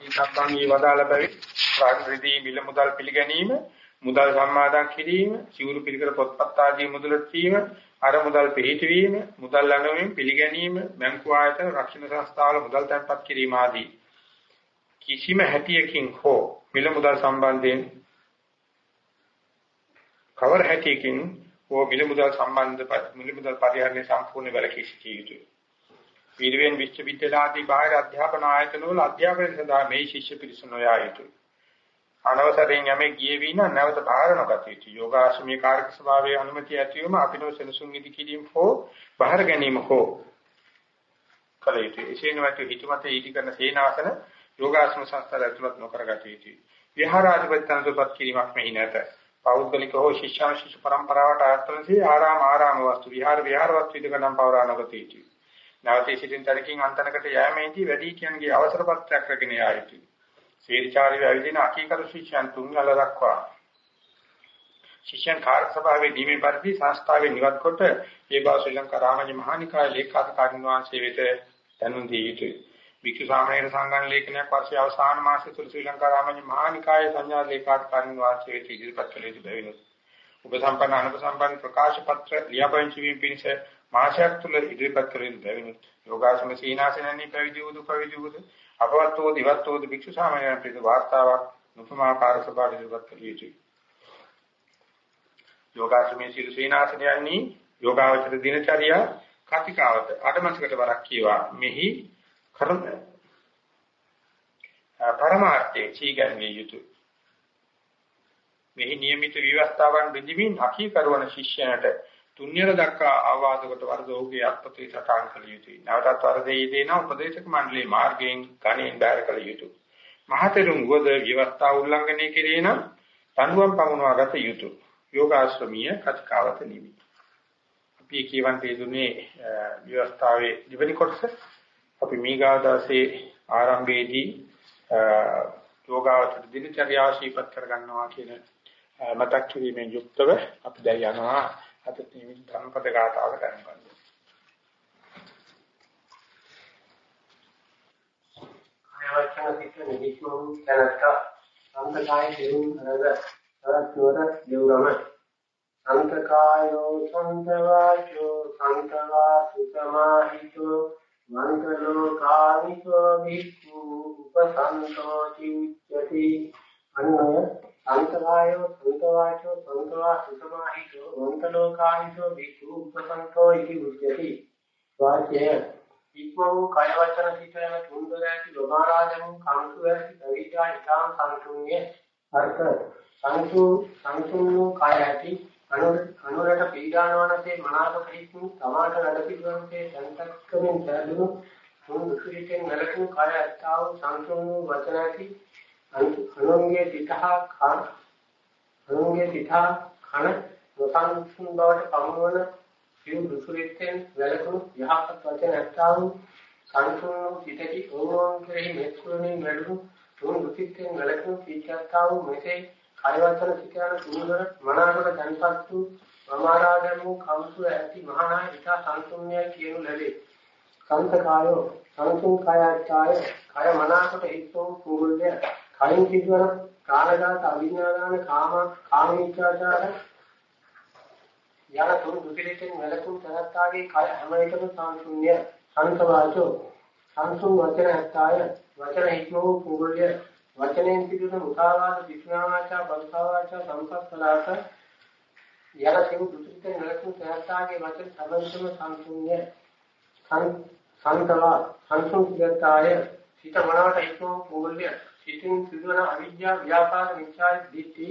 ඊටත්නම් මේ වදාළ බැරි ප්‍රාග්‍රදී මිල මුදල් පිළිගැනීම මුදල් සම්මාදන් කිරීම සිවුරු පිළිකර පොත්පත් ආදී මුදලට දීම අර මුදල් පිළිහිටවීම මුදල් ලැබීම පිළිගැනීම බැංකු ආයතන රක්ෂණ සංස්ථාවල මුදල් තැන්පත් කිරීම ආදී කිසිම හැටියකින් හෝ මිල මුදල් සම්බන්ධයෙන් කවර හැටියකින් හෝ මිල මුදල් සම්බන්ධ මිල මුදල් පරිහරණය සම්පූර්ණ වැළකී සිටිය යුතුයි. පිරිවෙන් විශ්වවිද්‍යාලාදී බාහිර අධ්‍යාපන ආයතනවල අධ්‍යාපනය සඳහා මේ ශිෂ්‍ය පිරිස නොයා යුතුයි. අනවසරයෙන් යමේ ගියේ වින නැවත බාහිර නොගත යුතුයි. යෝගාශ්‍රමී කාර්ක ස්වභාවයේ අනුමැතිය ඇතිවම අපිනෝ සෙනසුන් ඉදි කිරීම හෝ බාහිර ගැනීම හෝ කල යුතුයි. එසේ නොවැතු හිතමත ඊටි කරන සේනාසන යෝගාශ්‍රම සංස්ථාල ඇතුළත් නොකරගත යුතුයි. විහාරාධිපත්‍යන්තපත් කිරීමක් මෙහි නැත. පෞද්ගලික හෝ ශිෂ්‍යාන ශිෂ්‍ය પરම්පරාවට ආයතනසේ ආරාම ආරාම වස්තු විහාර විහාර වස්තු ඉදකනම් පවරා නොගත යුතුයි. නැවතී සිටින් තරකින් අන්තනකට යෑමේදී වැඩි කියන්ගේ අවසර පත්‍රයක් රැගෙන යා යුතුයි. සීරිචාරී වැවිදින අකීකරු ශිෂ්‍යයන් තුන්වල දක්වා ශිෂ්‍යයන් කාර්ය සභාවේ දීමේ පරිදි සංස්ථාවේ නිවත් කොට ඒ බව ශ්‍රී ලංකා රාමජ මහානිකාය ලේකාධිකාරින් වහන්සේ වෙත දැනුම් දී යුතුයි. වික්ෂු සාමණේර සංගම් ලේඛනයක් වර්ෂයේ අවසාන මාසයේ තුල ශ්‍රී ලංකා රාමජ මහානිකාය සංඥා ලේකාධිකාරින් වහන්සේ වෙත ඉදිරිපත් කළ යුතු බැවිනුත් උපසම්පන්න අනුපසම්පන්න ප්‍රකාශ පත්‍ර ලියාපදිංචි වීම පිණිස මාසයක් තුල ඉදිරිපත් කළ යුතු බැවිනුත් යෝගාසන සීනාසනන්නේ පැවිදි වූ පැවිදි වූ අපවත් වූ දිවත් වූ භික්ෂු සාමණේරයන් පිළිබඳ වාර්තාවක් නුපමාකාර සභාවට ඉදිරිපත් කළ යුතුයි. යෝගාසමේ සීල සීනාසනයන්නේ යෝගාවචර දිනචරියා කතිකාවත අටමසකට වරක් කියවා මෙහි කරන පරමාර්ථයේ චීගන්නේ යුතුය. මෙහි નિયમિત විවස්ථාවන් බෙදීමින් අකී කරවන ශිෂ්‍යයන්ට තුන්‍යර දක්වා ආවාද කොට වර්ධෝගේ අත්පති සටහන් කළ යුතුයි. නැවතත් වර්ධයේ දෙන උපදේශක මණ්ඩලයේ මාර්ගයෙන් ගණයෙන් බැහැර කළ යුතුයි. මහතෙරුන් වද විවස්ථා උල්ලංඝනය කෙරේ නම් තනුවම් පමුණවා ගත යුතුය. යෝගාශ්‍රමීය කතිකාවත නිවි. අපි කියවන්තේ දුන්නේ විවස්ථාවේ දෙවෙනි කොටස. අපි මීගාදාසේ ආරම්භයේදී යෝගාවචර දිනචර්යාව ශීපත් කරගන්නවා කියන මතක් කිරීමෙන් යුක්තව අපි දැන් යනවා අද නිමිති ධර්මපද ගාථාවට අනුගමනය. ආයවචන සිට නිදිස්මු තනක අන්තකාය දෙවුන් අරද සරත්වර දෙවුරම අන්තකායෝ සන්තවාචෝ සන්තවා සුසමාහිතෝ මන්තලෝ කාමිකෝ භික්ඛු උපසන්තෝ චිච්ඡති අනුය සංතවායෝ සංතවාචෝ සංතවා සුතමාහිතෝ වන්තලෝකාහිතෝ විසු උපසංකෝ ඉති උච්චති. වාචය. ඉක්මවූ කය වචන සිතන තුන්දර ඇති ලෝමාරාජමු කංසු ඇති දවිතා ඊටාම් සංතුන්ගේ අර්ථ. සංතු සංතුන්නු කය ඇති අනුරට පීඩානවනසේ මනාප කිරිසු තමාට නඩ පිළිවෙලේ සංතක්කමින් සැදුණු තුන් දුසිතෙන් නැලකුණු කය ඇත්තා වූ සංතුන්නු වචන ඇති අනුන්ගේ සිතහා කන අනුන්ගේ සිතහා කන නොසන්සුන් බවට පමුණවන සියුම් දුසුරිතෙන් වැළකුණු යහපත් වචන ඇත්තා වූ සංසුන් සිතකි ඕනෝන් කෙරෙහි මෙත්කුණින් වැඩුණු තුන් දුසිතෙන් වැළකුණු සීචත්තා වූ මෙසේ කයවචන සිතන තුන්වර මනාකොට තන්පත් වූ ප්‍රමාදාගම වූ කවුසු ඇති මහානා ඉතා සංසුන්‍යයි කියනු ලැබේ. සංතකායෝ සංසුන් කයත්තාය කය මනාකොට හිතෝ කුරුල්‍ය කලින් සිදුවන කාලගත අවිඥාදාන කාම කාමීච්ඡාචාර යන තුන් දුකිලෙන් වැළකුම් තනත්තාගේ කය හැම එකම සාන්තුන්‍ය සංසවාචෝ සංසුන් වචන ඇත්තාය වචන හික්මෝ පුරුල්‍ය වචනෙන් සිදුවන මුඛාවාද විස්නාවාචා බල්සාවාචා සම්පස්සලාස යන සිව් දුකිලෙන් වැළකුම් තනත්තාගේ වචන සම්බන්ධම සාන්තුන්‍ය සංසවා සංසුන් කියත්තාය සිත මනවට හික්මෝ පුරුල්‍ය සිතින් සිදුවන අවිද්‍යාව ව්‍යාපාර මිච්ඡා දිට්ඨි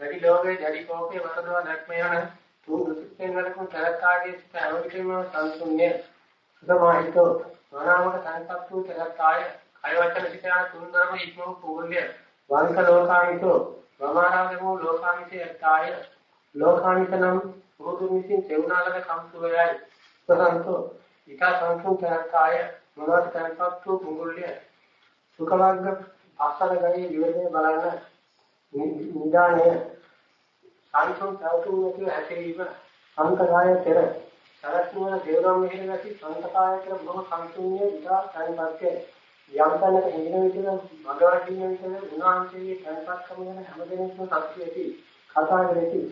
දැඩි ලෝභය දැඩි කෝපය වසනවා දැක්ම යන තුන් දුසිතෙන් වලකුන් තරකාගේ සිත අවවිකේම සංසුන්‍ය සුදමාහිතෝ මනාමක සංසප්පු තරකාය කය වචන සිත යන තුන් ධර්ම ඉක්මව පූර්ණ්‍ය වංශ ලෝකාමිතෝ වමාරාගමෝ ලෝකාමිතේ අත්තාය ලෝකාමිතනම් බුදුන් විසින් සෙවුනාලක කම්සුවයයි. ප්‍රසන්තෝ ඊට සංසුන් තරකාය මොනවාට සංසප්පු පුරුල්‍ය සුඛවර්ග අස්සල ගණේ විවරණය බලන්න නිදානය සංසම් සෞතුම් නැතිව හැසිරීම සංකකාය පෙර. සරස්නුවන දේවරම් මෙහෙර නැති සංකකාය පෙර බොහෝ සංසුන්‍ය විදා සංපත්‍ය යම් තැනක ඉඳින විදිහ මගවදින විදිහ උන්වහන්සේගේ සංසක්කම ගැන හැමදෙනෙක්ම සත්‍ය ඇති. කතා කරති.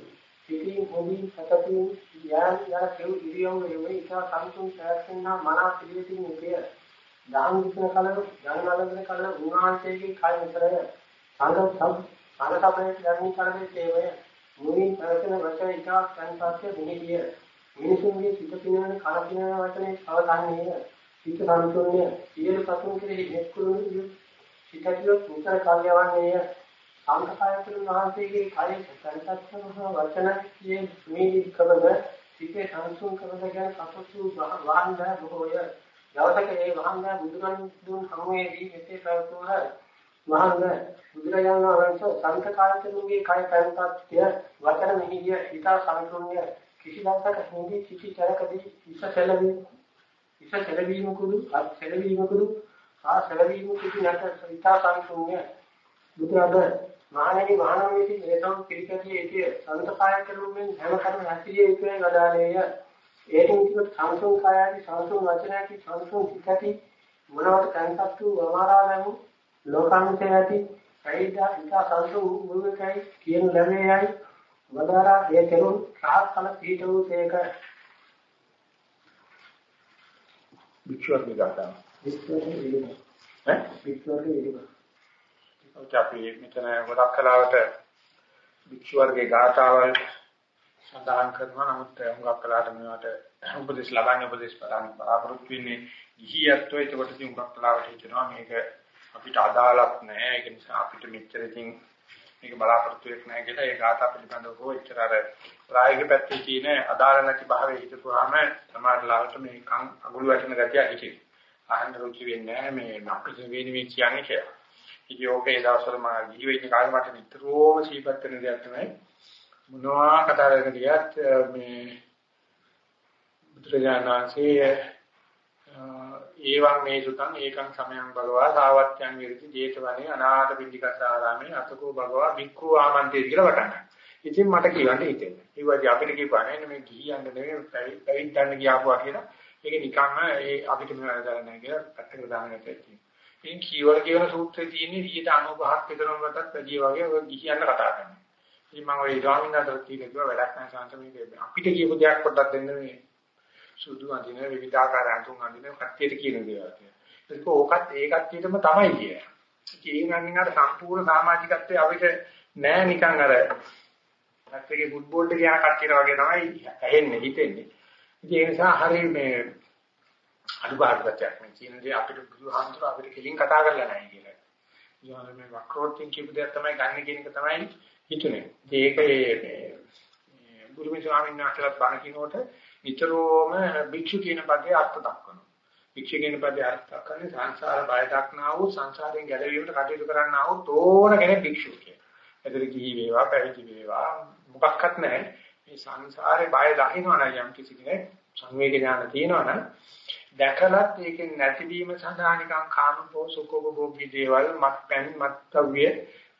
සිටින් හොබි සතතින් යාන් යන කෙව් ඉරියව් නෙවෙයි ඒක සම්තුන් සෑස්සෙනා මනා පිළිවෙතින් උපය. දාන විසන කල ජනනලගෙන කල උන්වහන්සේගේ කය විතරය. සංඝ සම් සංඝ සමයේ ධර්ම කරන්නේ තේවය මුලින් ප්‍රවචන වචන ඉතාක් සංසාරයේ මෙහිදිය මිනිසුන්ගේ සිත පිනවන කල පිනවන වචනේ අවධානය. සිත සම්තුන්‍ය සියලු සතුන් කෙරෙහි මෙත්කුරුනි සිතතිය මුතර කාර්යවන්නේ සංඝකායතුන් වහන්සේගේ කාය සංසත්සම වචනයේ මේ කබද සිතේ සංසුන් කබද ගැන සතුටු වහන්ද බොහෝය. දවසක ඒ වහන්ද බුදුරන් දුන් සමුවේදී මෙසේ ප්‍රවතුහ වහන්ද බුදුරජාණන් වහන්සේ සංඝකායතුන්ගේ කාය සංසත්ය වචන මෙහිය හිතා සම්තුන්‍ය කිසි දවසක හිඳි කිසි තරකදී ඉස්සෙල්ලදී ඉස සැලවීමකුදු අත් සැලවීමකුදු ආ සැලවීමකුදු නැත. ඉතා සංසුන්‍ය බුදුරද මහණෙනි මහණෙනි මේතම් පිළිකතියේ ඉතිය සංතකාය කරුමෙන් හැම කර්ම හැසිරිය යුතුයි වදාළේය. ඒකින් කිව්ව සංසුන් කායයි සංසුන් වචනයි සංසුන් සිතති මොනවට කන්පත්තු වමාරාගමු ලෝකාන්තේ ඇති සෛදා ඉතා සංසුන් මුලකයි කියන ලැබේයයි වදාරා ඒ කෙරුන් රාහත් කල පීඨ වූ තේක භික්ෂුවගේ ගාථා. විස්තරේ ඉලිම. ඈ? විස්තරේ ඉලිම. ඒක අපි මෙතන ගොඩක් කලාවට භික්ෂු වර්ගයේ ගාථාවල් සඳහන් කරනවා නමුත් හුඟක් කලාවට මේවට උපදේශ ලබන්නේ උපදේශ ප්‍රදාන බලාපොරොත්තු වෙන්නේ ගිහියත්ව ඒකට තින් හුඟක් කලාවට හිතනවා මේක අපිට අදාළක් නෑ ඒක නිසා අපිට මෙච්චර ඉතින් මේක බලාපොරොත්තු වෙක් නෑ කියලා ඒ ගාථා පිළිබඳව හෝ එච්චර අර ප්‍රායෝගික පැත්තේ තියෙන අදාළ නැති භාවයේ හිතපුවාම සමාජලාවට මේ කන් අගුළු වැටෙන ගතිය හිතේ. අහන්න රුචි වෙන්නේ නැහැ මේ අපිට වෙන මේ කියන්නේ කියලා. ඉතින් ඕකේ දවස්වල මම ජීව ඉන්න කාලේ මට නිතරම සීපත් වෙන දෙයක් තමයි මොනවා කතා කරගෙන ගියත් මේ බුදුරජාණන් වහන්සේ ඒවං මේ සුතං ඒකං සමයං භගවා සාවත්‍යං විරති ජේතවනේ අනාථ පින්ඩිකස ආරාමේ අතකෝ භගවා භික්ඛු ආමන්ත්‍රය කියලා වටන්න. ඉතින් මට කියවන්න හිතෙන්නේ. ඒ වගේ අපිට කියපන්නේ මේ ගිහියන්න නෙමෙයි පැවිද්දන්න ගියාපුවා කියලා. ඒක නිකම්ම ඒ අපිට මේ වැඩ නැහැ කියලා පැත්තකට දාන ගැටයක් තියෙනවා. ඉතින් කීවර කියන සූත්‍රයේ තියෙන්නේ 95ක් විතරම ගතත් වැඩි වගේ ඔය ගිහියන්න කතා කරනවා. ඉතින් මම ওই ස්වාමීන් වහන්සේට කිව්වා වැඩක් නැහැ සංස මේක අපිට කියපු දෙයක් පොඩ්ඩක් දෙන්න මේ සුදු අඳින විවිධාකාර අඳුන් අඳින කට්ටියට කියන දේවල් කියලා. ඒක ඕකත් ඒ කට්ටියටම තමයි කියන්නේ. ඒ ගන්නේ අර සම්පූර්ණ සමාජිකත්වයේ අපිට නෑ නිකන් අර පැත්තේ ෆුට්බෝල් එක යන කට්ටියට වගේ තමයි ඇහෙන්නේ හිතෙන්නේ. ඉතින් ඒ නිසා හරි මේ අනුභාවකයක් මේ කියන දේ අපිට බුදුහාමුදුර අපිට කෙලින් කතා කරලා නැහැ කියලා. ඊළඟ මේ වක්‍රෝත්ින් කියපු දේ තමයි ගන්න කියන එක තමයි හිතුනේ. ඒක මේ ගුරුමි ස්වාමීන් වහන්සේලාත් බණ කිනකොට නිතරම භික්ෂු කියන පදේ අර්ථ දක්වනවා. භික්ෂු කියන පදේ අර්ථ දක්වන්නේ සංසාර බය දක්නා වූ සංසාරයෙන් ගැලවීමට කටයුතු කරන්නා වූ තෝරන කෙනෙක් භික්ෂු කියන. එතන කිහි වේවා පැවිදි වේවා මොකක්වත් නැහැ. මේ සංසාරේ බය දකින්නවනම් යම් කිසි කෙනෙක් සංවේග ඥාන තියෙනවනම් දැකලත් ඒකෙන් නැතිවීම සඳහා නිකන් කාමපෝ සුඛෝපභෝගී දේවල් මත්පැන්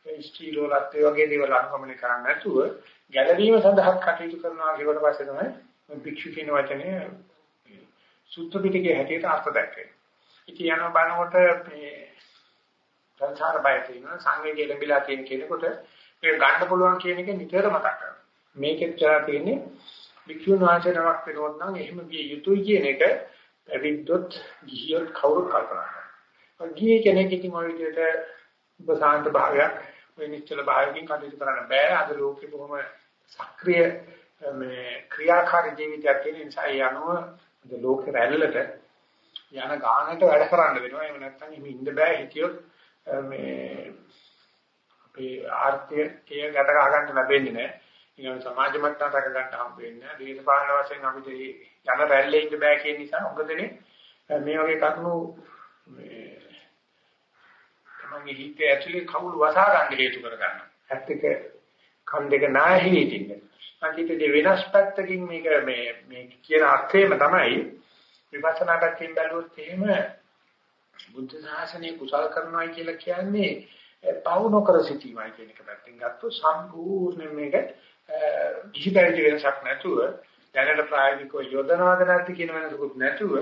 මත්ත්වය ස්ත්‍රීලෝලත් වගේ දේවල් අනුගමනය කරන්නේ නැතුව ගැළවීම සඳහා කටයුතු කරනවා කියවට පස්සේ තමයි භික්ෂු කියන වචනේ සූත්‍ර පිටකයේ හැටියට අර්ථ දැක්කේ. ඉතින් යන බලනකොට මේ සංසාර බය තියෙනවා සංවේගය ලැබිලා තියෙන කෙනෙකුට මේක ගන්න පුළුවන් කියන එක නිතර මතක් කරගන්න. මේකෙත් කරලා තියෙන්නේ භික්ෂුන් වහන්සේ නමක් වෙනොත් නම් එහෙම ගිය යුතුයි කියන එක පැවිද්දොත් ගිහියොත් කවුරුත් කල්පනා කරනවා. ගියේ කෙනෙක් ඉතින් ඔය විදිහට උපසාන්ත භාවයක් ඔය නිශ්චල භාවයකින් කටයුතු කරන්න බෑ. අද ලෝකෙ බොහොම සක්‍රීය මේ ක්‍රියාකාරී ජීවිතයක් තියෙන නිසා ඒ අනුව අද ලෝකෙ රැල්ලට යන ගානට වැඩ කරන්න වෙනවා. එහෙම නැත්නම් එහි ඉන්න බෑ හිතියොත් මේ අපේ ආර්ථිකය ගැට ගහ ගන්න ලැබෙන්නේ නැහැ. ඊළඟ සමාජ මට්ටම රැක ගන්න හම්බ වෙන්නේ නැහැ. දේශපාලන වශයෙන් අපිට යන රැල්ලේ ඉන්න බෑ කියන නිසා උගදෙනේ මේ වගේ කරුණු මේ තමන්ගේ හිතේ ඇතුලේ කවුළු වසා ගන්න හේතු කර ගන්නවා. ඇත්තක කන් දෙක නැහැ හිතින්නේ. අන්තිමට වෙනස් පැත්තකින් මේක මේ මේ කියන අර්ථයම තමයි විපස්සනා පැත්තෙන් බැලුවොත් එහෙම බුද්ධ ශාසනය කුසල් කරනවා කියලා කියන්නේ පවු නොකර සිටීමයි කියන එක පැත්තෙන් ගත්තොත් සම්පූර්ණ මේක කිසිපැරදි වෙනසක් නැතුව දැනට ප්‍රායෝගිකව යොදනවද නැද්ද කියන වෙනසකුත් නැතුව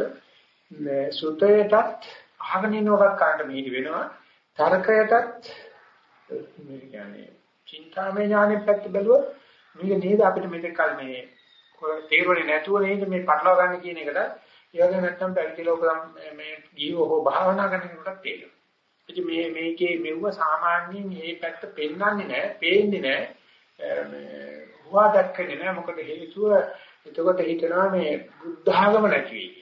සුතයටත් අහගෙන ඉන්නකොට කාට මෙහෙදි වෙනවා. තර්කයටත් මේ කියන්නේ චින්තාමය ඥානෙ පැත්ත බැලුවොත් මේක නේද අපිට මෙතෙක් කල මේ තේරුනේ නැතුව නේද මේ පටලවා ගන්න කියන එකට ඒ වගේ නැත්තම් පැවිදි ලෝක මේ ජීව හෝ භාවනා කරන කෙනෙකුට තේරෙනවා. ඉතින් මේ මේකේ මෙව්ව සාමාන්‍යයෙන් මේ පැත්ත පෙන්වන්නේ නැහැ, පේන්නේ නැහැ. මේ හුවා දැක්කේ නැහැ. මොකද හේතුව එතකොට හිතනවා මේ බුද්ධ ආගම නැති වෙයි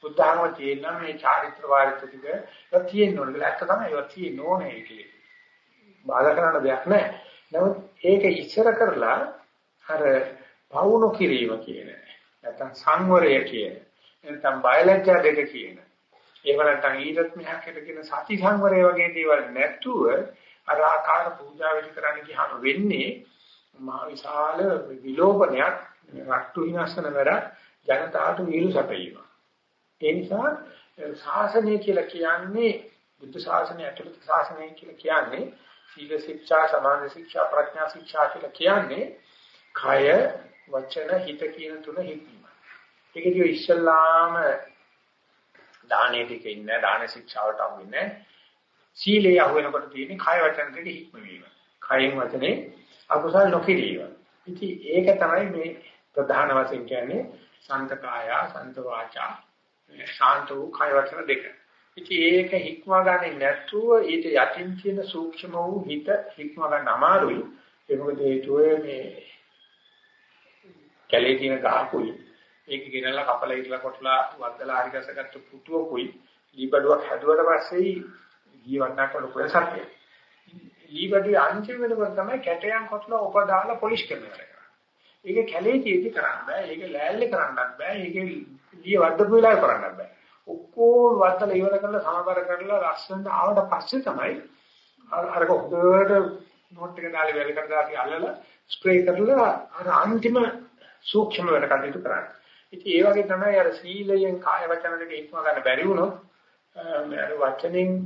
කියලා. බුද්ධ ආගම තියෙනවා මේ චාරිත්‍ර වාරිත්‍ර ටික ඒක තියෙන්න ඕනේ කියලා. ඇත්ත තමයි ඒක තියෙන්න ඕනේ කියලා. බාධා කරන්න දෙයක් නැහැ. නමුත් ඒක ඉස්සර කරලා අර පවුණු කිරීම කියන නැත්නම් සංවරය කියන නැත්නම් බයලජ්ජා දෙක කියන එහෙම නැත්නම් ඊටත් මෙහාට කියන සති සංවරය වගේ දේවල් නැතුව අර ආකාර පූජා වෙලි කරන්න ගියාම වෙන්නේ මහ විශාල විලෝපනයක් රට්ටු විනාශන වැඩ ජනතාවට විහිළු සැපයීම. ඒ නිසා ශාසනය කියලා කියන්නේ බුද්ධ ශාසනය ඇතුළත ශාසනය කියලා කියන්නේ සීල ශික්ෂා සමාධි ශික්ෂා ප්‍රඥා ශික්ෂා කියලා කියන්නේ කය වචන හිත කියන තුන හික්මීම. ඒකදී ඉස්සල්ලාම දානේ ටික ඉන්නේ දාන ශික්ෂාවට අහු වෙන්නේ සීලේ අහු වෙනකොට තියෙන්නේ කය වචන දෙක හික්මවීම. කයෙන් වචනේ අකුසල් නොකිරීම. ඉතින් ඒක තමයි මේ ප්‍රධාන වශයෙන් කියන්නේ සන්ත කාය, සන්ත වාචා, ශාන්ත වූ කය වචන දෙක. ඉතින් ඒක හික්මවා ගන්නේ නැතුව ඊට යටින් තියෙන සූක්ෂම වූ හිත හික්මවා ගන්න අමාරුයි. ඒ මොකද හේතුව මේ කැලේ තියෙන ගහකුයි ඒක ගෙනල්ලා කපලා ඉట్లా කොටලා වද්දලා හරි ගසගත්තු පුටුවකුයි ලීබඩුවක් හැදුවට පස්සේ ජීවන්නට ලොකු වෙනසක් ලීබඩුවේ අන්තිම වෙනකොට තමයි කැටයන් කොටලා ඔබ දාලා පොලිෂ් කරනවා. ඒක කැලේ තියෙදි කරන්න බෑ. ඒක ලෑල්ලේ කරන්නත් බෑ. ඒක ලී වද්දපු වෙලාවේ කරන්නත් බෑ. ඔක්කොම වද්දලා ඉවර කරලා සමබර කරලා ලස්සනට ආවට පස්සේ තමයි අර හොඳට නෝට් එක දාලා වෙල කරලා අල්ලලා ස්ප්‍රේ කරලා අර අන්තිම සූක්ෂම වෙන කටයුතු කරන්නේ. ඉතින් ඒ වගේ තමයි අර සීලයෙන් කාය වචන දෙක ඉක්ම ගන්න බැරි වුණොත් අර වචනෙන්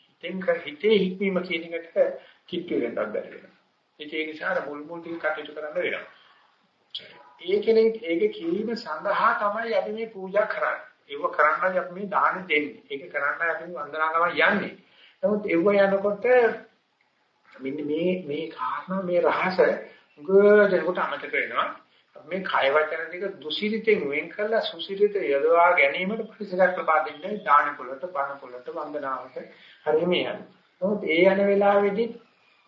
හිතෙන් කර හිතේ හික්මීම කියන එකට කිට්ටු වෙන්නත් බැරි වෙනවා. ඉතින් ඒ නිසා මුල් මුල් ටික කටයුතු කරන්න වෙනවා. ඒකනේ ඒක කිරීම සඳහා තමයි අපි මේ පූජා කරන්නේ. ඒව කරන්නයි අපි මේ දාන දෙන්නේ. ඒක කරන්නයි අපි වන්දනා කරන යන්නේ. නමුත් ඒව යනකොට මෙන්න මේ මේ කාරණා මේ රහස ගොඩකට අමතක වෙනවා. මේ කය වචන දෙක දුසිරිතෙන් වෙන් කළා සුසිරිත යදවා ගැනීමට ප්‍රතිසරක් ලබා දෙන්නේ දාන කුලට බණ කුලට වන්දනාවට හරිය මේ යන්නේ. නමුත් ඒ යන වෙලාවේදී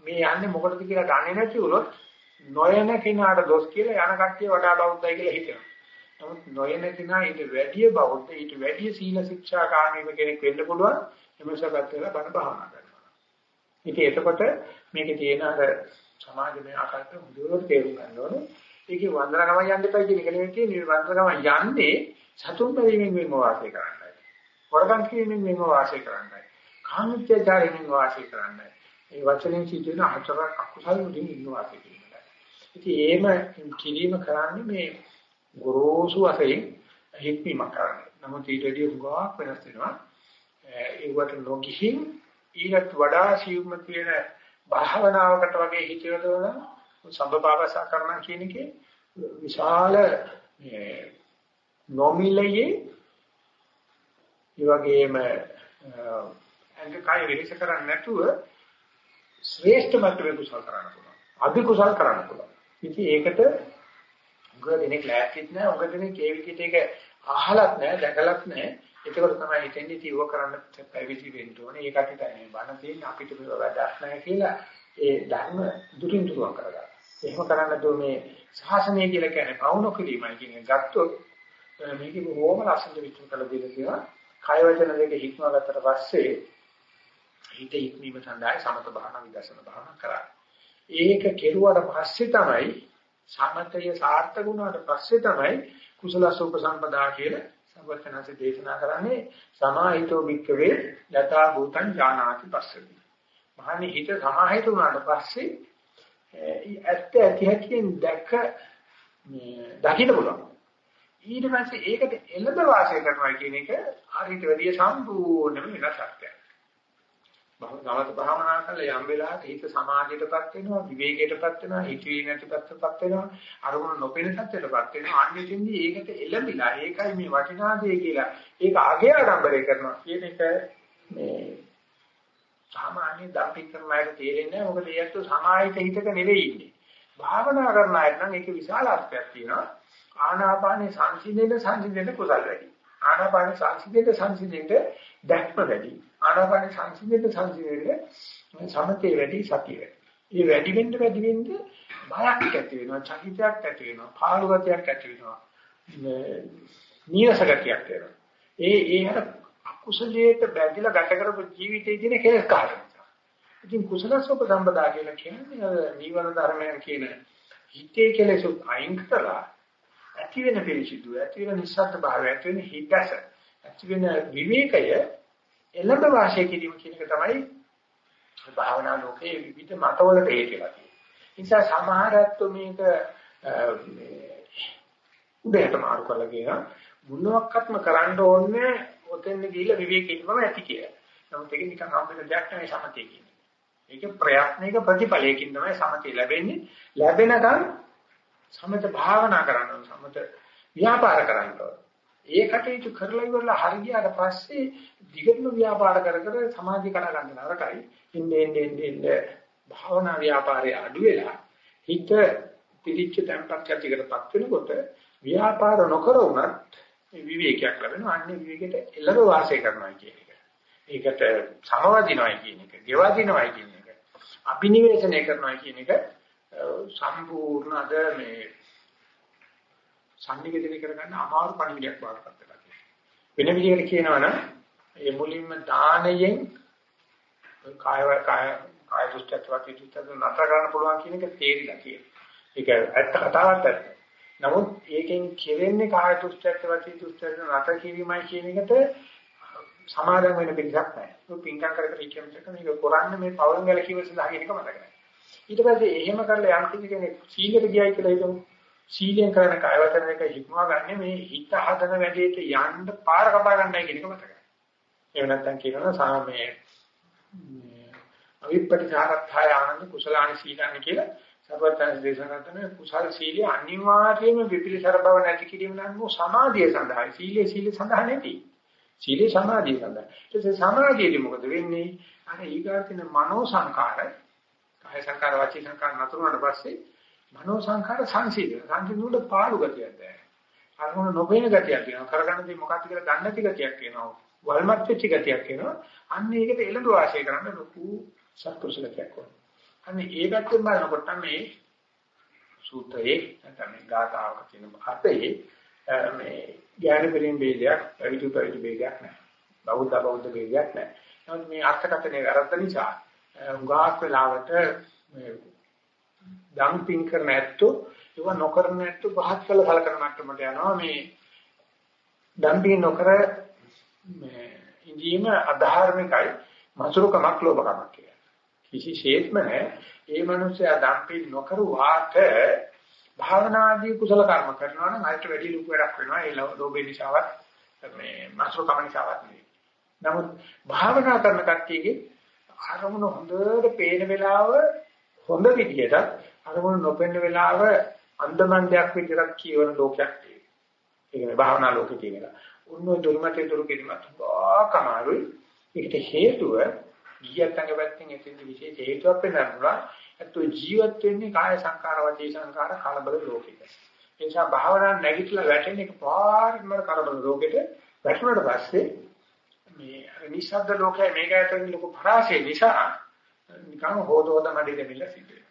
මේ යන්නේ මොකටද කියලා දන්නේ නැති වුණොත් නොයන කෙනාට දොස් කියලා යන කට්ටිය වඩා බෞද්ධයි කියලා හිතනවා. නමුත් නොයන කෙනා ඊට වැඩිය බෞද්ධ ඊට වැඩිය සීල ශික්ෂා කාමීම කෙනෙක් වෙන්න පුළුවන් එමසකට වෙලා බණ භාවනා කරනවා. ඉතින් එතකොට මේකේ තියෙන අර සමාජමය ආකාරයට මුදුවට තේරුම් ගන්න ඕනේ. ඒකේ වන්දනා ගමන් යන්න එපා කියන එක නෙවෙයි තියෙන්නේ වන්දනා ගමන් යන්නේ සතුන් බැරිමින් වෙන්න වාසය කරන්නයි. වරදන් කිරීමෙන් වෙන්න වාසය කරන්නයි. කාමීත්‍යචාරයෙන් වාසය කරන්නයි. මේ වචනෙන් සිදුවෙන හතරක් අකුසල් වලින් ඉන්න වාසය කිරීමයි. ඉතින් ඒම කිරීම කරන්නේ මේ ගොරෝසු වශයෙන් හික්මීම කරන්නේ. නමුත් ඊට වඩා උගාවක් වෙනස් වෙනවා. ඒවට නොගිහින් ඊට වඩා සියුම්ම තියෙන භාවනාවකට වගේ හිතවලවලා සම්බපාවසා කරන කියන එකේ විශාල මේ නොමිලයේ ඒ වගේම අංගකය වෙහෙස කරන්නේ නැතුව ශ්‍රේෂ්ඨ මට්ටමේ කුසල කරන්න පුළුවන්. අධි කුසල කරන්න පුළුවන්. ඉතින් ඒකට උග දෙනෙක් ලෑස්තිත් නැහැ. උග දෙනෙක් ඒ විදිහට ඒක අහලත් නැහැ, දැකලත් නැහැ. ඒකවල තමයි හිතෙන්නේ තීව කරන්න පැවිදි වෙන්න ඕනේ. ඒකට තමයි බණ තියෙන්නේ අපිට මේව වැඩක් නැහැ කියලා ඒ ධර්ම දුරින් දුරව කරගන්න. එහෙම කරන්න දෝ මේ ශාසනය කියලා කියන්නේ පවුන කිරීමයි කියන ගත්තොත් මේක බොහොම ලස්සනට විස්තර කරලා දෙන්න කියලා කය වචන දෙක හික්මව ගත්තට පස්සේ හිත හික්මීම සඳහා සමත භාවනා විදර්ශන භාවනා කරා. ඒක කෙරුවට පස්සේ තමයි සමතය සාර්ථක වුණාට පස්සේ තමයි කුසල සූප සම්පදා කියලා සර්වඥාන්සේ දේශනා කරන්නේ සමාහිතෝ භික්කවේ යථා භූතං ඥානාති පස්සති. මහණි හිත සමාහිත වුණාට පස්සේ ඇත්ත ඇති හැටියෙන් දැක මේ දකින්න පුළුවන්. ඊට පස්සේ ඒකට එළඹ වාසය කරනවා කියන එක හරියට වැඩිය සම්පූර්ණම වෙනසක්. සමත භාවනා කරලා යම් වෙලාවක හිත සමාධියටපත් වෙනවා විවේකයටපත් වෙනවා හිතේ නැතිපත්පත් වෙනවා අරමුණ නොපෙන සත්‍යයටපත් වෙනවා. අන්නෙදින්දී ඒකට එළඹිලා ඒකයි මේ වටිනා දේ කියලා ඒක ආගේ ආඩම්බරය කරනවා කියන එක මේ සාමාන්‍ය දම්පින් කරන අයට තේරෙන්නේ නැහැ. මොකද ඒත් සමාහිත හිතක නෙවෙයි ඉන්නේ. භාවනා කරන අයට නම් ඒක විශාල අර්ථයක් තියෙනවා. ආනාපානේ සංසිඳෙන සංසිඳෙන කුසල වැඩි. ආනාපානේ සංසිඳෙන සංසිඳෙන දැක්ම වැඩි. ආනාපාන සංසිඳෙන්න සංසිඳෙන්න සමතේ වැඩි සතිය වැඩි. මේ වැඩි වෙන්න වැඩි වෙන්න බයක් ඇති වෙනවා, චකිතයක් ඇති වෙනවා, පාළු ගතියක් ඇති වෙනවා. නීරස ගතියක් එනවා. ඒ ඒ අර අකුසලයට බැඳිලා ගත කරපු ජීවිතයේ දින කෙලස් කාරණා. ඉතින් කුසලසෝප සම්පදා කියලා කියන්නේ නීවර ධර්මයන් කියන හිතේ කෙලෙස් අයින් කරලා ඇති වෙන පිළිසිදු ඇති වෙන නිස්සද්ද භාවය ඇති වෙන හිතස ඇති වෙන විවේකය එළඹ වාසය කිරීම කියන එක තමයි භාවනා ලෝකයේ විවිධ මතවලට හේතුලා තියෙන්නේ. නිසා සමහරත්තු මේක උදේට මාරු කරලා කියන මොනවත්ක්ම කරන්න ඕනේ ඔතෙන් ගිහිල්ලා විවේකීවම ඇති කියලා. නමුත් ඒක නිකන් හම්බෙන දෙයක් නෙවෙයි සමතේ කියන්නේ. ඒක ප්‍රයත්නයක ප්‍රතිඵලයකින් තමයි සමතේ ලැබෙන්නේ. ලැබෙනකන් සමත භාවනා කරන්න සමත ව්‍යාපාර කරන්න ඕනේ. ඒ කටයුතු කරලා ඉවරලා හරි ගියාට පස්සේ දිගටම ව්‍යාපාර කර කර සමාධිය කඩ ගන්න නරකයි. ඉන්නේ ඉන්නේ ඉන්නේ භාවනා ව්‍යාපාරය අඩු වෙලා හිත පිළිච්ච tempat ගතිකටපත් වෙනකොට ව්‍යාපාර නොකර උනත් විවේකයක් ලැබෙනවා. අන්නේ විවේකයට එළව වාසය කරනවා කියන එක. ඒකට සමවදිනවයි කියන එක, ගෙවදිනවයි කියන එක, අභිනිවේෂණය කරනවා කියන එක සම්පූර්ණ අද මේ සංනිවේදනය කරගන්න අමාරු පණිවිඩයක් වඩපත් වෙලා තියෙනවා. වෙන විදිහකට කියනවා නම් මේ මුලින්ම දානයෙන් කාය කාය කාය දුෂ්ටත්වati දුෂ්ටත්ව නතර කරන්න පුළුවන් කියන එක තේරිලා තියෙනවා. ඒක ඇත්ත කතාවක් ඇත්ත. නමුත් ඒකෙන් කෙරෙන්නේ කාය දුෂ්ටත්වati දුෂ්ටත්ව නතර කිරීමයි කියන එකට සමාදම් වෙන පිළිසක් නැහැ. ඒක පින්කම් කර කර ඉච්චෙම එක මේක කරන්නේ මේ පවුල් වල කිව්ව සඳහා කියන එක මතක නැහැ. ඊට පස්සේ එහෙම කරලා යම් කෙනෙක් සීලෙට ගියයි කියලා හිතමු. සීලෙන් කරන කායවචන එක හික්මවා ගන්න මේ හිත හදන වැඩේට යන්න පාර කපා ගන්නයි කියන එක මතකයි. එහෙම නැත්නම් කියනවා සාමයේ අවිපටිචාරත්ථය ආනන්ද කුසලානි සීලani කියලා සර්වඥ දේශනා කරන කුසල සීලය අනිවාර්යයෙන්ම විපිලිසර බව නැති කිරීම නම් සමාධිය සඳහායි. සීලේ සීල සඳහා නැති. සීලේ සමාධිය සඳහා. ඒ සමාධියදී මොකද වෙන්නේ? අර ඊගාතින මනෝ සංකාර, කාය සංකාර, වාචික සංකාර නතරුනට පස්සේ මනෝ සංඛාර සංසිඳන. සංසිඳුනට පාළු ගතියක් දැනෙනවා. අරමුණ නොපෙන ගතියක් තියෙනවා. කරගන්න දේ මොකක්ද කියලා දන්නේ නැති ගතියක් එනවා. වල්මත් වෙච්ච ගතියක් එනවා. අන්න ඒකට එළඹ වාසය කරන්න ලොකු සත්පුරුෂ ගතියක් වුණා. අන්න ඒ පැත්තෙන් බලනකොට මේ සූත්‍රයේ නැත්නම් මේ ගාථාවක තියෙන අර්ථයේ මේ ඥාන පරිම වේදයක්, අවිතු පරිතු වේදයක් නැහැ. බෞද්ධ බෞද්ධ වේදයක් නැහැ. නමුත් මේ අර්ථකථනයේ වැරද්ද නිසා උගාක් වෙලාවට දන් පින් කරන ඇත්තෝ ඒව නොකරන ඇත්තෝ පහත් කළ සලකන මට්ටමට යනවා මේ දන් පින් නොකර මේ ඉඳීම අධාර්මිකයි මසුරුකමක් ලෝභකමක් කියලා. කිසිසේත්ම නැහැ. ඒ මිනිස්සයා දන් පින් නොකරුවාට භාවනාදී කුසල කර්ම කරනවා නම් අයිට වැඩි ලොකු වැඩක් වෙනවා. ඒ ලෝභේ නිසාවත් මේ මසුරුකම නිසාවත් නෙවෙයි. නමුත් භාවනා කරන කට්ටියගේ අරමුණ හොඳට පේන වෙලාව හොඳ විදියට අරමුණ නොපෙන්න වෙලාව අන්දමන්දයක් විතරක් කියවන ලෝකයක් තියෙනවා. ඒ කියන්නේ භාවනා ලෝකේ තියෙන එක. උන්නෝ දුර්මතේ දුරු කිරීමත් බාකමාරුයි. ඒකට හේතුව ගියත් අංගපැත්තෙන් එතෙන්ද විශේෂ හේතුවක් වෙනවා. අතෝ ජීවත් වෙන්නේ කාය සංකාර වචී සංකාර කලබල ලෝකෙක. ඒ නිසා භාවනා නැගිටලා වැටෙන එක පාරම කලබල ලෝකෙට වැටුණාට පස්සේ මේ නිසද්ද ලෝකයේ මේක ඇතුළේ ලොකු පරාසය නිසා නිකන් හොදෝද මැඩි දෙමිලා සිද්ධ වෙනවා.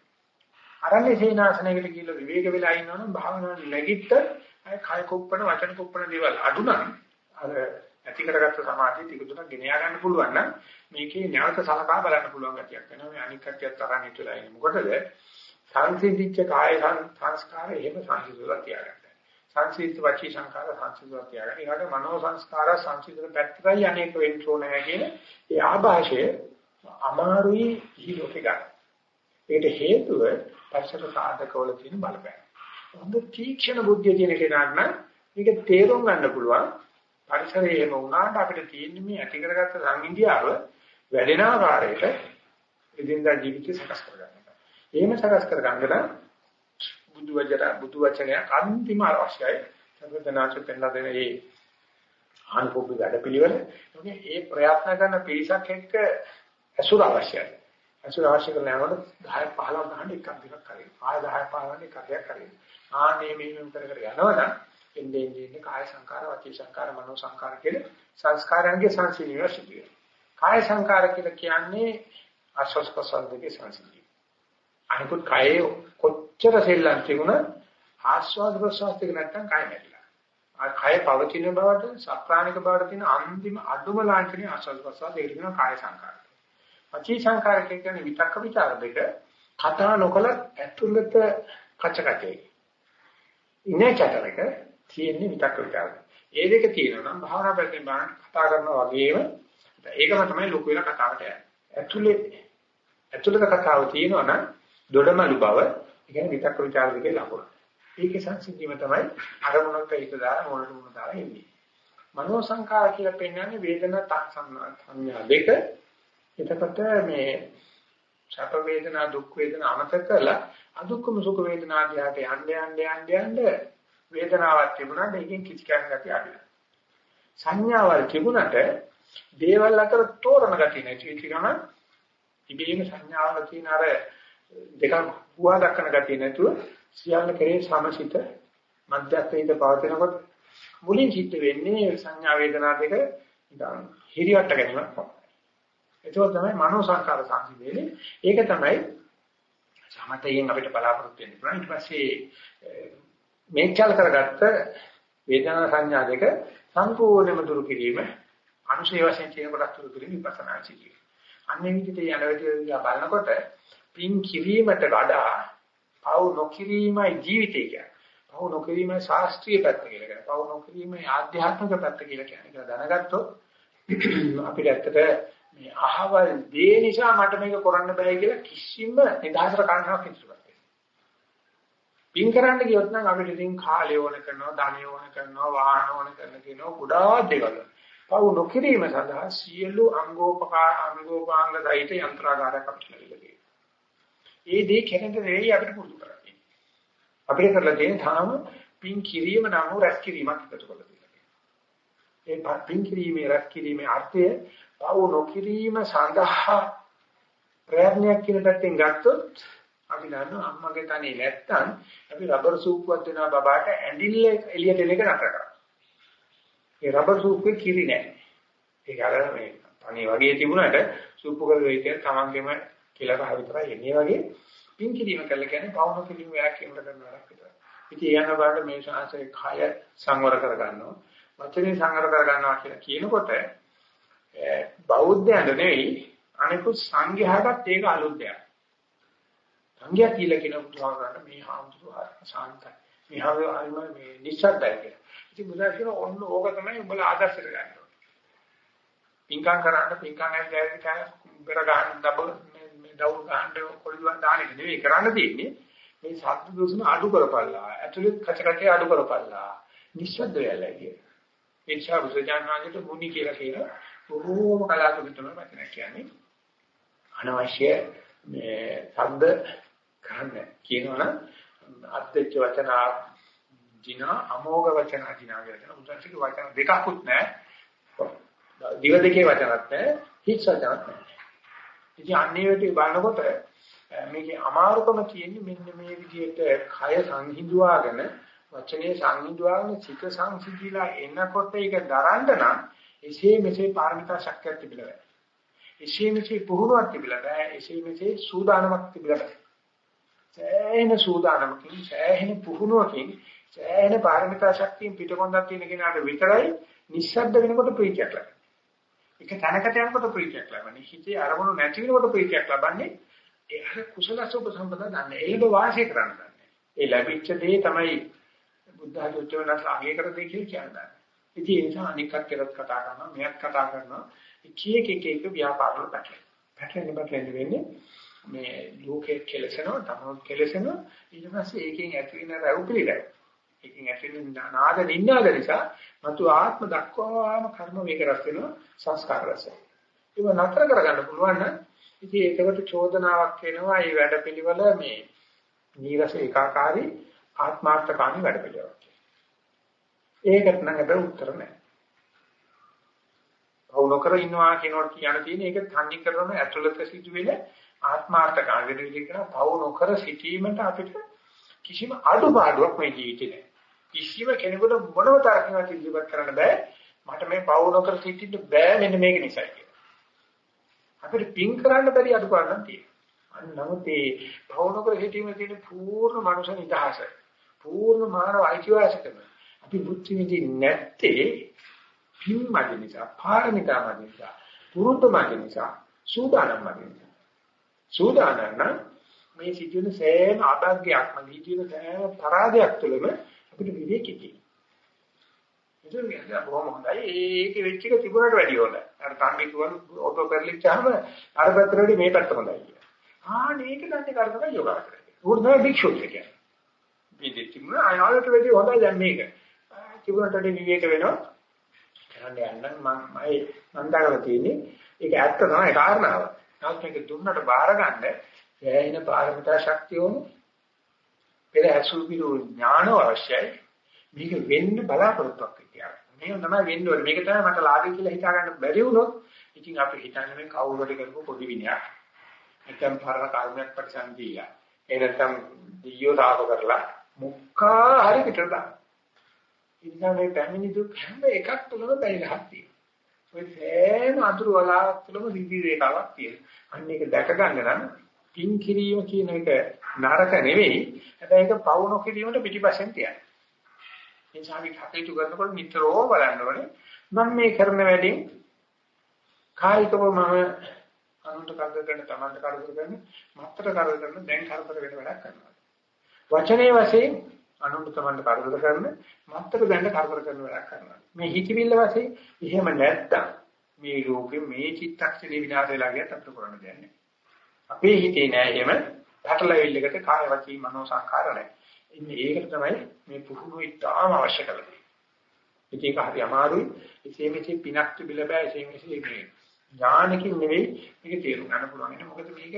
අරන්නේ සීනාසනයකට ගිහිල්ලා විවේක වෙලා ඉන්නවනම් භාවනාව නැගිට අය කය කුප්පන වචන කුප්පන දේවල් අඩු නම් අර ඇති කරගත්ත සමාධිය ටික දුරක් ගෙන යන්න පුළුවන් නම් මේකේ ඥානක සලකා බලන්න පුළුවන් ගතියක් වෙනවා. මේ අනික් කටියත් තරන් හිටලා ඉන්නේ. මොකටද? සංසිද්ධිච්ච කාය සංස්කාර එහෙම සංසිද්ධිලා තියාගන්න. සංසිද්ධ වචී සංස්කාර සංසිද්ධිලා තියාගන්න. ඊට මනෝ සංස්කාර සංසිද්ධිල පැත්තයි අනේක වෙන්න ඕනේ කියන ඒ ආభాෂය අමාරුයි හිලෝකේ ගන්න. ඒකට හේතුව පස්සට සාධකවල තියෙන බලපෑම. හොඳ තීක්ෂණ බුද්ධිය තියෙන කෙනාට නම් මේක තේරුම් ගන්න පුළුවන්. පරිසරයේ එහෙම වුණාට අපිට තියෙන්නේ මේ ඇති කරගත්ත සංහිඳියාව වැඩෙන ආකාරයට ඉදින්දා ජීවිතය සකස් කරගන්න. එහෙම සකස් කරගන්න නම් බුදු වචන බුදු වචනය අන්තිම අවශ්‍යයි. සර්වදනාච පෙන්ලා දෙන මේ ආනුභව වැඩපිළිවෙල. ඒ ප්‍රයත්න කරන පිරිසක් එක්ක ඇසුර අවශ්‍යයි. ඇසුර අවශ්‍ය කරන යනකොට 10 15 ගන්න එකක් දෙකක් හරියි. ආය 10 15 එකක් දෙකක් හරියි. ආනේ මේ මෙහෙම කර කර යනවනම් එන්නේ එන්නේ කාය සංකාර, වාචී සංකාර, මනෝ සංකාර කියලා සංස්කාරයන්ගේ සංසිඳීම සිදු වෙනවා. කාය සංකාර කියලා කියන්නේ ආශ්වාස ප්‍රශ්වාස දෙකේ සංසිඳීම. අනිකුත් කායේ කොච්චර සෙල්ලම් තිබුණත් ආශ්වාස ප්‍රශ්වාස දෙක නැත්තම් කාය නැතිලා. ආ කාය පවතින බවට සත්‍රාණික බවට තියෙන අන්තිම අඩුම ලාංඡනීය ආශ්වාස ප්‍රශ්වාස දෙක වෙනවා කාය සංකාර. පචී සංඛාර කියන්නේ විතක්ක ਵਿਚාර දෙක කතා නොකල ඇතුළත කචකටේ ඉන්නේ චතරක තියෙන්නේ විතක්ක ਵਿਚාර. ඒ දෙක තියෙනවා නම් භාවනා පැත්තෙන් බලන්න කතා කරනවා වගේම ඒකම තමයි ලොකු වෙන කතාවට යන්නේ. ඇතුළේ ඇතුළත කතාව තියෙනවා නම් දොඩමලු බව ඒ කියන්නේ විතක්ක ਵਿਚාර දෙකේ ලකුණ. ඒකේ සංසිද්ධියම තමයි අරමුණක හිත දාලා මොළට මොන දාලා එන්නේ. මනෝ සංඛාර කියලා පෙන්වන්නේ වේදනා සංඥා දෙක එතකොට මේ සැප වේදනා දුක් වේදනා අමතක කරලා අදුක්කම සුඛ වේදනා ආදියට යන්න යන්න යන්න යන්න වේදනාවක් තිබුණාට ඒකෙන් කිසි කෙනෙක් ගැටි අඩුයි. සංඥාවල් තිබුණාට දේවල් අතර තෝරන ගැටි නැති වෙච්ච ගමන් ඉබේම සංඥාවල තියෙන අර දෙකක් හුවා දක්වන ගැටි නැතුව සියල්ල කෙරේ සමසිත මධ්‍යස්ථිත පවතිනකොට මුලින් සිද්ධ වෙන්නේ සංඥා වේදනා දෙක නිකන් හිරියට ගැනීමක් තමයි. ඒක තමයි මනෝ සංකාර සංසිඳෙන්නේ. ඒක තමයි සමතයෙන් අපිට බලාපොරොත්තු වෙන්න පුළුවන්. ඊට පස්සේ මේකල් කරගත්ත වේදනා සංඥා දෙක සම්පූර්ණයෙන්ම දුරු කිරීම අනුශේ වශයෙන් කියන කොටස් දුරු කිරීම විපස්සනා සිටිය. අන්නේ විදිහට යන විදිහ බලනකොට පින් කිරීමට වඩා පව් නොකිරීමයි ජීවිතය කියන්නේ. පව් නොකිරීමයි ශාස්ත්‍රීය පැත්ත කියලා කියනවා. පව් නොකිරීමයි ආධ්‍යාත්මික පැත්ත කියලා කියන්නේ. ඒක දැනගත්තොත් අපිට ඇත්තට මේ අහවල් දේ නිසා මට මේක කරන්න බෑ කියලා කිසිම නිදහසට කන්නවක් ඉතුරු පින් කරන්න ගියොත් නම් අපිට ඉතින් කාලය ඕන කරනවා, ධනය ඕන කරනවා, වාහන ඕන කරන කියනවා ගොඩාක් දේවල්. පව් නොකිරීම සඳහා සියලු අංගෝපකා අංගෝපාංග දෛත යන්ත්‍රාගාරයක් අපිට ලැබිලා තියෙනවා. ඒ දේ කෙනෙක් දෙයි අපිට පුරුදු කරන්නේ. අපිට කරලා තියෙන තාම පින් කිරීම නම් රැස් කිරීමක් එකතු කරලා තියෙනවා. ඒ පින් කිරීමේ රැස් කිරීමේ අර්ථය පව් නොකිරීම සඳහා ප්‍රයත්නයක් කියන පැත්තෙන් ගත්තොත් අපි දන්නවා අම්මගේ තනේ නැත්තම් අපි රබර් සූප්පුවක් දෙනවා බබාට ඇඳිල්ල එළියට එන එක නතර කරා. ඒ රබර් සූප්පේ කිරි නැහැ. ඒක අර මේ තනේ වගේ තිබුණාට සූප්පු කරලා ඉතින් තමන්ගේම කියලා කහ විතරයි එන්නේ වගේ පින් කිරීම කළ කියන්නේ පවුන කිරීම ව්‍යාඛ්‍යාන කරන වැඩක් විතරයි. ඉතින් යන බාට මේ ශාසයේ කය සංවර කර ගන්නවා. වචනේ සංවර කර ගන්නවා කියලා කියනකොට බෞද්ධයන්ට නෙවෙයි අනිකුත් සංඝයාටත් ඒක අලුත් දෙයක්. සංඝයා කියලා කියන බුදුහාමරට මේ හාමුදුරුවෝ සාන්තයි. මේ හාමුදුරුවෝ මේ නිශ්ශබ්දයි කියලා. ඉතින් බුදුහාම කියන ඔන්න ඕක තමයි උඹලා ආදර්ශයට ගන්න ඕනේ. පින්කම් කරන්න පින්කම් ඇවිල්ලා කෑ බෙර ගන්න දබ මේ දවුල් ගන්න කොළිදුවන් දාන එක නෙවෙයි කරන්න තියෙන්නේ. මේ සත්‍ය දෝෂන අඩු කරපල්ලා. ඇතුළේ කචකටේ අඩු කරපල්ලා. නිශ්ශබ්ද වෙලා කියන. ඒ නිසා බුදුජානනාංශයට මුනි කියලා කියන බොහෝම කලාතුරකින් තමයි මතන කියන්නේ. අනවශ්‍ය මේ ශබ්ද කරන්න කියනවනම් අත්‍යච්ච වචන දිනා අමෝඝ වචන දිනා කියලා කියන උදාසික වචන දෙකකුත් නැහැ. දිව දෙකේ වචනත් නැහැ, හිස් වචනත් නැහැ. ඉතින් අන්නේ වෙටි බලනකොට මේකේ අමාරුකම තියෙන්නේ මෙන්න මේ විදිහට කය සංහිඳුවාගෙන වචනේ සංහිඳුවාගෙන චිත සංසිඳිලා එනකොට ඒක දරන්න නම් එසේ මෙසේ පාරමිතා ශක්තියක් තිබිලා බෑ. එසේ මෙසේ පුහුණුවක් තිබිලා බෑ. එසේ මෙසේ සූදානමක් තිබිලා බෑ. සෑහෙන සූදානමකින් සෑහෙන පුහුණුවකින් සෑහෙන පාරමිතා ශක්තියෙන් පිටකොන්දක් තියෙන කෙනාට විතරයි නිස්සද්ද වෙනකොට ප්‍රීතියක් ලැබෙන්නේ. එක තැනකට යනකොට ප්‍රීතියක් ලැබෙන්නේ. හිතේ අරමුණු නැති වෙනකොට ප්‍රීතියක් ලබන්නේ. ඒ අර කුසල සුපසම්පදා දන්නේ. ඒක වාසිය කරන්න දන්නේ. ඒ ලැබිච්ච දේ තමයි බුද්ධ ආධුච්ච වෙනස් අගය කර දෙයි කියලා කියන්නේ. ඉතින් ඒ නිසා අනික් කටට කතා කරනවා, මෙයක් කතා කරනවා. එක එක එක එක ව්‍යාපාර වල පැටලෙන. පැටලෙන්න පැටලෙන්න වෙන්නේ මේ ලෝකයේ කෙලසෙනවා තමනුත් කෙලසෙනවා ඊට පස්සේ ඒකෙන් ඇති වෙන රැව් පිළිරැව් ඒකෙන් ඇති වෙන නාද නින්නාද නිසා මතු ආත්ම දක්වාම කර්ම වේග රැස් වෙනවා සංස්කාර රැස් ඒක නතර කරගන්න පුළුවන් නම් ඉතින් ඒකට චෝදනාවක් එනවා මේ වැඩපිළිවෙල මේ නීරස ඒකාකාරී ආත්මාර්ථකාමී වැඩපිළිවෙලක්. ඒකට නම් අපේ උත්තර නැහැ. පවු නොකර ඉන්නවා කියනකොට කියන තියෙන ඒක තන්නේ කරන ඇතුළත සිදුවෙන ආත්මාර්ථකාමී වෙන විදිහ පවු නොකර සිටීමට අපිට කිසිම අඩුපාඩුවක් මේ ජීවිතේ නැහැ. කිසිම කෙනෙකුට මොනම තරකින්වත් ඉදිරිපත් කරන්න බෑ. මට මේ පවු නොකර සිටින්න බෑ මෙන්න මේක නිසා කියලා. අපිට පින් කරන්න බැරි අඩුපාඩුවක් තියෙනවා. නමුත් මේ පවු නොකර සිටීමේ තියෙන පූර්ණ මනුෂ්‍ය නිදහස, පූර්ණ මානව අයිතිවාසිකම අපි බුද්ධි විදිහේ නැත්තේ පින් මැද නිසා, පාරමිතා මැද නිසා, පුරුදු මැද නිසා, සූදානම් මැද නිසා. සූදානම් නම් මේ සිදුවෙන සෑම අභාග්‍යයක්ම, සිදුවෙන සෑම පරාදයක් තුළම අපිට විවේකී තියෙනවා. ඒක කියන්නේ බොහොම හොඳයි. ඒක වෙච්ච එක තිබුණට වැඩිය හොඳයි. අර තම්බි කියවන ඔටෝ පෙරලිච්චාම අර පැත්තට වැඩි මේ පැත්ත හොඳයි කියලා. ආ මේක දන්නේ කරනවා යෝගාවචරය. උඩ තමයි භික්ෂුත් කියන්නේ. මේ දෙතිමුණ ආයතට වැඩි හොඳයි දැන් මේක. තිබුණට වැඩි විවේක වෙනවා. කරන්න යන්න මම මයි නන්දාගල තියෙන්නේ. ඒක ඇත්ත තමයි කාරණාව. නමුත් මේක දුන්නට බාර ගන්න සෑහෙන පාරමිතා ශක්තිය වුණු පෙර ඇසුරු ඥාන අවශ්‍යයි. මේක වෙන්න බලාපොරොත්තුක් කියලා. මේක තමයි වෙන්න ඕනේ. මේක තමයි මට ලාභය කියලා හිතා ගන්න බැරි වුණොත් ඉතින් අපි හිතන්නේ මේ කවුරුහට කරපු පොඩි විනයක්. නැත්නම් පරණ කර්මයක් ප්‍රතිසන්දියා. ඒ නැත්නම් දියෝ දාප කරලා මුක්කා හරි පිටට දාන්න. ඉතින් මේ පැමිණි දුක් හැම එකක් තුළම බැරිලහක් තියෙනවා. ඔය සෑම අඳුර වලාවක් තුළම විවි රේඛාවක් තියෙනවා. අන්න ඒක දැක ගන්න නම් පින් කිරීම කියන එක නරක නෙවෙයි. හැබැයි ඒක පවු නොකිරීමට පිටිපස්සෙන් තියන්න. ඒ නිසා අපි කටයුතු කරනකොට නිතරම බලන්න ඕනේ මම මේ කරන වැඩෙන් කායිකව මම අනුන්ට කරදර කරන තමන්ට කරදර කරන මත්තර කරදර කරන දැන් කරදර වෙන වැඩක් කරනවා. වචනේ වශයෙන් අනුන්ට තමන්ට කරදර කරන මත්තර දැන් කරදර කරන වැඩක් කරනවා. මේ හිතවිල්ල වශයෙන් එහෙම නැත්තම් මේ ලෝකෙ මේ චිත්තක්ෂණේ විනාශ වෙලා ගියත් අපිට කරන්න දෙයක් නැහැ. අපේ හිතේ නෑ එහෙම පැටලෙවිල්ලකට කාය වචී මනෝ සංකාර නැහැ. ඉන්නේ ඒකට තමයි මේ පුහුණුව ඉතාම අවශ්‍ය කරන්නේ. ඒක හරි අමාරුයි. එසේ මෙසේ පිනක් තිබිලා බෑ. එසේ මෙසේ මේ ඥානකින් නෙවෙයි මේක තේරුම් ගන්න පුළුවන්. ඒක මොකද මේක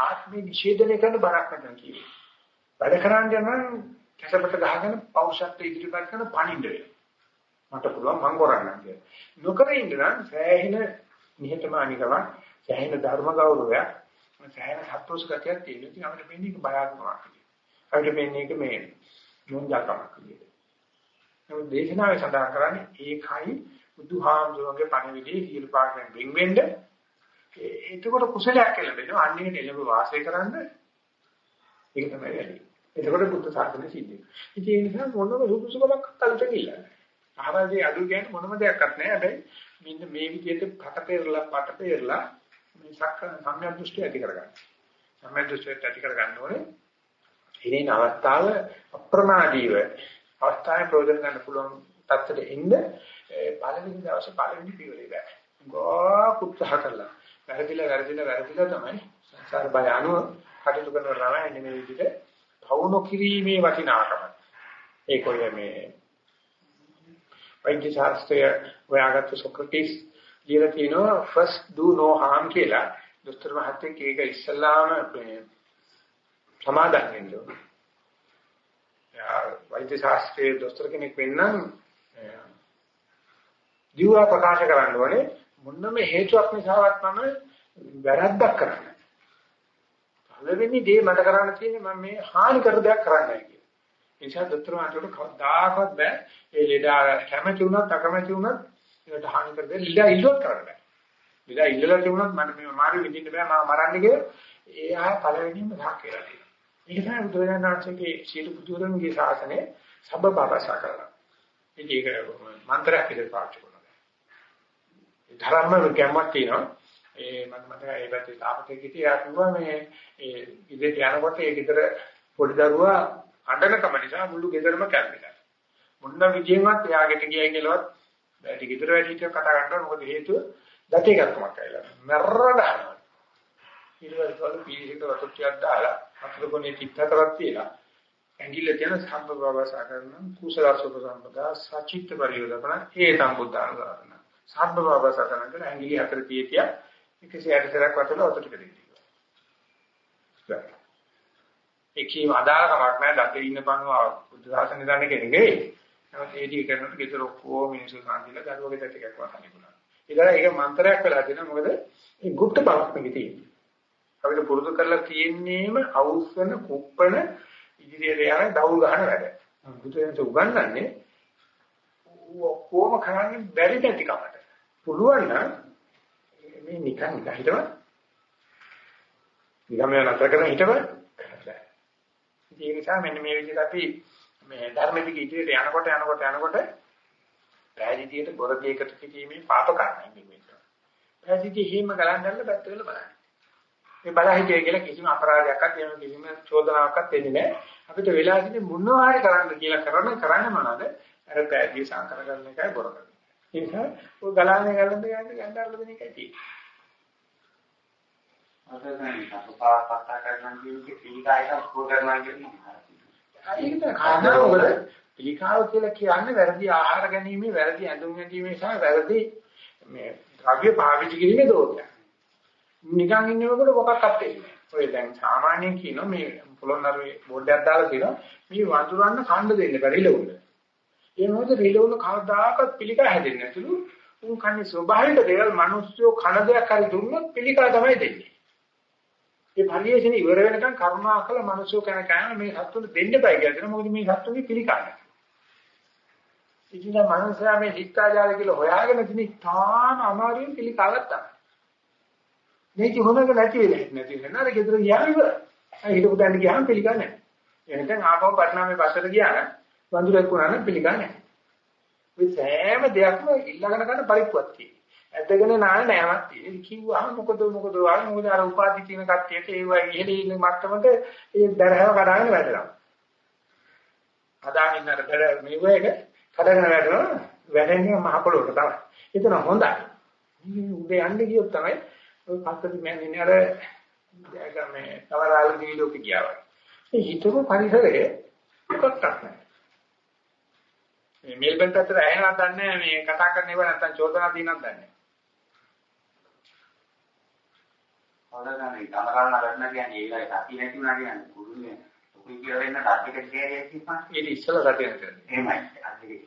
ආත්මේ නිෂේධනය කරන බරක් නැතන කියන්නේ. වැඩ කරන්න යන කැසපට ගහගෙන පෞෂත්ව ඉදිරිපත් කරන පණින්න වෙනවා. මට පුළුවන් මං කරන්නම් කියලා. නොකර ඉන්න නම් සෑහෙන නිහතමානීකම, සෑහෙන ධර්ම ගෞරවයක්, සෑහෙන සත්පුරුෂ ගතියක් තියෙනවා. ඉතින් අපිට වෙන්නේ බලාගෙනනවා. අපිට මේක මේ යොන්ජාකමක් විදියට. නමුත් දේශනාවේ සඳහන් කරන්නේ ඒකයි බුදුහාමුදුරන්ගේ පණිවිඩයේ සියලු පාඩම් වෙන් වෙන්න එතකොට කුසලයක් කියලා වෙනවා. අන්නේට එළඹ වාසය කරන්න ඒක තමයි වැඩි. එතකොට බුද්ධ ශාසනය සිද්ධ වෙනවා. ඉතින් ඒ නිසා මොනම සුදුසුකමක් අතලට ගිල්ලා. ආහාරයේ අඩු ගෑන මොනම දෙයක්වත් නැහැ. හැබැයි මෙන්න මේ විදිහට කට පෙරලා පට පෙරලා මේ සක්ක සම්‍යක් දෘෂ්ටි ඇති කරගන්න. සම්‍යක් දෘෂ්ටි ඇති කරගන්න ඕනේ. ඉතින් අවස්ථාව අප්‍රමාදීව අවස්ථාවේ ප්‍රයෝජන ගන්න පුළුවන් තත්ත්වයට එන්න පළවෙනි දවසේ පළවෙනි පියවරේ බෑ. ගෝ උත්සාහ කළා. වැරදිලා වැරදිලා වැරදිලා තමයි සංසාර බය අනුව කටයුතු කරන රමයි මේ විදිහට පවුන කිරීමේ වටිනාකම. ඒක ඔය මේ වෛද්‍ය ශාස්ත්‍රය හොයාගත්ත සොක්‍රටිස් ලියලා තිනවා first do no harm කියලා. දොස්තර මහත්තයෙක් ඒක ඉස්සල්ලාම සමාදන් වෙන්න ඕනේ. වෛද්‍ය ශාස්ත්‍රයේ දොස්තර කෙනෙක් වෙන්නම් දියුවා ප්‍රකාශ කරන්න ඕනේ මොනම හේතුවක් නිසාවත් මම වැරද්දක් කරන්නේ. පළවෙනි දේ මට කරන්න තියෙන්නේ මම මේ හානි කර දෙයක් කරන්නයි කියන්නේ. ඒ නිසා දොස්තර මාතෘකාවට කවදාකවත් බෑ. ඒ ලෙඩා කැමති වුණත් අකමැති වුණත් ඒකට හානි කර දෙන්න ලෙඩා ඉල්ලුවත් කරන්න බෑ. ලෙඩා ඉල්ලලා තිබුණත් මට මේ මාරු විඳින්න බෑ මම මරන්න කියලා එයා පළවෙනිම සාක් කියලා තියෙනවා. ඒක තමයි බුදුරජාණන් වහන්සේගේ සීල බුදුරන්ගේ ශාසනය සබ්බපාරසා කරලා. ඒක මන්ත්‍රයක් විදිහට පාවිච්චි කරනවා. ධර්ම ගැම්මක් තියෙනවා. ඒ මම මතකයි ඒ පැත්තේ තාපකෙ කිටියා කිව්වා මේ ඒ ඉතින් යනකොට ඒ ගෙදර පොඩි දරුවා අඬනකම නිසා මුළු ගෙදරම කැළඹිලා. මොන්න විදියෙන්වත් එයාගෙට ගියයි කියලාවත් බැටි ගෙදර වැඩි හිටිය කතා කරනවා මොකද හේතුව දතේ ගන්නමක් ඇවිල්ලා. මැරරලා ඊළඟට කල් පීරිකට වතුර ටිකක් දාලා අතර කොනේ තිත් හතරක් තියලා ඇඟිල්ල තියෙන සම්බවවසා කරන කුසල සුභ සම්පදා සචිත්ත පරියෝදපන ඒ සම්බුද්ධානුගාරණ සම්බවවසා කරන ඇඟිලි අතර තියතිය 100 සැරයක් වතුර ඔතට දෙන්නේ. ඒකේ ආදාරකමක් නැහැ දත්තේ ඉන්න පණුව බුද්ධ ශාසනය දන්න කෙනෙක් නෙවෙයි. නමුත් ඒ දී කරනකොට ගෙදර ඔක්කොම මිනිස්සු සාන්තිලා දරුවගේ දෙට ටිකක් වහන්න පුළුවන්. ඒකලා ඒක මන්ත්‍රයක් වෙලා තියෙනවා මොකද මේ গুপ্ত බවක් මේකේ තියෙන්නේ. අපිට පුරුදු කරලා තියෙන්නේම අවුස්සන කුප්පන ඉදිරියට යන දවුල් ගන්න වැඩ. බුදුරජාණන් උගන්වන්නේ ඔක්කොම කරන්නේ බැරි නැති කමට. පුළුවන් නම් මේ නිකන් නිකන් හිටව. නිකන් මේ නතර කරන හිටව. ඒ නිසා මෙන්න මේ විදිහට අපි මේ ධර්ම දිග ඉදිරියට යනකොට යනකොට යනකොට පෑදීතියට බොරදියකට කිීමේ පාප කර්මයෙන් වෙනවා. පෑදීතිය හිම ගලන්දන්න පැත්ත වල බලන්න. මේ බල හිතේ කියලා කිසිම අපරාධයක්වත් එහෙම කිසිම චෝදනාවක්වත් වෙන්නේ නැහැ. අපිට වෙලා ඉන්නේ මොනවා හරි කරන්න කියලා කරන කරන්නේ මොනවද? අර පෑදී සංකර කරන එකයි බොර කරන. ඒ නිසා ඔය ගලානේ ගලන්ද යන්නේ ගන්ඩාරල දෙන එකයි තියෙන්නේ. අදගන්නේ අපපාවක් පස්සා කරනවා කියන්නේ පිළිකායක ස්කෝර් කරනවා කියන්නේ. ඒක තමයි කාරණාවල පිළිකාව කියලා කියන්නේ වැරදි ආහාර ගැනීම, වැරදි ඇඳුම් ගැනීම සහ වැරදි මේ ද්‍රව්‍ය පාවිච්චි කිරීමේ දෝෂය. නිකන් ඉන්නකොට මොකක්වත් වෙන්නේ ඔය දැන් සාමාන්‍යයෙන් කියන මේ පොළොන්නරුවේ බෝඩ් එකක් දාලා තියෙනවා මේ වඳුරන්න කන්න දෙන්න බැරිල උන්න. ඒ මොකද රිලවුන කවදාකවත් පිළිකා හැදෙන්නේ නැතුළු උන් කන්නේ ස්වභාවික දේවල් මිනිස්සු කන දෙයක් හරි දුන්නොත් පිළිකා තමයි දෙන්නේ. ඒ පරිේශන ඉවර වෙනකන් කරුණා කළ මිනිස්සු කන කන මේ සත්තුන්ට දෙන්න බෑ කියලා දෙනවා. මොකද මේ සත්තුන්ගේ පිළිකා නැහැ. ඉතින් මනුස්සයා මේ හිත්තාජාල කියලා හොයාගෙන තියෙන තාම අමාරුවෙන් පිළිකාවක් තමයි. මේක හොනක නැති වෙන්නේ නැති වෙන නේද ගෙදර ගියාම ඉවරයි. අය හිටපු තැනට ගියාම පිළිගන්නේ නැහැ. එහෙනම් ආපහු පටනාමේ පස්සට ගියා නම් වඳුරෙක් වුණා නම් පිළිගන්නේ නැහැ. මේ සෑම දෙයක්ම ඉල්ලගෙන ගන්න පරිප්පුවක් තියෙනවා. ඇදගෙන නාන නෑමක් තියෙනවා. කිව්වහම මොකද මොකද වගේ මොකද අර උපාධි තියෙන කට්ටියට ඒ වගේ ඉහළ ඉන්න මට්ටමට ඒ දරහව කඩාගෙන වැටෙනවා. හදාගෙන ඉන්නට බැල මේ වගේ කඩගෙන වැටෙනවා. වැටෙන්නේ මහ පොළොවට තමයි. ඒතන හොඳයි. උඩ යන්න ගියොත් තමයි ඔය පස්සට මෑන්නේ අර මේ තවරාල දීලෝක ගියා වගේ. මේ හිතම පරිසරයේ මොකක්වත් නැහැ. මේ මෙල්බන් පැත්තට ඇහෙනවද දන්නේ මේ කතා කරන ඒවා නැත්තම් චෝදනා දිනක් දන්නේ. හොදගන්නේ තවරාල නරන්න කියන්නේ ඒකයි සතිය නැති වුණා කියන්නේ ගුරුනේ. ඔකේ කියලා වෙන ඩාට් එක කෑරියක් තියපන්. ඒක ඉස්සලා රටේ නැතිද? එහෙමයි. අද්දේ.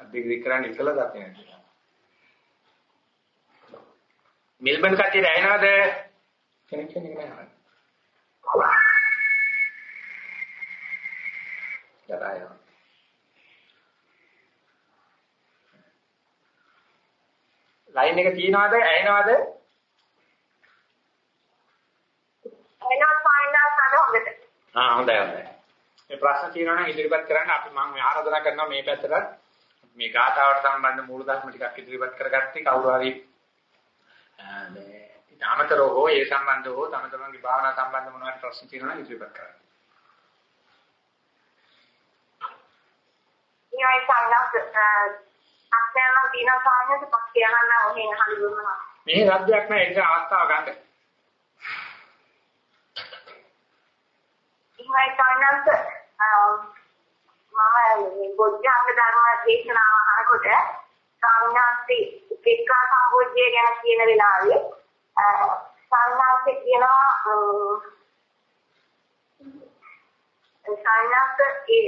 අද්දේ කරන්නේ ඉස්සලා රටේ නැතිද? මෙල්බන් කට්ටියට ඇහෙනවද? කෙනෙක් කෙනෙක් නෑ. යදාය. ලයින් එක තියනවද? ඇහෙනවද? එනවා පායින්ලා සාද හොඳට. ආ හොඳයි හොඳයි. මේ ප්‍රශ්න තියෙනවා නම් ඉදිරිපත් කරන්න අපි මම ආරාධනා කරනවා මේ පැත්තට මේ ගාථාවට සම්බන්ධ මූලධර්ම ටිකක් ඉදිරිපත් කරගත්තේ කවුරු හරි මේ ඊටමතරව හෝ ඒ සම්බන්ධව හෝ තම තමන්ගේ භාවනා සම්බන්ධ මොනවාට ප්‍රශ්න තියෙනවා නම් ඉදිරිපත් කරන්න. ඊයයි සංඝාස අත්‍යවම දින සාහනක පක්ෂයන්න ඔහෙන් හඳුන්වනවා. මේ රද්දයක් නෑ ඒක අවස්ථාව ගන්න. ඊයයි සංඝාස මම බොද්ධංග ධර්ම දේශනාව අහනකොට සංඝාසී උපේක්ඛා සම්බෝධිය ගැන කියන වෙලාවේ සංඝාසී කියනවා සංඝාස ඒ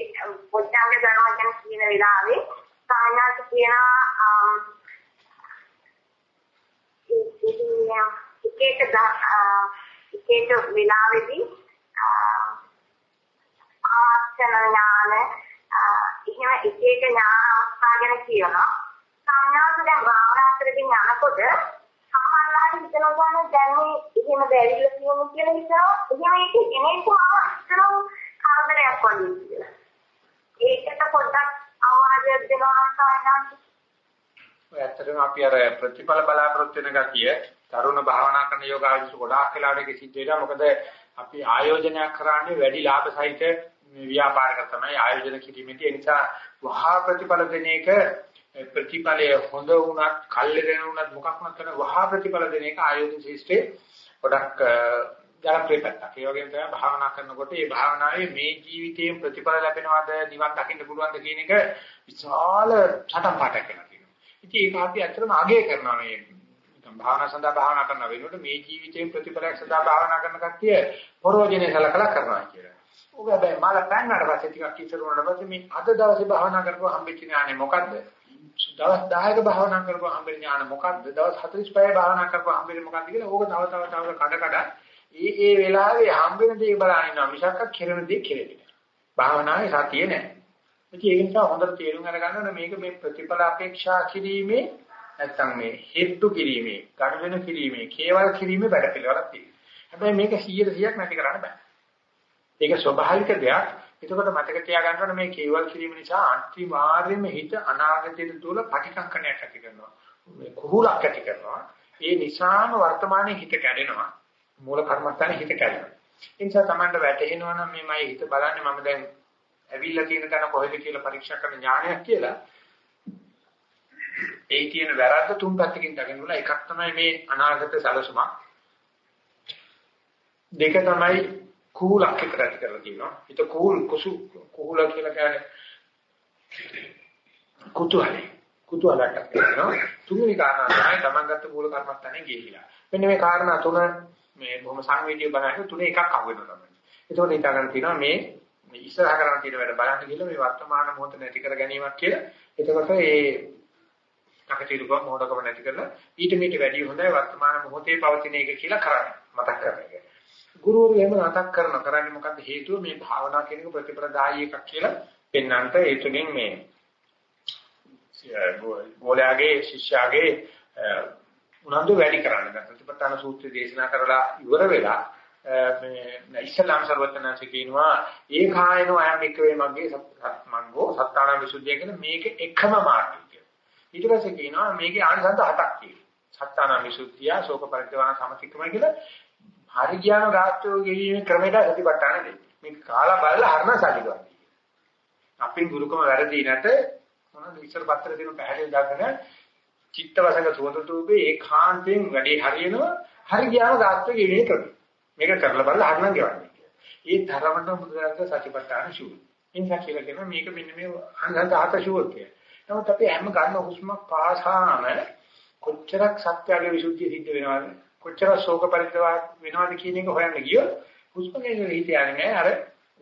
බොද්ධංග ධර්ම ගැන කියන වෙලාවේ සංඝාස කියනවා එක එක එක වෙලාවේදී ආස්තන ඥාන එහෙම එක එක ඥාන අවස්ථා ගැන කියනවා. සංඥාස දැන් භාවනා කරගෙන යනකොට සමහරවිට හිතනවා ගන්න දැන් මේ එහෙම බැරිලා කියමු කියලා හිතනවා. එහෙම ඒක එනේකම හිතනවා කරදරයක් වගේ කියලා. ඒකට පොඩ්ඩක් අවවාදයක් දෙනවා සංඥාස ඔය ඇත්තටම අපි අර ප්‍රතිඵල බලාපොරොත්තු වෙන ගතිය තරුණ භාවනා කරන යෝගාවචර ගොඩාක් වෙලාවට ඒක සිද්ධ වෙනවා. මොකද අපි ආයෝජනයක් කරන්නේ වැඩි ලාභ සහිත ව්‍යාපාරක තමයි ආයෝජන කිරීමේදී. ඒ නිසා වහා ප්‍රතිඵල දෙන එක ප්‍රතිඵලය හොඳ වුණත් කල්ලෙරෙන වුණත් මොකක් නැතන වහා ප්‍රතිඵල දෙන එක ආයෝජන ශිෂ්ටේ ගොඩක් ජනප්‍රිය පැත්තක්. ඒ වගේම තමයි භාවනා කරනකොට මේ භාවනාවේ මේ ජීවිතයේ ප්‍රතිඵල ලැබෙනවද නිවන් දකින්න පුළුවන්ද කියන එක විශාල සටන් පාටක් වෙනවා කියනවා. ඉතින් ඒක අපි ඇත්තටම අගය කරනවා මේ නැත්නම් භාවනා සඳහා භාවනා කරන වෙනකොට මේ ජීවිතයේ ප්‍රතිඵලයක් සඳහා භාවනා කරන කට්ටිය පරෝජනේ සලකලා කරනවා කියලා. ඔබ හැබැයි මාල පැන්නට පස්සේ ටිකක් ඉස්සර වුණාට පස්සේ මේ අද දවසේ භාවනා කරපුවා හම්බෙච්ච ඥානෙ මොකද්ද? දවස් 10ක භාවනා කරපුවා හම්බෙච්ච ඥාන මොකද්ද? දවස් 45 භාවනා කරපුවා හම්බෙන්නේ මොකද්ද කියලා ඕක තව තව තව කඩ කඩ ඒ ඒ වෙලාවේ හම්බෙන දේ බලන ඉන්නවා මිසක් කෙරෙන දේ කෙරෙන්නේ නැහැ. භාවනාවේ සතිය නැහැ. ඉතින් ඒ නිසා හොඳට තේරුම් අරගන්න ඕනේ මේක මේ ප්‍රතිඵල අපේක්ෂා කිරීමේ නැත්තම් මේ හේතු කිරීමේ, ගණන කිරීමේ, කේවල කිරීමේ වැඩ පිළිවෙලක් තියෙනවා. හැබැයි මේක 100%ක් නැති කරන්න බෑ. ඒක ස්වභාවික දෙයක්. එතකොට මතක තියාගන්න ඕනේ මේ කේවල කිරීම නිසා අන්තිමාර්යෙම හිත අනාගතයට තුල පටිකංකණයක් ඇති කරනවා. මේ කුහුලක් ඇති කරනවා. ඒ නිසාම වර්තමානයේ හිත කැඩෙනවා. මූල කර්මස්ථානේ හිත කැඩෙනවා. ඒ නිසා Tamanට වැටහෙනවා නම් මේ මයි හිත බලන්නේ මම දැන් ඇවිල්ලා තියෙන තැන කොහෙද කියලා පරීක්ෂා කරන ඥානයක් කියලා. ඒ තියෙන වැරද්ද තුන් පැත්තකින් දකින්න එකක් තමයි මේ අනාගත සැලසුමක්. දෙක තමයි කූලක් එකට ඇති කරලා තියෙනවා. හිත කූල් කුසු කූල කියලා කියන්නේ කුතුහලයි. කුතුහලයක් තියෙනවා. තුන්වෙනි කාරණා තමයි Taman ගත්ත මූල කර්මස්ථානේ ගිහිලා. මෙන්න මේ කාරණා තුන මේ බොහොම සංවේදී බලහින් තුනේ එකක් අහු වෙනවා තමයි. ඒකෝට හිතාගන්න තියෙනවා මේ මේ ඉස්සරහ කරන්න තියෙන වැඩ බලන්න කියලා මේ වර්තමාන මොහොත නැති කර ගැනීමක් කියලා. එතකොට ඒ කකතිරුකම මොහොතකම නැති කරලා ඊට මීට වැඩි හොඳයි වර්තමාන මොහොතේ පවතින එක කියලා කරන්න මතක් කරගන්න එක. ගුරුවරු එහෙම මතක් කරන කරන්නේ මොකද්ද හේතුව මේ භාවනා කියන එක ප්‍රතිපදායි එකක් කියලා පෙන්වන්නට ඒ තුලින් මේ ගෝලයාගේ ශිෂ්‍යයාගේ උනන්දු වැඩි කරන්න ගත්තා. ප්‍රතිපත්තන සූත්‍රය දේශනා කරලා ඉවර වෙලා මේ ඉස්ලාම් ਸਰවඥාන්ස කියනවා ඒ කායන අයම් එකේ මගේ සත්මංගෝ සත්තාන විසුද්ධිය කියන මේක එකම මාර්ගය කියලා. ඊට පස්සේ කියනවා මේකේ ආනිසංස හතක් තියෙනවා. සත්තාන විසුද්ධිය, ශෝක පරිත්‍යාග සමතික්‍රමය කියලා හරියන රාජ්‍යෝ ගෙවීමේ ක්‍රමයට ප්‍රතිපත්තන දෙන්නේ. මේක කාලා බලලා හරණ සාධිකවා. අපින් ගුරුකම වැරදි නැට මොනවද ඉස්සර පත්‍ර දෙන පැහැදිලි දාගෙන චිත්තවසඟ සුවඳ දූපේ ඒකාන්තයෙන් වැඩි හරියනවා. හරි ගියාම ධාත්වයේ ඉනේ කරනවා මේක කරලා බලලා හරනම් ගෙවන්නේ ඒ ධර්මතම බුදුරජාණන් සතිපට්ඨාන ශූල ඉන්සා කියලා කියනවා මේක මෙන්න මේ අන්ධාත ශූල කිය. නමුත් අපි හැම ගන්න හුස්ම පාසාම කොච්චරක් සත්‍යයේ විසුද්ධිය සිද්ධ වෙනවද? කොච්චර ශෝක පරිද්දවා වෙනවද කියන එක හොයන්න ගියොත් හුස්ම ගැන හිත යන්නේ අර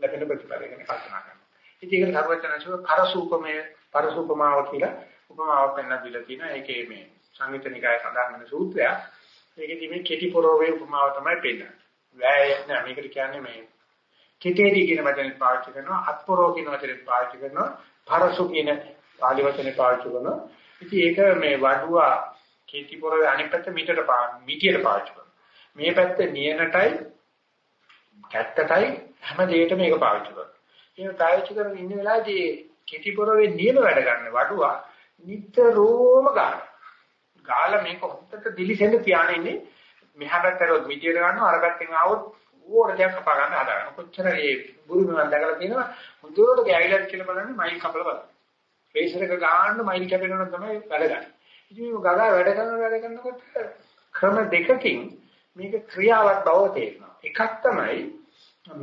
ලැබෙන ප්‍රතිඵලය ගැන කල්පනා කරනවා. ඉතින් ඒක ධර්මචනසෝ කරසූපමේ පරසූපමාව කියලා. උපමාවක් වෙන්න දීලා තියෙනවා. ඒකේ මේ සංයුතනිකාය සඳහන් වෙන සූත්‍රයක්. ඒකෙදි මේ කෙටි පොරොවේ උපමාව තමයි පෙන්නන්නේ. වැය නෑ මේකට කියන්නේ මේ කෙටේදී කියන වචනේ පාවිච්චි කරනවා අත්පොරෝ කියන වචනේ පාවිච්චි කරනවා පරසු කියන පාලි වචනේ පාවිච්චි කරනවා ඉතින් ඒක මේ වඩුවා කේති පොරේ අනිත් පැත්ත මීටර මීටියට පාවිච්චි කරනවා මේ පැත්ත නියනටයි කැත්තටයි හැම දෙයකටම මේක පාවිච්චි කරනවා ඒක පාවිච්චි කරගෙන ඉන්න වෙලාවේදී කේති පොරේ නියම වැඩ ගන්න වඩුවා නිතරම ගන්න ගාලා මේක හොත්තට දිලිසෙන්න තියාගෙන ඉන්නේ මෙහා පැත්තට මිටියට ගන්නවා අර පැත්තෙන් ආවොත් ඕන දෙයක් කපා ගන්න හදාගන්න. කොච්චර මේ බුරුම මම දැකලා තියෙනවා හොඳට ගෑවිලක් කියලා බලන්නේ මයිල් කපලා බලන්න. ප්‍රේෂර් එක ගන්න මයිල් කැපෙනවා තමයි වැඩ ගන්න. ඉතින් මේ ගගා වැඩ කරන වැඩ කරනකොට ක්‍රම දෙකකින් මේක ක්‍රියාවක් බව තේරෙනවා. එකක් තමයි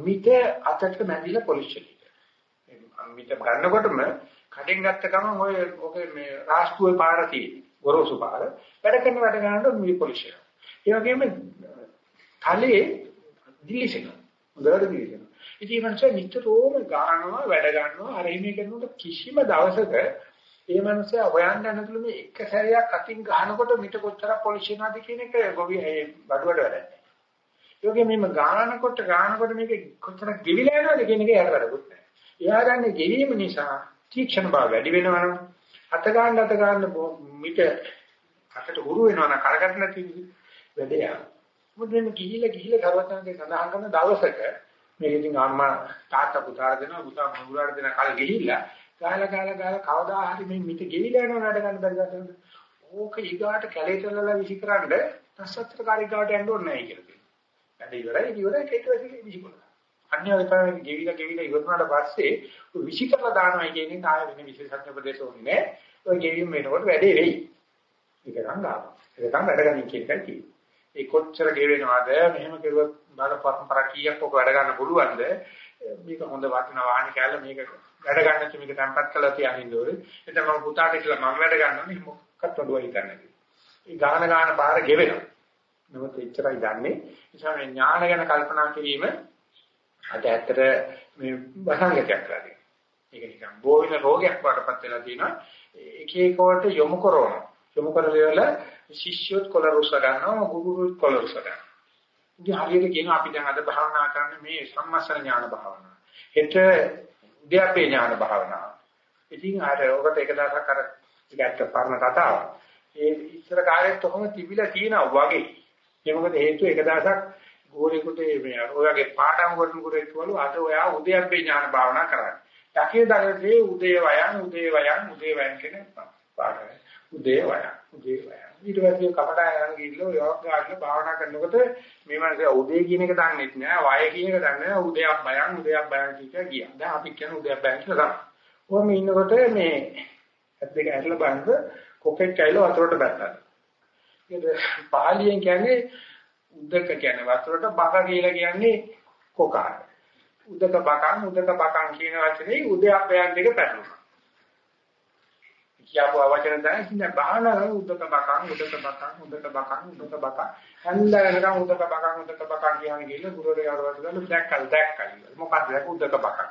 මිට අතට මැදිලා පොලිෂ් එක. මිට ගන්නකොටම කඩෙන් ගත්ත ගමන් ඔය ඔකේ මේ රාස්තුවේ පාර තියෙන්නේ. ගොරෝසු පාර. වැඩ කරන වැඩ ගන්නකොට මේ පොලිෂ් එක. ඒ වගේම තලයේ දිලිසෙනවා. හොඳට දිලිසෙනවා. ඉතින් මේ මනුස්සයා නිතරම ගන්නවා වැඩ ගන්නවා අර එමේ කරනකොට කිසිම දවසක ඒ මනුස්සයා හොයන්න යනතුළු මේ එක සැරයක් අතින් ගහනකොට මිට කොච්චර පොලිෂ් වෙනවද කියන එක ගොවි ඒ බඩුවට වැඩන්නේ. ඒ වගේම මේ ගානකොට ගානකොට මේක කොච්චර ගෙවිලා යනවද කියන එක යාට වැඩකුත් නැහැ. එයා ගන්න ගෙවීම නිසා තීක්ෂණ බව වැඩි වෙනවනම් අත ගන්න අත ගන්න මිට අකට උරු වෙනවනම් කරකට නැති වැඩේ යනවා. මොකද මේ ගිහිලා ගිහිලා කරවතනගේ සඳහන් කරන දවසක මේක ඉතින් අම්මා තාත්තා පුතාට දෙනවා පුතා මගුලාට දෙන කල් ගිහිල්ලා ගාලා ගාලා ගාලා කවදා හරි මේ මිට ගෙවිලා යනවා නඩ ගන්න බැරි ගන්න. ඕක ඊගාට කැලේටලලා විසිකරන්න තස්සත්තර කාර්යගාට යන්න ඕනේ නැහැ කියලා කියනවා. වැඩ ඉවරයි ඉවරයි කේට වැසිලි විසිකරනවා. අන්‍ය විපාකෙ ගෙවිලා ගෙවිලා ඉවරනාට පස්සේ විසිකරලා දානවා කියන එක ආයෙ වෙන විශේෂඥ ප්‍රදේශ ඕනේ නෑ. ඔය ගෙවීම වෙනකොට වැඩේ වෙයි. ඒක නම් ගාව. ඒක තමයි වැඩ ගන්න කියන එකයි තියෙන්නේ. ඒ කොච්චර ගෙවෙනවද මෙහෙම කෙරුවොත් බාල පරම්පරා කීයක් ඔක වැඩ ගන්න පුළුවන්ද මේක හොඳ වටිනා වාහන කැල මේක වැඩ ගන්න මේක තැම්පත් කළා තියාගෙන ඉන්න ඕනේ එතන මම පුතාට කියලා මම වැඩ ගන්නවා මේ මොකක්වත් වඩුවයි කරන්නේ ඒ ගාන ගාන පාර ගෙවෙනවා. නමුත් එච්චරයි දන්නේ. නිසා මේ ඥාන ගැන කල්පනා කිරීම අද ඇත්තට මේ වසංගතයක් කරලා ඒක නිකන් බෝ වෙන රෝගයක් වඩපත් වෙලා තියෙනවා. එක එක වට යොමු කරනවා. යොමු කරලා ශිෂ්‍යොත් කොලරුස ගන්නවා, ගුරුරුත් කොලරුස ගන්නවා. ඉතින් හරියට කියනවා අපි දැන් අද භාවනා කරන්නේ මේ සම්මස්සන ඥාන භාවනාව. හෙට උද්‍යාපේ ඥාන භාවනාව. ඉතින් අර ඔකට එක දවසක් අර ටිකක් පරණ කතාවක්. ඒ ඉස්සර කාලෙත් කොහොම තිබිලා තියෙනවා වගේ. ඒ මොකද හේතුව එක දවසක් ගෝලෙකුට මේ ඔයගේ පාඩම් කරනකොට කිව්වලු අද ඔයා උද්‍යප්පේ ඥාන භාවනා කරන්නේ. යකේ දගලේ උදේ වයන් උදේ වයන් උදේ වයන් කියන පාඩම. උදේ වයන් උදේ වයන්. ඊට පස්සේ කපටා යන ගිහිල්ලා යෝග ගාඩල භාවනා කරනකොට මේ මනසේ උදේ කියන එක දන්නේ නැහැ. වය කියන එක දන්නේ නැහැ. උදේක් බයන් උදේක් බයන් කිය ගියා. දැන් අපි කියන උදේක් බයන් කියලා තමයි. කොහොම ඉන්නකොට මේ ඇත් දෙක ඇරලා බලනකොට කොකෙක් කයිල වතුරට බැත්තා. ඒක පාලියෙන් කියන්නේ උදක කියන්නේ වතුරට බක කියලා කියන්නේ කොකාට. උදක බකන් උදක බකන් කියන වචනේ උදයක් බයන් දෙක පැටලුණා. කියපු වචන දැන් ඉතින් බාහන උදක බකන් උදක බකන් උදක බකන් උදක බකන්. හන්දරනකම් උදක බකන් උදක බකන් කියන්නේ ගිහින් ගුරුවරයා යාළුවාට ගන්න දැක්කල් දැක්කල් මොකක්ද දැක උදක බකන්.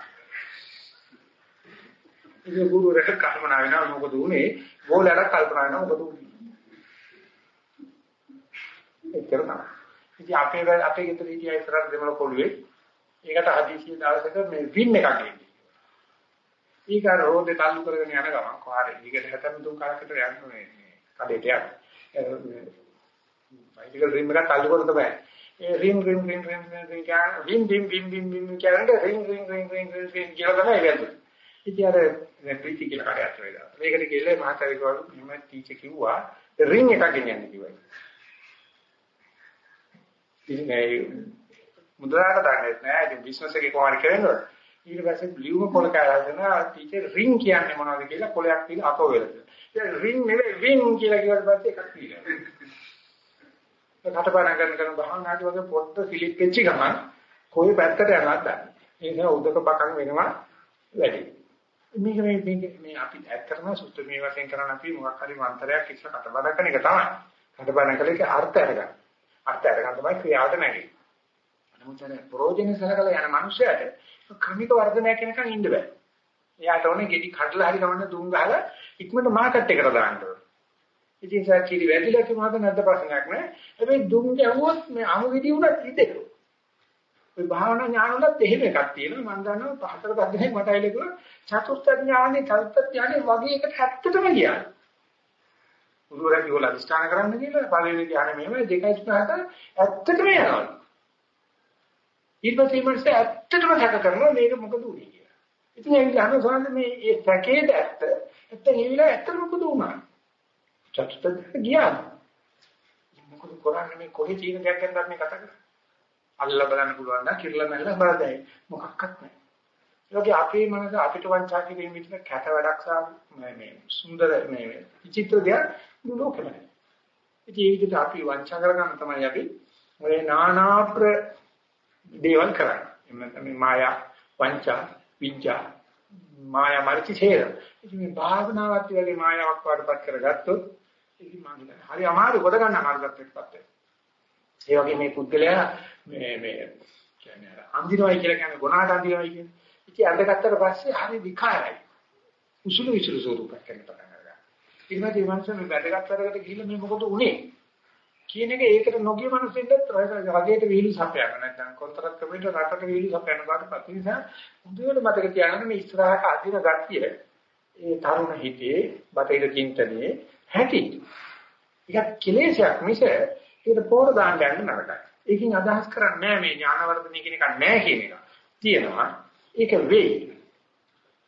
ඉතින් ගුරුවරට කල්පනා වෙනවා මොකද උනේ? ගෝලයට කල්පනා වෙනවා මොකද උනේ? එච්චර තමයි. ඉතින් අපේ අපේ ගෙදර ඉතියා ඉස්සරහ දෙමළ කොළුවේ ඒකට හදිසිය දවසක මේ වින් එකක් එන්නේ. ඊගා රෝදේ තල්ලු කරගෙන යන ගමන් කොහරි. ඊකට හැතම් තුන් කාලකට යන්න මේ කඩේට යන්න. බයිසිකල් රිම් එකක් තල්ලු කරලා තමයි ඒ රිම් රිම් රිම් රිම් රිම් කියන විම් විම් විම් විම් විම් කියන්නේ රිම් රිම් රිම් රිම් රිම් රිම් කියලා තමයි වෙන්නේ ඉතින් අර ප්‍රීති කියලා කඩයක් වෙලා. මේකට කියලා මහත්තයා කිව්වලු මම ටීචර් කිව්වා රින් එකක් ගෙනියන්න කිව්වා. ඉතින් මේ මුද්‍රාට දන්නේ නැහැ. ඉතින් බිස්නස් එකේ කොහොමද කරන්නේ? ඊට පස්සේ බ්ලියුම පොල කාලා ටීචර් රින් කියන්නේ මොනවද කියලා පොලයක් කියලා අපෝ වෙලද. ඒ රින් නෙවෙයි වින් කියලා කිව්වට පස්සේ එකක් තියෙනවා. කටපාඩම් කරන කරන බහනාටි වගේ පොට්ට සිලිප් වෙච්ච ගමන් කොයි පැත්තට යනවද දන්නේ. ඒ නිසා උදක බකන් වෙනවා වැඩි. මේක මේ මේ අපි ඇත්තටම සුත්ත මේ වශයෙන් කරන අපි මොකක් හරි මන්ත්‍රයක් ඉස්සර කටපාඩම් කරන එක තමයි. කටපාඩම් කළේ ඒක අර්ථ අරගන්න. අර්ථ අරගන්න තමයි ක්‍රියාවට නැගෙන්නේ. නමුත් අර ප්‍රෝජන සලකලා යන මනුස්සයාට ක්‍රමික වර්ධනයක් වෙනකන් ඉන්න බෑ. එයාට ඕනේ ගෙඩි කඩලා හරි ගමන්න දුම් ගහලා ඉක්මනට මාකට් එකට දාන්න ඕනේ. ඉතින් සාකිරි වැඩිලා කිව්වද නැද්ද ප්‍රශ්නයක් නෑ. හැබැයි දුම් ගැහුවොත් මේ අමු විදි උනත් ඉදෙකෝ. ඔය භාවනා ඥානවලත් එහෙම එකක් තියෙනවා. මම දන්නවා පහතර පද්දේ මට ඇවිල්ලා චතුර්ථ ඥානෙ චතුර්ථ ඥානෙ වගේ එකට ඇත්තටම ගියා. උරුවරක් ඉවල අදිස්ථාන කරන්න කියලා පළවෙනි ඥානෙ මෙහෙමයි දෙකයි තුනකට ඇත්තටම යනවා. ඊට පස්සේ මනස ඇත්තටම සැක කරනවා මේක මොකද උනේ කියලා. ඉතින් ඒක ගන්න සෝන්ද මේ ඒ සැකේද ඇත්ත. ඇත්ත නෙවිලා ඇත්තට මොකද උනා? චතුර්ථ ගියා. මොකද කරන්නේ මේ කොහේ තියෙන දෙයක් ගැන අපි කතා කරන්නේ? අල්ල බලන්න පුළුවන් නම් කිරලා මැල්ල බලදැයි මොකක්වත් නැහැ. ඒකේ අපේ මනස අපිට වංචා කිරීම විතර කැට වැඩක් සා මේ සුන්දර මේ විචිත්‍ර දෙයක් ලෝකෙම නැහැ. ඉතින් ඒ විදිහට අපි වංචා කරගන්න තමයි අපි ඔය නානාප්‍ර දේවල් කරන්නේ. එන්න තමයි මායා වංචා විඥා මායා මරිචේර. ඉතින් මේ භාවනාවත් වගේ මායාවක් වඩපත් කරගත්තොත් ඉතින් මම හරි අමාරු කොට ගන්න අමාරුකමකට පත් වෙනවා. ඒ වගේ මේ පුද්ගලයා මේ මේ කියන්නේ අන්දිනවයි කියලා කියන්නේ ගුණාට අන්දිනවයි කියන්නේ. ඉතින් අඳගත්තට පස්සේ හරි විකාරයි. උසුළු විසුළු ස්වරූපයක් වෙන පටන් ගන්නවා. ඊට පස්සේ මනුස්සය මේ වැඩගත්තරකට ගිහිල්ලා මේ මොකද උනේ? කියන එක ඒකට නොගිය මිනිස්සුන්ට රජයට විහිළු සපයන නැත්නම් කොන්ත්‍රාත් කමිට රටට විහිළු සපයන බාට පත් නිසා හොඳට මතක තියාගන්න මේ ඉස්සරහට අදින ගතිය ඒ තරුණ හිතේ බටහිර චින්තනයේ හැටි. ඒක කෙලෙසයක් මිස ඒකට පොර දාන්න යන්න නරකයි. ඒකෙන් අදහස් කරන්නේ මේ ඥානවර්ධනය කියන එක නෑ කියන එක. තියෙනවා. ඒක වෙයි.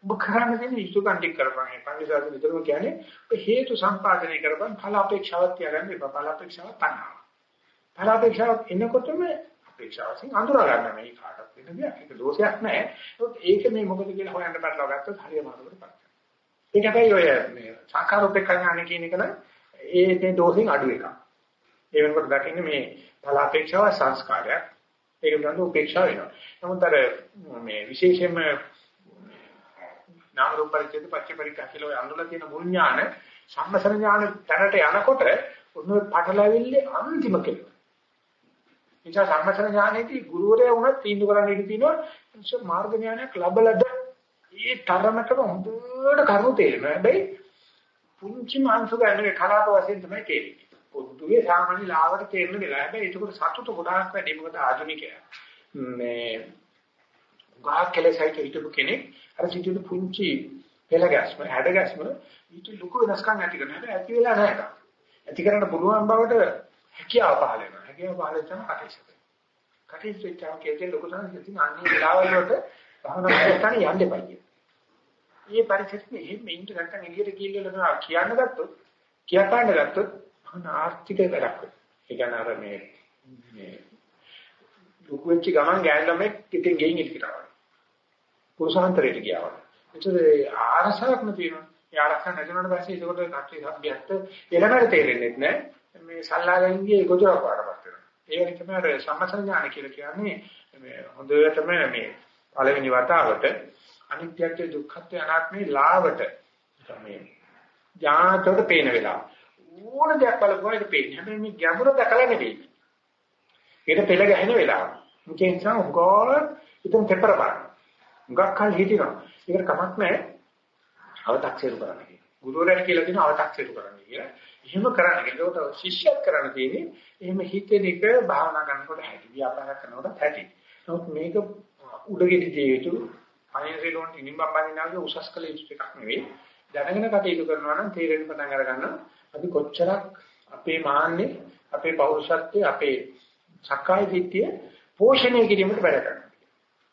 ඔබ කරන්නේ දෙන්නේ ඉස්තුකම් ටික කරපන්. ඒ පන්දිසාර විතරම කියන්නේ ඔය හේතු සම්පාදනය කරපන් ඵල අපේක්ෂාවක් තියාගන්න එපා. ඵල අපේක්ෂාව තණ්හාව. ඵල අපේක්ෂාවක් එනකොටම අපේක්ෂාවකින් අඳුරා ගන්න මේ කාටත් වෙන දෙයක්. ඒක දෝෂයක් නෑ. ඒක මේ මොකද කියලා හොයන්න බැලලා ගත්තොත් හරියම අරකට ඒක හැබැයි ඔය මේ සංඛාරෝපේක්ෂණ කියන එක නම් ඒ මේ දෝෂෙන් අඩු එකක්. ඒ වෙනකොට දකින්නේ මේ ඵල අපේක්ෂාව සංස්කාරයක්. ඒක නඳ උපේක්ෂාව වෙනවා. නමුත් අර මේ විශේෂයෙන්ම නාම රූප පරිච්ඡේද පච්ච පරික්ඛා කියලා ඔය අඳුලා තියෙන මුල් ඥාන සම්මසන ඥාන තැනට යනකොට ඔන්න පටලැවිල්ලේ අන්තිම කෙලවර. නිසා සම්මතන ඥානෙදී ගුරුවරයා වුණත් තීන්දුව කරන්න ඉඩ තියෙනවා. නිසා මාර්ග ඥානයක් ලැබලද ඒ තරමටම හොඳට කරුණු තේරෙනවා. හැබැයි පුංචි මාංශ ගන්න කලාප වශයෙන් තමයි තේරෙන්නේ. පොදුවේ සාමාන්‍ය ලාවට තේරෙන වෙලාව. හැබැයි ඒක සතුට ගොඩාක් වැඩි මොකද ආධුනිකයා. මේ ගාක් කෙලෙසයිට හිටපු කෙනෙක් අර සිටින පුංචි පෙළ ගැස්ම, හැඩ ගැස්ම ඊට ලොකු වෙනස්කම් ඇති කරනවා. හැබැයි ඇති වෙලා නැහැ. ඇති කරන්න පුළුවන් බවට හැකියාව පහළ වෙනවා. හැකියාව පහළ වෙච්චම කටේසක. කටේසක වෙච්චම කේතේ ලොකු තමයි ඉතින් අන්නේ වෙලාවල් වලට භවනා කරන්න යන්න එපා කියන. මේ පරිසරෙත් එහෙම ඉන්න නැත්නම් එළියට ගිහිල්ලා කියන්න ගත්තොත් කියා ගන්න ගත්තොත් අන ආර්ථික වැඩක්. ඒ කියන්නේ අර මේ මේ දුක වෙච්ච ගමන් ගෑන් ළමෙක් ඉතින් ගෙයින් ඉතිරනවා. පුරුෂාන්තරයට ගියා වගේ. ඒතර ආරසාවක් නැතිනවා. ඒ ආරක්ෂා නැතිවෙනාට පස්සේ ඒකට කට්ටිය සබ්බියත් එළමර තේරෙන්නේ නැහැ. මේ සල්ලාගන්නේ ගොදුරක් වඩපත් වෙනවා. ඒ වගේ තමයි අර සම්මසන ඥාන කියලා කියන්නේ මේ හොඳටම මේ පළවෙනි වතාවට අනිත්‍යත්වයේ දුක්ඛත්වයේ අනාත්මේ ලාවට මේ ඥානතට පේන වෙලාව. ඕන දෙයක් බලපුවා ඒක පේන්නේ. හැබැයි මේ ගැඹුර දැකලා නෙවෙයි. ඒක පෙළ ගැහෙන වෙලාව. මුකේ නිසා උගෝල ඉතින් තෙපර බලන්න. මුගක් කල් හිටිනවා. ඒකට කමක් නැහැ. අව탁සේරු කරන්න කියලා. ගුරුවරයාට කියලා දෙන අව탁සේරු කරන්න කියලා. එහෙම කරන්න. ඒකට ශිෂ්‍යයෙක් කරන්න තියෙන්නේ එහෙම හිතෙන එක භාවනා කරනකොට හැටි. ව්‍යාපාර කරනකොට හැටි. නමුත් මේක උඩගෙඩි දිය යුතු අයරේලොන් ඉනිම්බම්බන්නාගේ උසස් කළ යුතු එකක් නෙවෙයි. දැනගෙන කටයුතු කරනවා නම් තීරණ පටන් අර ගන්න අපි කොච්චරක් අපේ මාන්නේ අපේ පෞරුෂත්වය අපේ සක්කාය දිට්ඨිය පෝෂණය කිරීමට වැඩ කරනවා.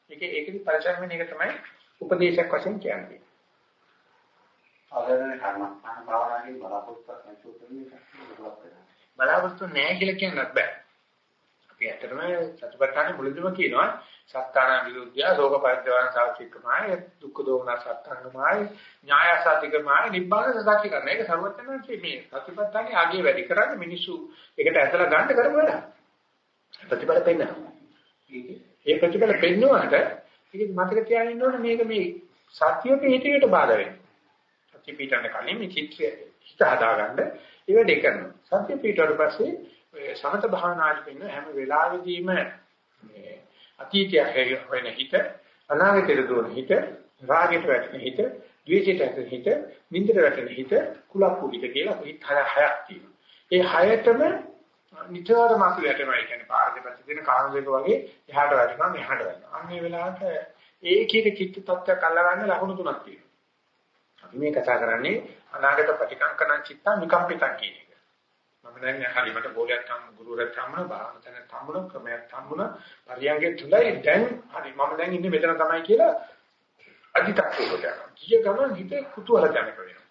ඒක ඒකෙදි පරිශ්‍රමයෙන් එක තමයි උපදේශයක් වශයෙන් කියන්නේ. අවබෝධන කර්මස්ථාන භාවනාවේ බලාපොරොත්තු බලාපොරොත්තු නැහැ කියලා කියන්නත් බෑ. අපි ඇත්තටම සතුටානේ මුලදීම කියනවා සත්තාන විරුද්ධය, ශෝක පරිද්දවන සාක්ෂිකමයි, දුක්ඛ දෝමන සත්තානමයි, ඥාය සාධිකමයි, නිබ්බාන සාක්ෂි කරන එක සර්වඥාන්සේ මේ සතිපට්ඨානේ ආගේ වැඩි කරන්නේ මිනිස්සු ඒකට ඇසලා ගන්න කරමු වැඩ. ප්‍රතිඵල පෙන්නනවා. ඒ ප්‍රතිඵල පෙන්නුවාට ඒක මතක තියාගන්න ඉන්න ඕනේ මේක මේ සත්‍යයට හිතේට බාධා වෙනවා. සත්‍ය පිටන්න කලින් මේ චිත්‍රය හිත හදාගන්න ඒ වැඩේ කරනවා. සත්‍ය පිටවට පස්සේ සමත භාවනාදී වෙන හැම වෙලාවෙදීම මේ අතීතය වෙන හිත අනාගතයට දුවන හිත රාගයට වැටෙන හිත ද්වේෂයට වැටෙන හිත නින්දට වැටෙන හිත කුලප්පු හිත කියලා හිත හයක් තියෙනවා. ඒ හයතම නිතරම අපි වැටෙනවා. ඒ කියන්නේ පාරේ පැත්තේ තියෙන කාණ දෙක වගේ එහාට වැටෙනවා මෙහාට වැටෙනවා. අන්න ඒ වෙලාවට ඒකීක චිත්ත tattයක් අල්ලගන්න ලකුණු තුනක් තියෙනවා. අපි මේ කතා කරන්නේ අනාගත ප්‍රතිකංකන චිත්ත නිකම්පිතං කියන එක. මම දැන් හරි මට බෝලයක් හම් ගුරුවරයෙක් හම්බුණා භාවනතන හම්බුණා ක්‍රමයක් හම්බුණා පරියන්ගේ තුලයි දැන් හරි මම දැන් ඉන්නේ මෙතන තමයි කියලා අදි탁කේකට යනවා. කිය ගමන් හිතේ කුතුහල ජනක වෙනවා.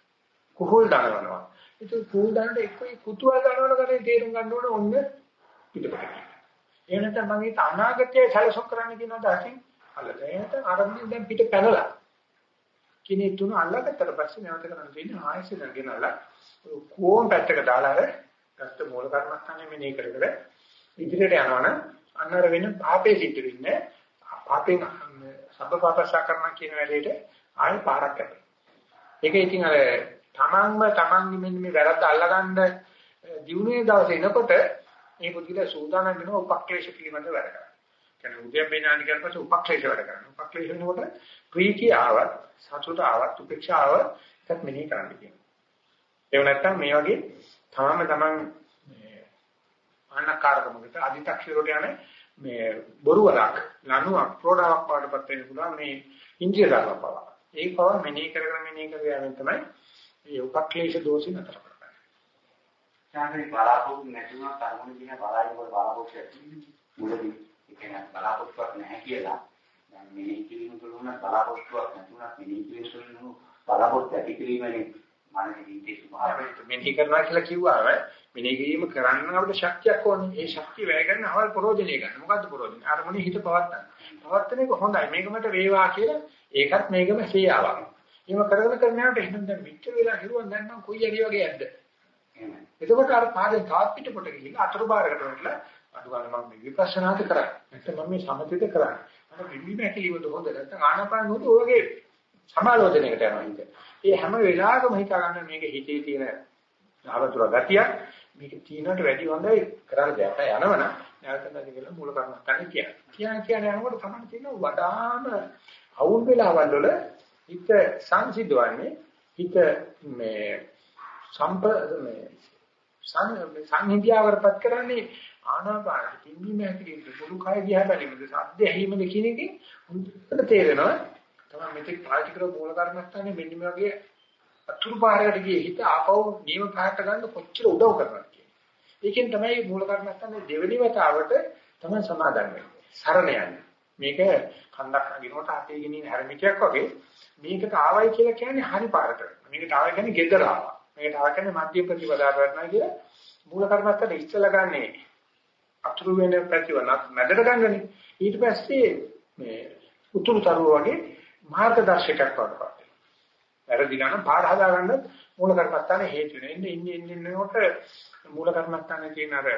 කුහුල් දානවා. ඒක කුහුල් දානට එක්කයි කුතුහල දානවල කරේ තේරුම් ගන්න ඕනේ ඔන්න පිටපත. එහෙම නැත්නම් මම හිත අනාගතයේ සැලසුම් කරන්න කියන අදහසින් අල්ලලා. එහෙම නැත්නම් අරමුණෙන් දැන් පිට පැනලා කිනේ තුන අල්ලගත්තට පස්සේ නැවත කරන්න තියෙන්නේ ආයෙත් ගෙනලා කොම් පැත්තක දාලා අර ගත්ත මූල කර්මස්ථානේ මෙනේ කර කර ඉදිරියට යනවනම් අන්නර වෙන පාපේ සිද්ධ වෙන්නේ පාපෙන් සබ්බ පාපසා කරන කියන වැඩේට ආයෙ පාරක් ඇති. ඒක ඉතින් අර තමන්ම තමන්ගේ මෙන්න මේ වැරද්ද අල්ලගන්න දිනුනේ දවසේ එනකොට මේ පුදුල සූදානම් වෙන උපක්ලේශ පිළිබඳව වැඩ කරනවා. කියන්නේ උද්‍යප්පේනානි කියන පස්සේ උපක්ලේශ වැඩ කරනවා. උපක්ලේශ වෙනකොට ප්‍රීතිය ආවත්, සතුට ආවත්, උපේක්ෂා ආවත් ඒත් මෙනෙහි කරන්න කියනවා. ඒ නැත්තම් මේ වගේ තාම තමන් මේ ආනකාරකමකට අදි탁ෂිරෝට යන්නේ මේ බොරුවරක්, ලනුවක්, ප්‍රෝඩාවක් වඩපත් වෙන්න පුළුවන් මේ ඉන්ද්‍රිය ධර්ම පව. ඒක පව මෙනෙහි කරගෙන මෙනෙහි කරගෙන තමයි මේ උපක්ලේශ දෝෂින නතර කරන්නේ. සාමාන්‍ය බලාපොරොත්තු නැතිව කර්මණ දින බලායි වල බලාපොරොත්තු ඇති මුලදී ඒ කියන්නේ බලාපොරොත්තුවක් නැහැ කියලා දැන් මෙනෙහි කිරීම තුළ උන බලාපොරොත්තුවක් නැතුණත් මෙනෙහි කිරීම තුළ බලාපොරොත්තු ඇති කිරීමනේ මනසේ හිතේ ස්වභාවය මෙනෙහි කරනවා කියලා කිව්වම මෙනෙහි කිරීම කරන්න අපිට ශක්තියක් ඕනේ. ඒ ශක්තිය වැය ගන්න අවල් ප්‍රෝජනය ගන්න. මොකද්ද ප්‍රෝජනය? අරමුණේ හිත පවත්තන්න. පවත්තන එක හොඳයි. මේක මට වේවා කියලා ඒකත් මේකම ශේයාවක්. එහෙම කරගෙන කරන යනකොට එහෙනම් දැන් මෙච්චර වෙලා හිරුවන් දැන් නම් කොයි හරි වගේ ඇද්ද? එතකොට අර පාදේ තාත් පිට පොට ගිහින් අතුරු බාරකට වටලා අඩු ගන්න මම මේ විපස්සනාද කරන්නේ. නැත්නම් මම මේ සමථිත කරන්නේ. අර විවිධ ඇකිලිවද හොඳ නැත්නම් ආනාපාන හොඳ ඔයගේ සමාලෝචනයකට යනවා හිත. ඒ හැම වෙලාවකම හිතා ගන්න මේක හිතේ තියෙන ආවතුර ගතිය මේක තීනකට වැඩි හොඳයි කරන්න දෙයක් යනවනම් නැවත නැති කියලා මූල කර්මස්ථානේ කියන්නේ. කියන කියන යනකොට තමයි තියෙන වඩාම අවුල් වෙලාවල් වල හිත සංසිද්ධවන්නේ හිත මේ සම්ප මේ සංහිඳියාවරපත් කරන්නේ ආනාපාන තින්දීම හැකලින් පොළු කය දිහා බැලීමද සද්ද ඇහිමද කියන එකෙන් හොඳට තේරෙනවා තමයි මෙතෙක් පාටි කර මූල කර්මස්ථානේ මෙන්න මේ වගේ අතුරු පාරකට ගියේ හිත ආපහු නියම පාරට ගන්න කොච්චර උදව් කරනවද කියන්නේ. ඒකෙන් තමයි මූල කර්මස්ථානේ දෙවෙනි වතාවට තමයි සමාදන් වෙන්නේ. සරණ යන්නේ. මේක කන්දක් අගිනකොට අතේ ගෙනින් හැරමිටියක් වගේ මේකට ආවයි කියලා කියන්නේ හරි පාරට. මේකට ආවයි කියන්නේ ගෙදර ආවා. මේකට ආව කියන්නේ මධ්‍ය ප්‍රතිපදාවට වටනවා කියලා මූල කර්මස්ථානේ ඉස්සලා ගන්නේ අතුරු වෙන ප්‍රතිවනත් මැදට ගන්නනේ. ඊට පස්සේ මේ උතුරු තරුව වගේ මාර්ගදර්ශකයක් වඩපත්. වැරදි ගන්න පාර හදා ගන්න මූල කර්මස්ථානේ හේතු වෙන. ඉන්නේ ඉන්නේ ඉන්නේ නෝට මූල කර්මස්ථානේ තියෙන අර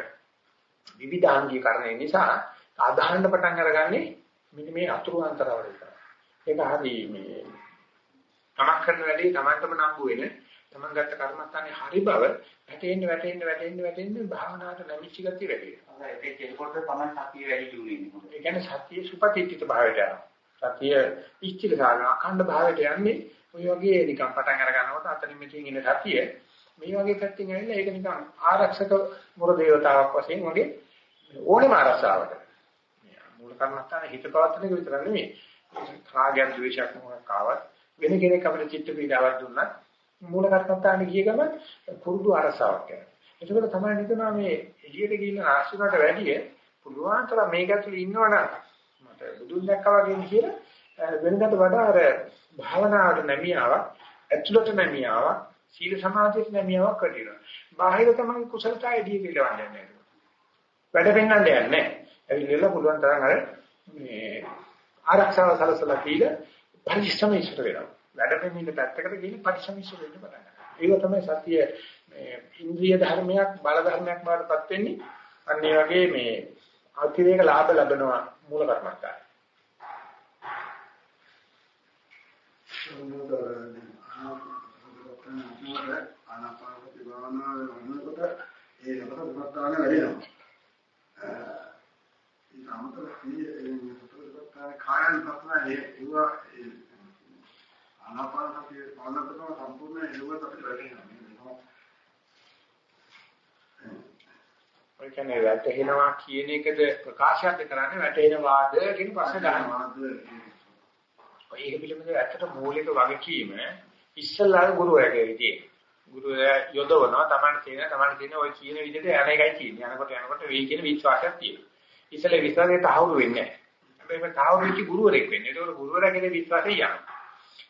විවිධාංගීකරණය නිසා ආදාහන්න පටන් අරගන්නේ මෙන්න මේ අතුරු අන්තරවල විතරයි. ඒක හරි මේ තමක් කරන වැඩේ තමන්ටම නම්බු වෙන තමන් ගත්ත කර්මස්ථානේ හරි බව වැටෙන්න වැටෙන්න වැටෙන්න වැටෙන්න භාවනාවට නැමිච්ච ගතිය වැඩි වෙනවා. ඒක කෙල්කොට තමයි සතිය වැඩි දුන්නේ. ඒ කියන්නේ සතිය සුපතිත්‍ිත භාවයට යනවා. සතිය ඉච්ඡිත සාගන අඛණ්ඩ භාවයට යන්නේ ඔය වගේ නිකන් පටන් අර ගන්නකොට අතනින් මෙතනින් ඉන්න සතිය මේ වගේ පැත්තෙන් ඇවිල්ලා ඒක නිකන් ආරක්ෂක මුර දේවතාවක් වශයෙන් වගේ ඕනෙම ආරක්ෂාවට. මූල කර්මස්ථාන හිත පවත්තන එක විතර නෙමෙයි. රාගයන් ද්වේෂයක් මොකක් ආවත් වෙන කෙනෙක් අපිට චිත්ත පීඩාවක් දුන්නත් මූල කර්මස්ථානේ ගිය ගමන් පුරුදු අරසාවක් යනවා. එතකොට තමයි නිකනවා මේ එළියට ගිහින් ආශ්‍රමයට වැඩිය පුළුවන් තරම් මේක ඇතුලේ ඉන්නවනම් මට බුදුන් දැක්කා වගේ කියලා වෙනකට වඩා අර භාවනාවට නැමියාවක් ඇතුළට නැමියාවක් සීල සමාධියට නැමියාවක් කරනවා. බාහිර තමයි කුසලතාවය දී පිළවන්නේ නැහැ. වැඩ පෙන්වන්න යන්නේ නැහැ. ඇවිල්ලා පුළුවන් තරම් අර මේ ආරක්ෂාව සලසලා කියලා පරිශ්‍රම ඉස්සර වෙනවා. වැඩ පෙන්වන්න පැත්තකට ගිහින් පරිශ්‍රම ඉස්සර වෙන්න පටන් ගන්නවා. ඒක තමයි සතිය මේ ඉන්ද්‍රිය ධර්මයක් බල ධර්මයක් බවටපත් වෙන්නේ. අන්න ඒ වගේ මේ අතිරේක ලාභ ලැබෙනවා මූල කර්මස්ථාන. ආනාපානසති භාවනාව වන්නකොට ඒ ලබන උපස්ථාන වැඩෙනවා. ඒ සමතල මේ සතරපත්තාන කායන් පස්නා ඒ ඒවා ආනාපානසති භාවනාවට සම්පූර්ණ එළුවට අපිට වැඩෙනවා. ඔය කියන්නේ වැටෙනවා කියන එකද ප්‍රකාශයක් කරන්නේ වැටෙනවාද කියන ප්‍රශ්න ගන්නවා. ඒක පිළිබඳව ඇත්තට මූලික වගකීම ඉස්සල්ලා ගුරුවරයාගේ විදිහේ. ගුරුවරයා යොදවනවා තමයි තියෙන තමයි තියෙන ඔය කියන විදිහට යන එකයි තියෙන්නේ. යනකොට යනකොට වෙයි කියන විශ්වාසයක් තියෙනවා. ඉස්සල්ලා විශ්වාසයේ තහවුරු වෙන්නේ නැහැ. හැබැයි මේ තහවුරු වෙච්ච ගුරුවරෙක් වෙන්නේ. ඒකෝර ගුරුවරයාගේ විශ්වාසය යනවා.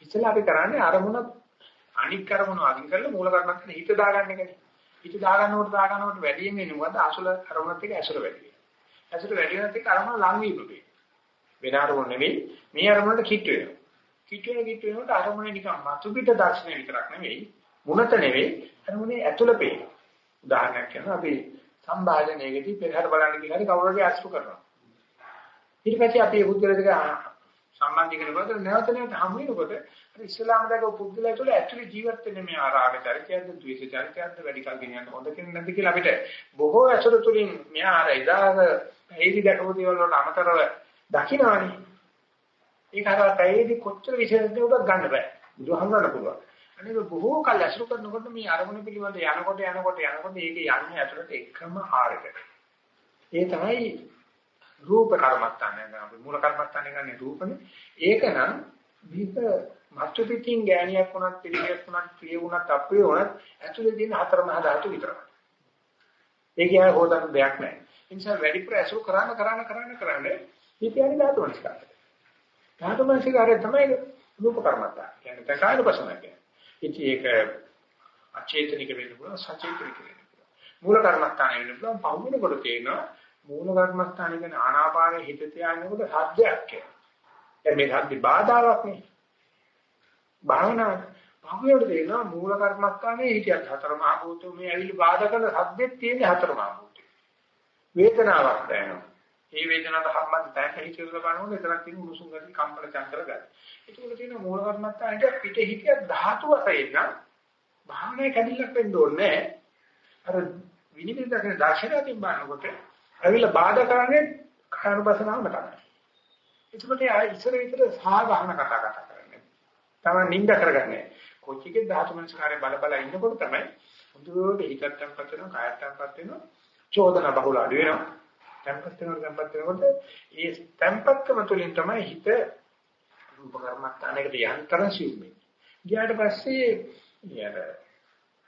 ඉස්සල්ලා අපි කරන්නේ අරමුණ අනික් අරමුණ අදින් කරලා මූල කර්මස්ථානේ හිත දාගන්න එකනේ. හිත දාගන්නකොට දාගන්නකොට වැඩියෙන් වෙන්නේ මොකද? අසුල අරමුණත් එක්ක ඇසුර වැඩි වෙනවා. ඇසුර වැඩි වෙනත් එක්ක අරමුණ ලං වීම වෙන අරමුණ නෙවෙයි මේ අරමුණට කිට් වෙනවා. කිට් වෙන කිට් වෙනකොට අරමුණේ නිකන් මතු පිට දර්ශනය විතරක් නෙවෙයි මුණත නෙවෙයි අරමුණේ ඇතුළ පේන. උදාහරණයක් කියනවා අපි සම්භාජනයේදී පෙරහැර බලන්න කියලා කවුරු හරි අසුර කරනවා. ඊට පස්සේ අපි බුද්ධ දෙක සම්බන්ධ කරනකොට නැවත නැවත හමු වෙනකොට අර ඉස්ලාම දැක පුද්ගලයා තුළ ඇක්චුලි ජීවත් වෙන්නේ මේ ආරාග චරිතයක්ද ද්වේෂ චරිතයක්ද වැඩි කල් ගෙන යන හොඳ කෙනෙක් නැද්ද කියලා අපිට බොහෝ අසුර තුලින් මෙයා අර එදාක ඒදි දැකපු දේවල් වලට අමතරව දකින්නවනේ ඒක අර පැයේදී කොච්චර විශේෂද උඩ ගන්න බෑ. බුදුහමරන්න පුළුවන්. අනේ බොහෝ කල් අසුර කරනකොට මේ අරමුණ පිළිබඳ යනකොට යනකොට යනකොට ඒක යන්නේ ඇතුළට එකම ආරකට ඒ තමයි රූප කර්මස්ථානය ගන්න අපි මූල කර්මස්ථානය ගන්න රූපනේ. ඒක නම් මේක මත්තු පිටින් ගෑණියක් වුණත් පිළිගයක් වුණත් ප්‍රිය වුණත් අප්‍රිය වුණත් ඇතුලේ තියෙන හතර මහා ධාතු විතරයි ඒක යා හොදන්න දෙයක් නැහැ. ඒ නිසා වැඩිපුර ඇසුරු කරන්න කරන්න කරන්න කරන්න මේ කියන්නේ ධාතු මනස්කාරය. ධාතු මනස්කාරය තමයි රූප කර්මස්ථාන කියන්නේ තකායන පසන කියන්නේ. ඉතින් ඒක අචේතනික වෙන්න පුළුවන් සචේතනික වෙන්න පුළුවන්. මූල කර්මස්ථානය වෙන්න පුළුවන්. පහුවෙනකොට තේනවා මූල කර්මස්ථාන කියන ආනාපානෙ හිත තියාගෙනකොට සද්දයක් කියනවා. දැන් මේ සද්ද බාධාවක් නේ. භාවනාව පහුවෙට දෙනවා මූල කර්මස්ථානේ හිතියත් හතර මහ භූතෝ මේ ඇවිල්ලා බාධා කරන සද්දෙත් තියෙන්නේ හතර මහ භූතේ. වේදනාවක් දැනෙනවා. මේ වේදනාවට සම්බන්ධ තැනක හිතියලා බලනකොට එතන තියෙන උණුසුම් ගති කම්පන චංචල ගති. ඒකවල තියෙන මූල කර්මස්ථානේට පිට හිතිය ධාතු වශයෙන් නම් භාවනාවේ කැඩිල්ලක් වෙන්න ඕනේ අර විනිවිද දකින දර්ශනයකින් බලනකොට ඇවිල්ලා බාධා කරන්නේ කායනුපසනාවම තමයි. ඒකෝට ආ ඉස්සර විතර සාගහන කතා කතා කරන්නේ. තමයි නිඳ කරගන්නේ. කොච්චිකේ ධාතු මනස්කාරය බල බල ඉන්නකොට තමයි හොඳට හිතත් tempත් වෙනවා කායත් tempත් වෙනවා චෝදන බහුල අඩු වෙනවා. tempත් වෙනකොට tempත් වෙනකොට ඒ tempත්කම තුළින් තමයි හිත රූප කර්මස්ථානයකට යන්තර සිුම්මේ. ගියාට පස්සේ ඊයර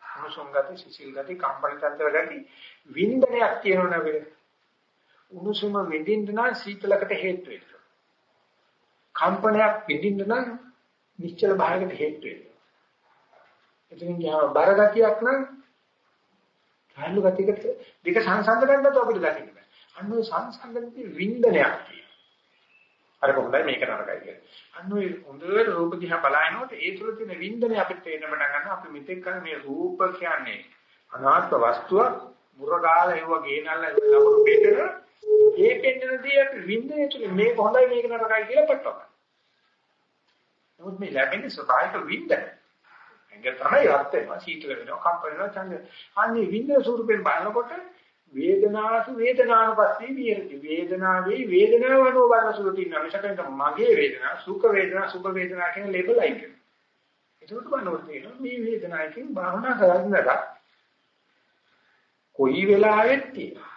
අනුසංගත සිසිල් ගති කම්පන තන්ත්‍ර ගති වින්දනයක් තියෙනව නේද? උණුසුම විඳින්න නම් සීතලකට හේතු වෙනවා. කම්පනයක් විඳින්න නම් නිශ්චල භාවයකට හේතු වෙනවා. එතනින් ගියාම බර ගතියක් නම් කාලු ගතියකට දෙක සංසන්ද ගන්නත් අපිට දකින්න බෑ. අන්න ඔය සංසන්දනයේ වින්දනයක් තියෙනවා. අර කොහොමද මේක නරකයි කියන්නේ. අන්න ඔය හොඳට රූප දිහා බලනකොට ඒ තුල තියෙන වින්දනය අපිට තේරෙන්න පටන් ගන්නවා. අපි මෙතෙක් කල මේ රූප කියන්නේ අනාත්ම වස්තුවක් මුරගාල එවුව ගේනල්ලා ලබන පිටර ඒ පෙන්නනදී අපි වින්දනය තුල මේක හොඳයි මේක නරකයි කියලා පටවගන්න. නමුත් මේ ලැබෙන්නේ ස්වභාවික වින්දනය. ඒක තමයි අර්ථය. සීතල වෙනවා, කම්ප වෙනවා, ඡන්ද. අන්නේ වින්දන ස්වරූපයෙන් බලනකොට වේදනාසු වේදනානුපස්සී විහෙරති වේදනාවේ වේදනාව අනුව බලන සුළු තියෙනවා මිසක මගේ වේදනාව සුඛ වේදනා සුභ වේදනා කියන ලේබල් අයින් කරනවා ඒකට බලනකොට තියෙනවා මේ වේදනාවකින් භාවනා කරන්නට කොයි වෙලාවෙත් තියෙනවා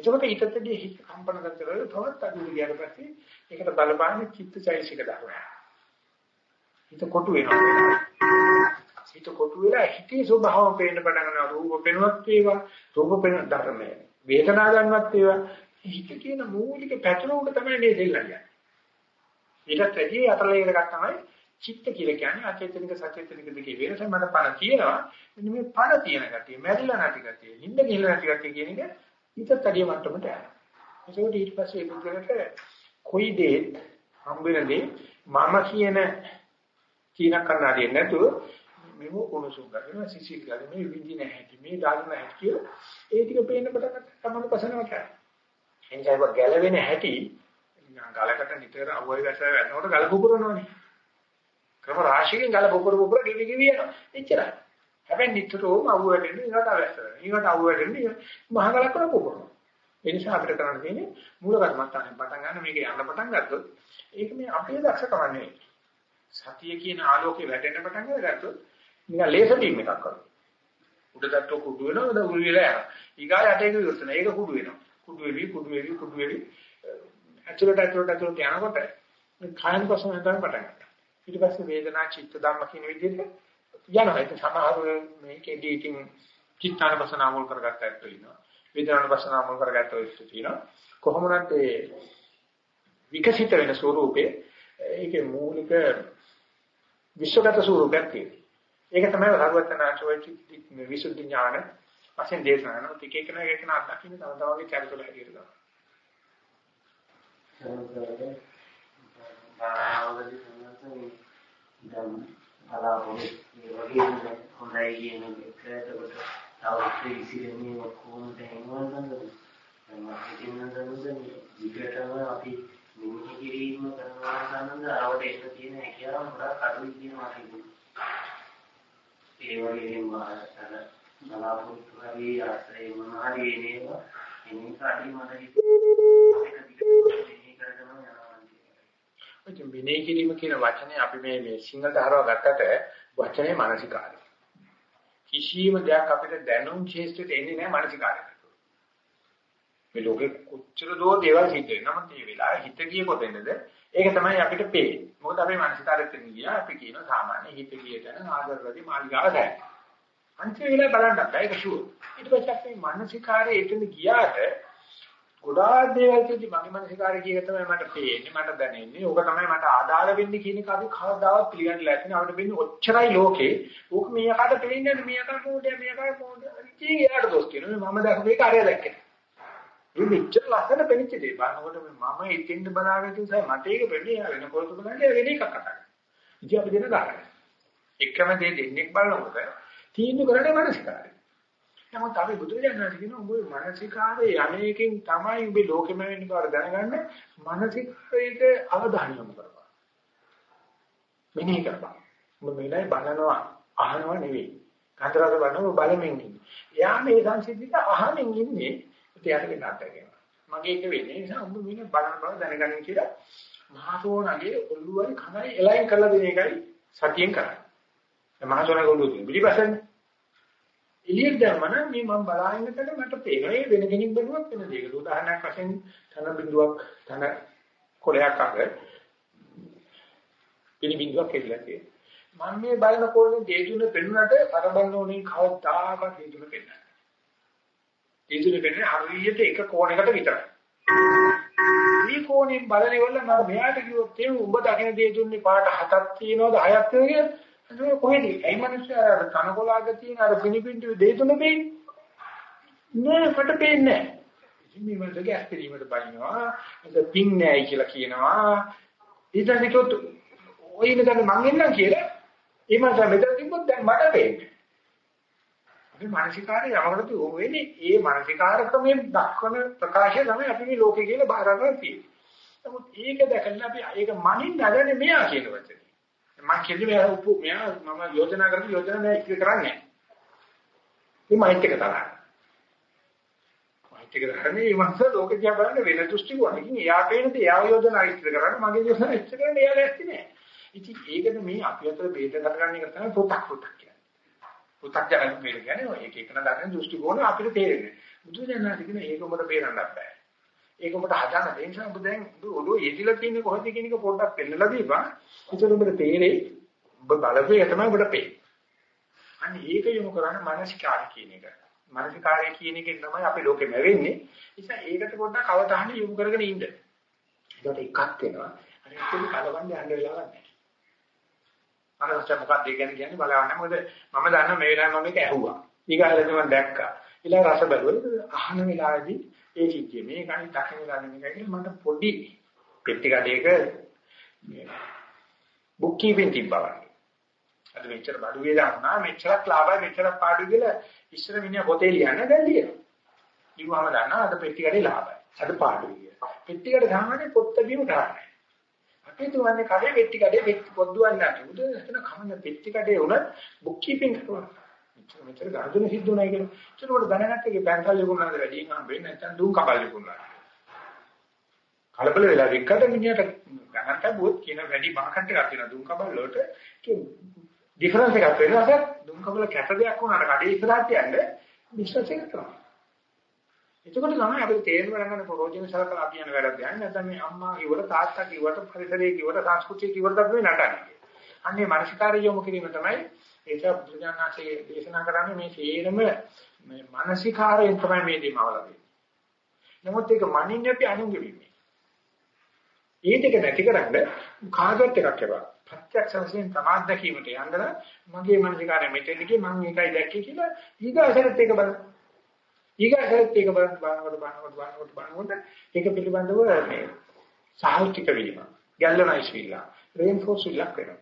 එතකොට ඊටතදී හිත කම්පන කරලා තවත් අඩු ගියාට පස්සේ ඒකට බලපාන චිත්තචෛසික ධර්මයක්. හිත කොටු වෙනවා. හිත කොටු වෙලා හිතේ ස්වභාවය පේන්න පටන් ගන්නවා. රූප පෙනුවත් වේවා රූප පෙන ධර්මය. වේදනා ගන්නවත් වේවා හිත කියන මූලික පැතුම උඩ තමයි මේ දෙල්ලන්නේ. ඊටත් වැඩි අතලයකට තමයි චිත්ත කියලා කියන්නේ අචේතනික සචේතනික දෙකේ වෙනස. මට පණ තියෙනවා. මෙන්න මේ පණ තියෙන ගතිය මැරිලා නැති ගතිය නිින්ද ගිහලා නැති ගතිය කියන එක ඊටත් වැඩි මට්ටමට යනවා ඒකෝට ඊට පස්සේ ඒ පුද්ගලට කොයි දෙයක් හම්බ වෙනදී මම කියන චීන කන්නාඩිය නැතුව මෙව උණුසුම් කරගෙන සිසිල් කරගෙන මේ විඳින හැටි මේ දාගෙන හැටි කියලා ඒ ටික පේන්න පටන් ගන්න පසනවා කියන්නේ. එනිසා ඒක ගැලවෙන හැටි ගලකට නිතර අවුවේ වැස වැටෙනකොට ගල පුපුරනවනේ. ක්‍රම රාශියකින් ගල පුපුර පුපුර ගිවි ගිවි යනවා. එච්චරයි. හැබැයි නිතරම අවුව වැටෙන්නේ ඊකට අවශ්‍ය වෙනවා. ඊකට අවුව වැටෙන්නේ මහ ගලක් කරලා පුපුරනවා. ඒ නිසා අපිට කරන්න තියෙන්නේ මූල කර්මස්ථානේ පටන් ගන්න මේක යන්න පටන් ගත්තොත් ඒක මේ අපේ දක්ෂකම නෙවෙයි. සතිය කියන ආලෝකේ වැටෙන්න පටන් ගත්තොත් නිකන් ලේසර් බීම් එකක් වගේ. උඩ තට්ටුව කුඩු වෙනවා උඩ උල් විලා යනවා. ඊගාල අටේක විවෘතන. ඒක කුඩු වෙනවා. කුඩු වෙවි කුඩු වෙවි කුඩු වෙවි ඇතුළට ඇතුළට ඇතුළට යනකොට මේ කායන කොසම හිතන්න පටන් ගන්නවා. ඊට පස්සේ වේදනා චිත්ත ධම්ම කියන විදිහට යනවා. ඒක සමහර මේකේදී ඉතින් චිත්තානපසන අමල් කරගත්ත ඇත්ත වෙනවා. වේදනානපසන අමල් කරගත්ත ඇත්ත තියෙනවා. කොහොමද ඒ විකසිත වෙන ස්වරූපේ ඒකේ මූලික විශ්වගත ස්වරූපයක් තියෙනවා. ඒක තමයි භගවතනාචෝයි විසුද්ධි ඥාන වශයෙන් දේශනා කරනවා. ටික එක නේක එක නා දකින්න තව තවගේ චරිතවල හැටියට ගන්නවා. ආවදී සම්මතනේ දැන් බලාපොරොත්තු මේ වගේ හොඳයි කියන එක එතකොට තව ඉතිරින්නේ කොහොමද එනවද? මම හිතන්නේ දැන් විකටම අපි මෙහි කිරීම කරනවා සම්බන්ධ ආවට එන්න තියෙන හැකියාව ගොඩක් අඩුයි කියනවා කියන්නේ. ඒ වගේම අර බලාපොරොත්තු හරි ආශ්‍රය මොන හරි එනේවා එනික අඩි මට ඉතින් විනය කිරීම කියන වචනේ අපි මේ මේ සිංහලට හරව ගත්තට වචනේ මානසිකාරය. කිසියම් දෙයක් අපිට දැනුම් ශේෂ්ඨයට එන්නේ නැහැ මානසිකාරය. මේ ලෝකෙ කොච්චර දෝ දේවල් සිද්ධ වෙනවා. නමුත් මේ වෙලාවේ හිත ගිය කොතැනද? ඒක තමයි අපිට පේන්නේ. මොකද අපේ මානසිකාරෙත් ගියා අපි කියන සාමාන්‍ය හිත ගිය තැන ආදරවදී මාලිගාව දැයි. අන්තිම වෙලාව බලන්න බෑ ඒක ෂුවර්. ඊට පස්සේ අපි මානසිකාරයේ එතන ගියාට ගොඩාක් දේවල් කිව්දි මගේ මානසිකාරය කීක තමයි මට පේන්නේ මට දැනෙන්නේ. ඕක තමයි මට ආදාළ වෙන්නේ කියන එක අපි කවදාවත් පිළිගන්න ලැබෙන්නේ. අපිට වෙන්නේ ඔච්චරයි ලෝකේ. ඕක මේකට පේන්නේ මේකට මොඩේ මේකට මොඩේ. ඉතින් එයාට දොස් කියනවා. මම දැක්ක මේක අරය දැක්කේ. මේ මෙච්චර ලස්සන පෙනිච්ච දේ බලනකොට මම හිතෙන්ද බලාගෙන ඉතින් මට ඒක වෙන්නේ යා වෙන කොල්තු බලන්නේ වෙන එකක් කතා කරනවා. ඉතින් අපි දෙන ගන්න. එකම දේ දෙන්නෙක් බලනකොට තීන්දුව කරන්නේ මානසිකාරය. නමුත් අපි බුදුරජාණන් වහන්සේ කියන උඹේ මානසිකාරයේ අනේකින් තමයි උඹේ ලෝකෙම වෙන්න බව දැනගන්න මානසිකයට අවධානය යොමු කරපන්. මෙනෙහි කරපන්. උඹ මෙලයි බලනවා අහනවා නෙවෙයි. කතරට බලන බලමින් ඉන්නේ. එයා මේ සංසිද්ධියට අහමින් ඉන්නේ. එයාට වෙනත් දෙයක්. මගේ එක වෙන්නේ නිසා උඹ මෙන්න බලන බව දැනගන්න කියලා මහසෝනගේ ඔළුවයි කනයි එලයින් කරලා දෙන එකයි සතියෙන් කරන්නේ. මහසෝනගේ ඔළුව පිළිපසන්නේ. එළියට දැම්මම මේ මම බලාගෙනකට මට පේනවා වෙන කෙනෙක් බැලුවත් වෙන දෙයක. උදාහරණයක් වශයෙන් තන බිඳුවක් තන කොලයක් අග පිළි බිඳුවක් කියලා තියෙනවා. මම මේ බලන කොල්ලේ දේතුන පෙන්නුනට අර බලන ඕනේ කවදාකවත් දේතුන පෙන්නන්නේ. දේතුන පෙන්නේ හරියට එක කෝණයකට විතරයි. මේ කෝණයෙන් බලනකොට මම මෙයාට කිව්වොත් ඒ උඹ දකින දේතුන්නේ පාට හතක් තියෙනවද හයක් තියෙනවද කියලා කොහෙද? ඒ මිනිස්සු අර කනකොලාග තියෙන අර පිනිපින්ටු දෙතුන පේන්නේ. නෑ මට පේන්නේ නෑ. ඉතින් මේ මනසගේ ඇස්තිරීමට බයිනවා. ඒක පින් නෑයි කියලා කියනවා. ඊට පස්සේ කිව්වොත් ඔය ඉන්නකම මං එන්නම් කියලා ඒ මනස මෙතන තිබ්බොත් දැන් මට පේන්නේ. අපි මානසිකාරය යමකට ඕ වෙන්නේ ඒ මානසිකාර ක්‍රමයෙන් දක්වන ප්‍රකාශය තමයි අපි මේ ලෝකේ කියලා බාර ගන්න තියෙන්නේ. නමුත් ඒක දැකලා අපි ඒක මනින් නැදනේ මෙයා කියන වචනේ. මම කියන්නේ මෙයා උපු මෙයා මම යෝජනා කරපු යෝජනා නෑ ඉක්ක කරන්නේ. මේ මයිත් එක තමයි. මයිත් එක කරන්නේ මේ මනස ලෝක දිහා බලන්න වෙන දෘෂ්ටි කෝණකින් එයා පේනද එයා යෝජනා ඉස්තර කරන්නේ මගේ යෝජනා ඉස්තර කරන්නේ එයා ලැස්ති නෑ. ඉතින් ඒකද මේ අපි අතර ભેද කරගන්න එක තමයි පොතක් පොතක් කියන්නේ. පොතක් ජනක ભેද කියන්නේ ඔය එක එකන ගන්න දෘෂ්ටි කෝණ අපිට තේරෙන්නේ. බුදුදහමේ කියන ඒක උඹට බේරන්නත් බෑ. ඒක උඹට හදන්න දෙන්න නිසා උඹ දැන් ඔළුව යෙදිලා තියෙන්නේ කොහොමද කියන එක පොඩ්ඩක් පෙන්නලා දීපන්. ඒතර උඹට තේරෙයි උඹ බලපේ තමයි උඹට පේන්නේ. අන්න ඒක යොමු කරන්නේ මානසිකාර කියන එක. මානසිකාරය කියන එකෙන් තමයි අපි ලෝකෙම වෙන්නේ. නිසා ඒකට පොඩ්ඩක් අවධානය යොමු කරගෙන ඉන්න. ඒකට එකක් වෙනවා. අනිත් එක කලවන්න යන්න වෙලාවක් නැහැ. අරකට මොකක්ද ඒ කියන්නේ කියන්නේ බලන්න මොකද මම දන්නවා මේ වෙලාවේ මම මේක ඇහුවා ඊගාලෙදි මම දැක්කා ඊළඟ රස බැලුවා අහන වෙලාවේදී ඒ සිද්ධිය. මේකයි දකින වෙලාවේ මේකයි කියලා මට පොඩි පෙට්ටි කඩේක බුක් කීපින් තිබ්බා අද මෙච්චර බඩුවේ දාන්නා මෙච්චරක් ලාභයි මෙච්චරක් පාඩු කියලා ඉස්සර මිනිහා පොතේ ලියන්න දැන් ලියනවා. ඊවම දන්නා අද පෙට්ටි කඩේ ලාභයි. අද පාඩුයි කියලා. පෙට්ටි කඩ සාමාන්‍ය පොත් බැීම කරන්නේ අපි තුවන්නේ කඩේ පෙට්ටි කඩේ පෙට්ටි පොද්දුවන්නේ නැහැ. උද එතන කමන්න පෙට්ටි කඩේ උන බුක් කීපින් කරනවා. මෙච්චර මෙච්චර ගාදුන සිද්ධ උනායි කියලා. ඒකට උඩ දැනගත්ත එකේ බැංකල් ලැබුණාද වැඩියෙන් හම්බෙන්නේ නැත්නම් දුම් කබල් ලැබුණා. කලබල වෙලා විකට මිනිහට ගණන්ට බුවත් කියන වැඩි මාකට් එකක් තියෙනවා දුම් කබල් වලට. ඩිෆරන්ස් එකක් වෙනවා. දුම් කබල කැට දෙයක් වුණාට කඩේ ඉස්සරහට යන්නේ බිස්නස් එක කරනවා. එතකොට තමයි අපිට තේරුම් ගන්න ප්‍රෝජන සලකලා අපි යන වැඩක් දැන් නැත්නම් මේ අම්මා කිව්වට තාත්තා කිව්වට පරිසරයේ කිව්වට සංස්කෘතිය කිව්වට අපි නටන්නේ. අන්නේ මානසිකාරය යොමු කිරීම තමයි ඒක බුදුජානනාථයේ දේශනා කරන්නේ මේ තේරම මේ මානසිකාරයෙන් තමයි මේ දීමවල වෙන්නේ. නමුත් ඒක මනින්නේ අපි අනුන්ගේ වෙන්නේ. ඒ දෙක නැති කරන්න කාගත් එකක් එපා. ප්‍රත්‍යක්ෂ වශයෙන් තමාත් දැකීමට යන්න මගේ මානසිකාරය මෙතෙන්ද කිය මම ඒකයි දැක්කේ කියලා ඊගාසරත් ඒක බලන්න. ඊගාට ඒක බලන්න බලනකොට බලනකොට බලනකොට බලනකොට ඒක පිළිබඳව මේ සාහිත්‍යික වීම ගැල්වනයිස් වීලා රේන්ෆෝස් විලක් වෙනවා.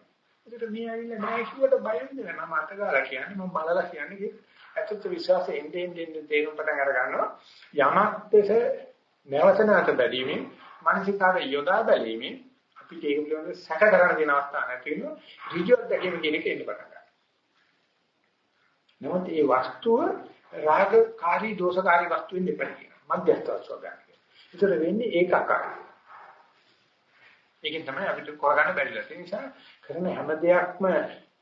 ඒකට මේ ඇවිල්ලා නෑ කිව්වට බය වෙන්නේ නෑ මම අතගාලා කියන්නේ මම බලලා කියන්නේ ඇත්තට විශ්වාසයෙන් එන්නේ එන්නේ තේරුම් පටන් අර ගන්නවා යමක් දෙස නැවත නැවත බැලීමෙන් මානසිකාවේ යොදා බැලීමෙන් අපිට ඒක පිළිබඳව සැක කරන දින අවස්ථා නැති වෙනවා ඍජුවක් දැකීම කියන එක එන්න පටන් ගන්නවා. නමුත් මේ වස්තුව රාගකාරී දෝෂකාරී වස්තු වෙන්න එපා කියනවා. මධ්‍යස්ථ වස්තුව ගන්න. ඒතර වෙන්නේ ඒකාකාරී. ඒකෙන් තමයි අපිට කරගන්න බැරිලා. ඒ නිසා කරන හැම දෙයක්ම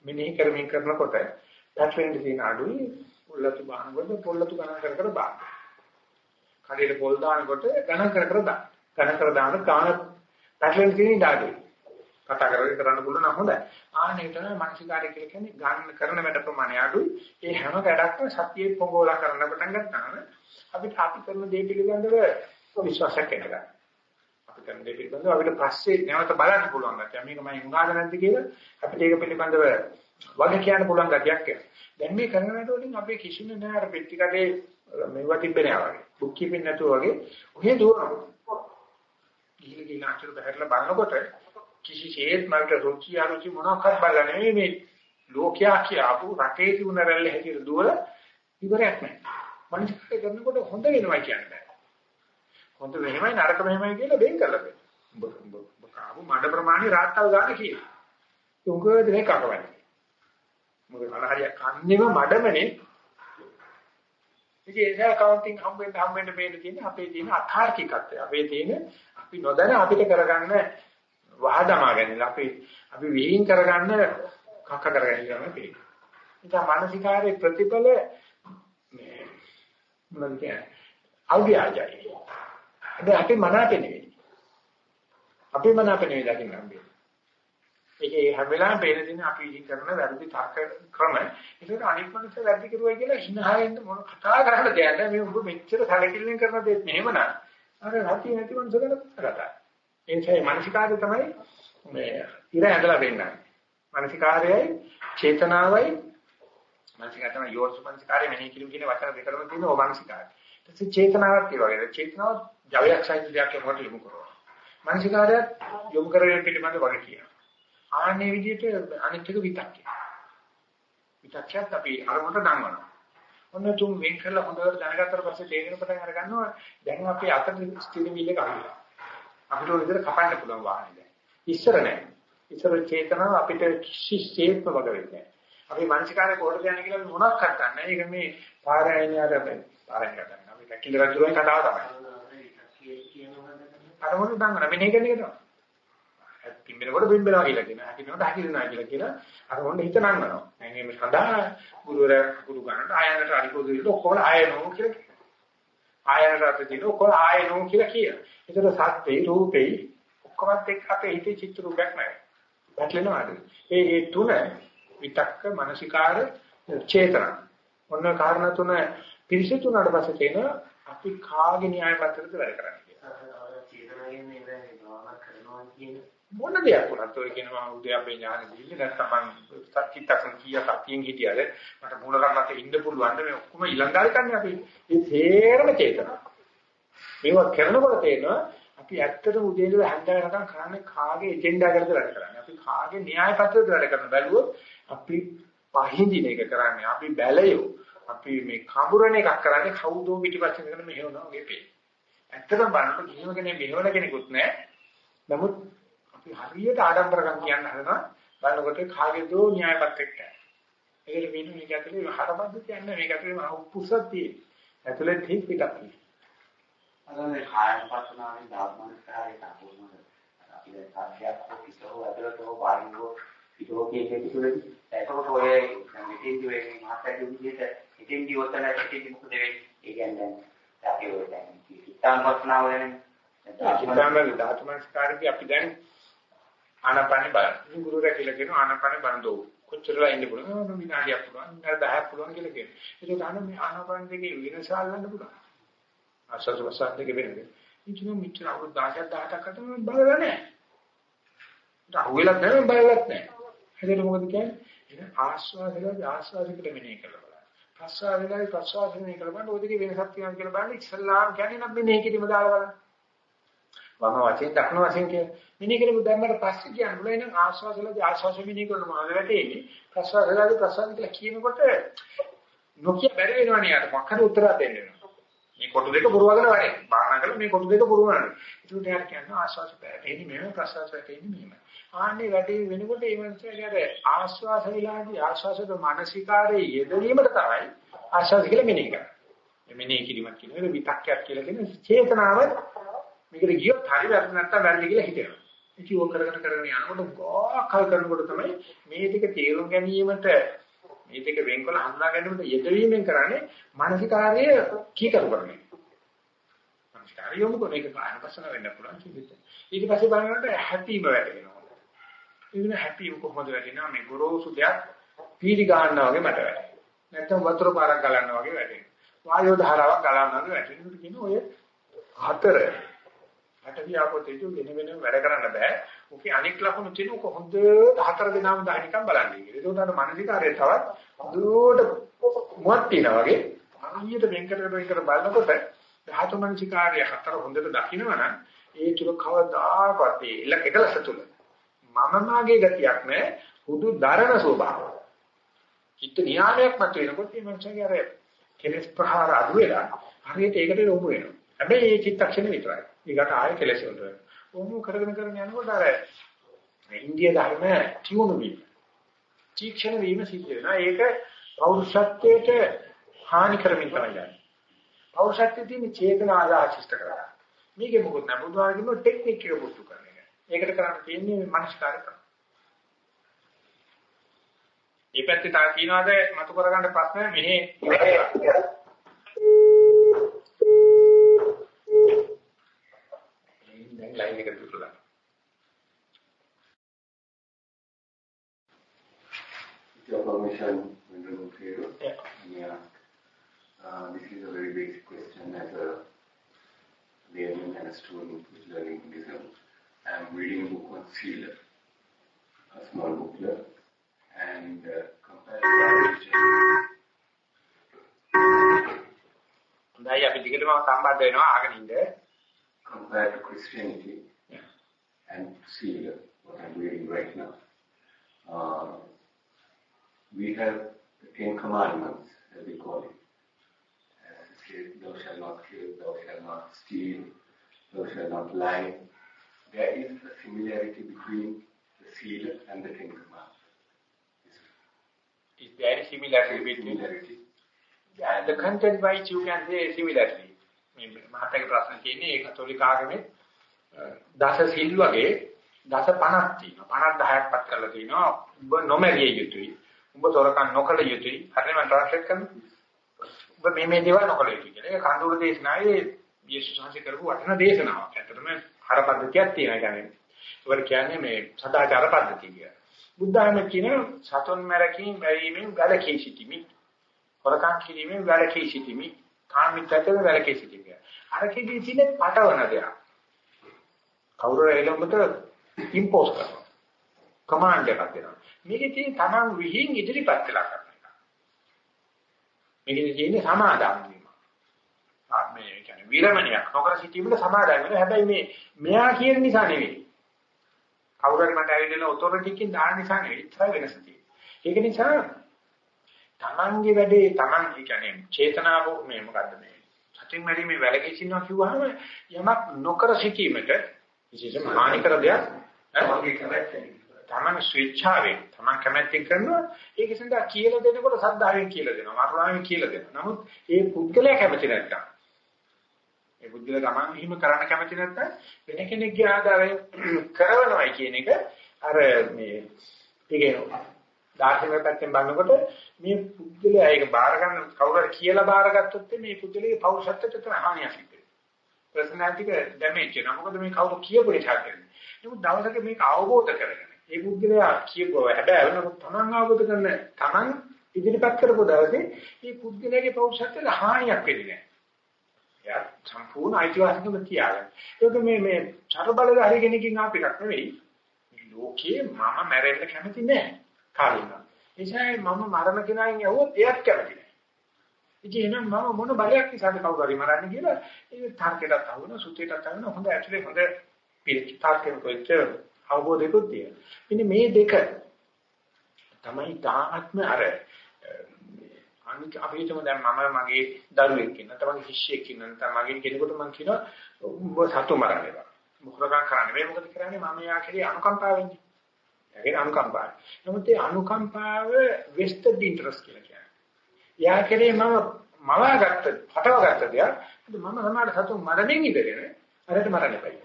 මෙනෙහි කරමින් කරනකොට පැටවෙන්න තියෙන අඩුයි පොල්ලතු බානකොට පොල්ලතු ගණන් කර කර බාන. කඩේට පොල් දානකොට ගණන් කර කර දාන. ගණන් කර දාන ගාන පැටවෙන්න තියෙන ඉඩ කතා කරගෙන කරන්න පුළුවන් නම් හොඳයි. ආනේ තමයි මානසිකාරය කියලා කියන්නේ ගන්න කරන වැඩ ප්‍රමාණය අඩුයි. ඒ හැම වැඩක්ම සතියේ පොගෝලා කරන්න පටන් ගත්තාම අපිට අපි කරන දේ පිළිබඳව විශ්වාසයක් එනවා. අපි කරන දේ පිළිබඳව අපිට පස්සේ නැවත බලන්න පුළුවන් ගැතිය. මේක මම උනාද නැද්ද කියලා අපිට ඒක පිළිබඳව වගේ කියන්න පුළුවන් ගැතියක් එනවා. දැන් මේ කරන වැඩ වලින් අපේ කිසිම නෑ අර පෙට්ටි කඩේ මෙව තිබෙන්නේ වගේ. බුක් කීපින් නැතුව වගේ ඔහේ දුවනවා. ගිහින් ගිහින් අතට බහැරලා බලනකොට කිසිසේත් මට රුචි අරුචි මොනවාක්වත් බලලා නෙමෙයි මේ ලෝකයා කියපු රටේ තිබුණ රැල්ල හැටියට දුවල ඉවරයක් නැහැ. මනුස්සයෙක් කරනකොට හොඳ වෙනවා කියන්නේ. හොඳ වෙනවයි නරක වෙනවයි කියලා වෙන් කරලා බෑ. උඹ උඹ කාපු මඩ ප්‍රමාණය රාත්තල් ගන්න කියලා. උංගව දෙනේ කකවන්නේ. මොකද කනහරියක් කන්නේම මඩමනේ. ඉතින් ඒක කවුන්ටිං හම්බෙන්න හම්බෙන්න මේක තියෙන අපේ තියෙන අථාර්කිකත්වය. අපේ තියෙන අපි නොදැන අපිට කරගන්න වහදමා ගැනීම. අපි අපි විහිං කරගන්න කක කරගන්න යන පේ. ඉතින් මානසිකාරයේ ප්‍රතිඵල මේ මොනවද කියන්නේ? අව්‍යාජයි. හැබැයි අපි මනාපේ නෙවෙයි. අපි මනාපේ නෙවෙයි දකින්න හම්බෙන්නේ. ඒකේ හැම වෙලාවෙම පේන දින අපි ඉහි කරන වැරදි තර්ක ක්‍රම. ඒකට අනිත් මිනිස්සු වැරදි කරුවයි කියලා හිනාවෙන්න මොන කතා කරන්න දෙයක් නැහැ. මේ උඹ මෙච්චර සැලකිල්ලෙන් කරන දෙයක් මෙහෙමනම් අර රති නැති මිනිස්සු ගැන කතා. ඒ නිසා මානසිකාරය තමයි මේ ඉර ඇඳලා වෙන්නේ. මානසිකාරයයි චේතනාවයි මානසිකාරය තමයි යෝර්ස් මානසිකාරය මෙහි කිලු කියන වචන දෙකම තියෙන ඕ මානසිකාරය. ඊට චේතනාවක් ඒ වගේ. චේතනාව ජවයක් සයින් දෙයක් මොකට යොමු කරනවා. මානසිකාරයත් යොමු කරගෙන පිළිබඳ වගේ කියනවා. ආන්නේ විදිහට අනිත් එක විතක්කය. විතක්කයත් අපි අරමුණට නංවනවා. ඔන්න තුන් වෙන් කරලා හොඳට දැනගත්තට පස්සේ තේරෙන පටන් අර ගන්නවා දැන් අපි අතට ස්ථිර මිල ගන්නවා. අපිට ඔය විදිහට කපන්න පුළුවන් වාහනේ දැන්. ඉස්සර නෑ. ඉස්සර චේතනාව අපිට කිසිසේත්ම වග වෙන්නේ නෑ. අපි මානසිකාරය කොහෙද යන්නේ කියලා මොනක් කරන්නේ. ඒක මේ පාරයන්නේ අර පාරයන් ගන්න. අපි කැකිල රජුගෙන් කතාව තමයි. අරමුණු දන්නව මෙනේ කියන එක තමයි. පිම්බෙනකොට පිම්බෙනවා කියලා කියනවා. හැකිනකොට හැකිනවා කියලා කියලා අර මොන්න හිත නංගනවා. දැන් මේ සඳහා ගුරුවරයා ගුරු ගන්නට ආයනට අනිකෝද විදිහට ඔක්කොම ආයනෝ කියලා කියනවා. ආයනට අතදින ඔක්කොම ආයනෝ කියලා කියනවා. ඒතර සත්‍යේ රූපේ ඔක්කොමත් එක්ක අපේ හිතේ චිත්ත රූපයක් නැහැ. පැටලෙනවාද? ඒ ඒ තුන විතක්ක මානසිකාර චේතන. ඔන්න කාරණා තුන පිරිසිදුනාට පස්සේ තේන අපි කාගේ න්‍යාය පත්‍රයද වැඩ කරන්නේ කියලා. චේතනාවෙන් මේ නෝමක් කරනවා කියන මොන දෙයක් වුණත් ඔය කියනවා උද්‍යප්පේ ඥාන දීලා නැත්නම් මං සත්‍චිත්තක්ෂණ කීය සතියෙන් හිටියද මට මූල කර්මත් ඉන්න පුළුවන් මේ ඔක්කොම ඊළඟාරි කන්නේ අපි. මේ තේරම චේතනා. මේවා කරනකොට තේරෙනවා අපි ඇත්තටම උදේ ඉඳලා හැන්දෑවකම් කරන්නේ කාගේ එජෙන්ඩා එකකටද වැඩ කරන්නේ. අපි කාගේ න්‍යාය පත්‍රයද වැඩ කරන බැලුවොත් අපි පහින්දින එක කරන්නේ. අපි බැලයෝ. අපි මේ කඹුරණ එකක් කරන්නේ. කවුදෝ පිටිපස්සෙන් කරන මෙහෙවනවා වගේ පේ ඇත්තටම බලනකොට කිසිම කෙනෙක් මෙහෙවන කෙනෙකුත් නැහැ. නමුත් අපි හරියට ආඩම්බරකම් කියන්න හදනවා බලනකොට කාගේදෝ න්‍යාය පත්‍රයක් ඒකට මෙන්න මේක ඇතුලේ හරබද්ද කියන්නේ මේක ඇතුලේ මහ උපුසක් තියෙන. ඇතුලේ තීක් පිටක් තියෙන. අර මේ කායන පස්සනාවේ ධාත්මනිකාරයට අපුරුමද අපි දැන් සත්‍යයක් කිසෝ ඇතුලට හෝ බාහිරව පිටෝ කීකේ කිසුලේ ඒකකොට ඔය මෙතෙන් දුවේ මහත්ය විදිහට ඉතින් දිවතන ඉතින් මොකද වෙන්නේ? ඒ කියන්නේ අපි ඔය දැන් සිතාන් පස්සනාව වෙනනේ. චින්තාමය ධාතුමස්කාරදී අපි දැන් ආනාපානෙ බලන්න. ඉතින් ගුරුවරයා කියලා කියනවා ආනාපානෙ බලන්න දෝ. කොච්චරලා ඉන්න පුළුවන්? විනාඩියක් පුළුවන්, විනාඩි 10ක් පුළුවන් කියලා කියනවා. ඒක ගන්න මේ ආනාපාන දෙකේ වෙනස අල්ලන්න පුළුවන්. ආශ්වාස ප්‍රශ්වාස දෙකේ වෙනස. ඉතින් මෙච්චර අවුරුදු 10ක් 18ක් අතර මම බලලා නැහැ. අහුවෙලක් නැහැ මම බලලත් නැහැ. එතකොට මොකද කියන්නේ? එන ආශ්වාසයේදී ආශ්වාසයකට මෙනෙහි කරලා බලන්න. ප්‍රශ්වාසයේදී ප්‍රශ්වාසය මෙනෙහි කරලා බලන්න. ඔය දෙකේ වෙනසක් තියෙනවා කියලා බලන්න ඉස්සල්ලාම කියන්නේ නම් මෙනෙහි කිරීම දාලා බලන්න. වම වශයෙන් දක්න වශයෙන් කිය. මිනිහ කෙනෙකු දැම්මට පස්සේ කියන්න බුලේ නම් ආශ්වාසවලදී ආශ්වාස මිනිහ කරන මොනවද වැටෙන්නේ? ප්‍රශ්වාසවලදී ප්‍රශ්වාස කියලා කියනකොට නොකිය බැරි වෙනවනේ යාට මොකක්ද උත්තර දෙන්න වෙනවා. මේ කොටු දෙක පුරවගෙන වැඩේ. බාහනා කරලා මේ කොටු දෙක පුරවනවා. ඒකට යාට කියන්නේ ආශ්වාස වැටෙන්නේ මෙහෙම ප්‍රශ්වාස වැටෙන්නේ මෙහෙම. ආන්නේ වැඩේ වෙනකොට ඒ මනසට ආශ්වාස විලාදී ආශ්වාසද මානසිකාරයේ යෙදවීමට තමයි ආශ්වාස කියලා මෙනෙහි කරන්නේ. මෙනෙහි කිරීමක් කියන එක විතක්කයක් කියලා කියන චේතනාව මේකට ගියොත් හරි වැරදි නැත්තම් වැරදි කියලා හිතෙනවා. ඉතින් ඕක කරගෙන කරගෙන යනකොට ගෝකල් කරනකොට තමයි මේ ටික තේරුම් ගැනීමට මේ ටික වෙන්කොල හඳුනා ගැනීමට යෙදවීමෙන් කරන්නේ මානසිකාර්ය කීකරු කරන්නේ. මානසිකාර්ය යොමු කරන එක කායන පස්සන වෙන්න පුළුවන් කිව්වෙත්. ඊට පස්සේ බලනකොට හැපීම වැටෙනවා. ඉතින් හැපීම කොහොමද වැටෙනවා මේ ගොරෝසු දෙයක් පීඩි ගන්නවා වගේ මට වැටෙනවා. නැත්තම් වතුර පාරක් ගලනවා වගේ වැටෙනවා. වායෝ ධාරාවක් ගලනවා වගේ වැටෙනවා. කියන ඔය හතර පටවිය ආපෝ තේජෝ වෙන වෙනම වැඩ කරන්න බෑ. ඔකේ අනෙක් ලක්ෂණ තියෙන ඔක හොඳට හතර දෙනාම දානිකම් බලන්නේ කියලා. ඒක උදාන මානසිකාරය තවත් හොඳට මුවත් තියනා වගේ හරියට වෙන්කර වෙන්කර බලනකොට ධාතු මානසිකාරය හතර හොඳට දකින්නවනම් ඒ තුල කවදාකවත් ඒ එකලස තුල මම මාගේ ගතියක් නෑ හුදු දරණ ස්වභාවය. චිත්ත නියාමයක් මත වෙනකොට මේ මනසගේ අර කෙලස් ප්‍රහාර අඩු වෙලා හරියට ඒකට යොමු වෙනවා. හැබැයි මේ චිත්තක්ෂණ විතරයි. ඊකට ආයෙ කෙලෙස් වලට වෙනවා. ඕම කරගෙන කරගෙන යනකොට අර ඉන්දිය ධර්ම තියුණු වීම. තීක්ෂණ වීම සිද්ධ වෙනවා. ඒක පෞරුෂත්වයට හානි කරමින් තමයි යන්නේ. පෞරුෂත්වයේ තියෙන චේතනා ආශිෂ්ට කරලා. මේකේ මොකද නැහැ බුදුහාමුදුරුවෝ ටෙක්නික් එක පුරුදු කරන එක. ඒකට කරන්න තියෙන්නේ මනස්කාරය කරන. මේ පැත්තේ තා තියනවාද මතු කරගන්න ප්‍රශ්න මෙහි ලයින් එකට දුරලා. Your permission, Venerable Theodore. Yeah. Yeah. Uh, this is a very basic question as a layman and a student who's learning Buddhism. I'm reading a book on Sila, a small booklet, and uh, compared to that, හොඳයි අපි දිගටම සම්බන්ධ වෙනවා ආගෙන ඉන්න. compared to Christianity Yeah. and Sila, what I'm reading right now, uh, we have the Ten Commandments, as we call it. It thou shalt not kill, thou shalt not steal, thou shalt not lie. There is a similarity between the Sila and the Ten Commandments. Is there any similarity between Similarity. Yeah, the content wise you can say similarly. මේ මහත්තයාගේ ප්‍රශ්න තියෙන්නේ ඒ කතෝලික ආගමේ අ, දස සිල් වගේ දස 50ක් තියෙනවා. 50 10ක් පත් කරලා තියෙනවා. ඔබ නොමැරිය යුතුයි. ඔබ තොරකම් නොකළ යුතුයි. හරියට මම ට්‍රාන්ස්ලේට් කරනවා. ඔබ මේ මේ දේවල් නොකළ යුතුයි කියලා. ඒක කඳුර දේශනාවේ යේසුස් වහන්සේ කරපු වටින දේශනාවක්. ඇත්තටම හර පද්ධතියක් තියෙනවා. يعني ඒකට කියන්නේ මේ සදාචාර පද්ධතිය කියලා. බුද්ධ ආගම කියන සතුන් මරකින් මැරීමෙන් වැළකී සිටීමේ හොරකම් කිරීමෙන් වැළකී සිටීමේ කාමීත්‍යයෙන් වැළකී සිටීමේ අරකෙදී තියෙන පටවන දෙයක්. කවුරු එළඹට ඉම්පෝස් කරනවා. කමාන්ඩ් එකක් දෙනවා. මේකේ තියෙන තමන් විහිං ඉදිරිපත් කළා කරන එක. මේකේ තියෙන්නේ සමාදාන වීම. ආ මේ කියන්නේ විරමණයක්. නොකර සිටීමට සමාදාන වෙනවා. හැබැයි මේ මෙයා කියන නිසා නෙවෙයි. කවුරු හරි මට ඇවිල්ලා ඔතොරිටි එකකින් දාන නිසා නෙවෙයි. ඉතලා වෙනස තියෙන්නේ. ඒක නිසා තමන්ගේ වැඩේ තමන් කියන්නේ චේතනාව මේ මොකද්ද මේ? සතින් මැරීමේ වැලකී සිටිනවා කිව්වහම යමක් නොකර සිටීමට විශේෂම හානි කර දෙයක් තමන් ස්විච්ඡාවෙන් තමන් කැමැත්තෙන් කරනවා. ඒක සඳහා කියලා දෙනකොට සද්ධාවෙන් කියලා දෙනවා මරුණාවෙන් කියලා දෙනවා. නමුත් ඒ පුද්ගලයා කැමති නැත්තම් ඒ පුද්ගලයා තමන් හිම කරන්න කැමති නැත්තම් වෙන කෙනෙක්ගේ ආධාරයෙන් කරනවායි කියන එක අර මේ ඒකේ දාර්ශනික පැත්තෙන් බලනකොට මේ පුද්ගලයා ඒක බාර ගන්න කවුරු හරි කියලා බාරගත්තොත් මේ පුද්ගලයාගේ පෞරුෂත්වයට තන හානියක් සිද්ධ වෙනවා. පර්සනැලිටි එක ඩැමේජ් වෙනවා. මොකද මේ කවුරු කියපු නිසා කරන්නේ. නමුත් දවසක මේක අවබෝධ කරගෙන ඒ පුද්ගලයා කියපුවා හැබැයි නමුත් Taman අවබෝධ කරන Taman ඉදිරිපත් කරපු දවසේ මේ පුද්ගලයාගේ පෞරුෂත්වයට හානියක් වෙන්නේ නැහැ. එයා සම්පූර්ණ අයිතිවාසිකම තියාගන්න. ඒක මේ මේ චරබලධාරී කෙනකින් ආපු එකක් නෙවෙයි. මේ ලෝකේ මම මැරෙන්න කැමති නැහැ. කාලින. එනිසා මම මරණ කෙනායින් යවුවොත් එයත් කැමති නැහැ. ඉතින් එහෙනම් මම මොන බලයක් නිසාද කවුරු හරි මරන්නේ කියලා ඒ තර්කයටත් අහුන සුත්‍යයටත් අහුන හොඳ ඇතුලේ හොඳ පිළිචාර්කෙන් කොච්ච අවබෝධයකුත් තියෙනවා. ඉතින් මේ දෙක තමයි තාත්ම අර අනික අපි හිතමු දැන් මම මගේ දරුවෙක් ඉන්න නැත්නම් මගේ ශිෂ්‍යයෙක් ඉන්න නැත්නම් මගේ කෙනෙකුට මම කියනවා ඔබ සතු මරන්නේ. මොකද කරන්නේ මේ මොකද කරන්නේ මම යා කෙරේ අනුකම්පාවෙන්නේ. ඒකේ අනුකම්පාව. නමුත් ඒ අනුකම්පාව වෙස්ටඩ් ඉන්ටරෙස්ට් කියලා කියන්නේ. යා කෙරේ මම මවාගත්ත, හටවගත්ත දෙයක්. මම සමාඩ සතු මරණින් ඉඳගෙන අරට මරන්න බෑ.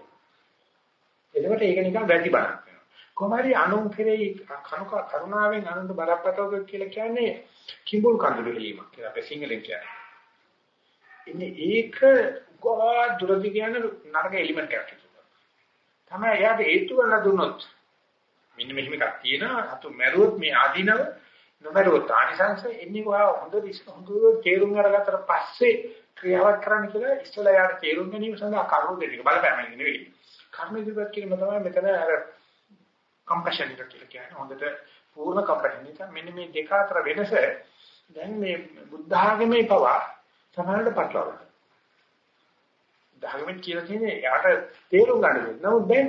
එතකොට ඒක නිකන් වැඩි බණක් වෙනවා. කොහොමරි අනුන් කෙරෙහි කනුක කරුණාවෙන් අනුන්ට බලපෑතව කියලා කියන්නේ කිඹුල් කඳුළු ලීමක් කියලා අපි සිංහලෙන් කියන්නේ. ඉන්නේ ඒක ගොඩ දුරදි කියන නරක එලිමන්ට් එකක් කියලා. තමයි එයාට හේතු ගන්න දුන්නොත් මෙන්න මෙහෙම එකක් තියෙනවා අතු මැරුවොත් මේ ආදීනව නොමැරුවොත් ආනිසංශ එන්නේ කොහා හොඳ හොඳ තේරුම් අරගත්තට පස්සේ ක්‍රියාවක් කරන්න කියලා ඉස්සලා යාට තේරුම් ගැනීම සඳහා කරුණු දෙක බලපෑමක් නෙවෙයි. කර්ම ඉදිරිපත් කිරීම තමයි මෙතන අර කම්පැෂන් එක කියලා කියන්නේ හොඳට පූර්ණ කම්පැෂන් එක මෙන්න මේ දෙක අතර වෙනස දැන් මේ බුද්ධ ආගමේ පවා සමහරවිට පටලවනවා. ධර්මෙත් කියලා තියෙන්නේ යාට තේරුම් ගන්න බැහැ. නමුත් දැන්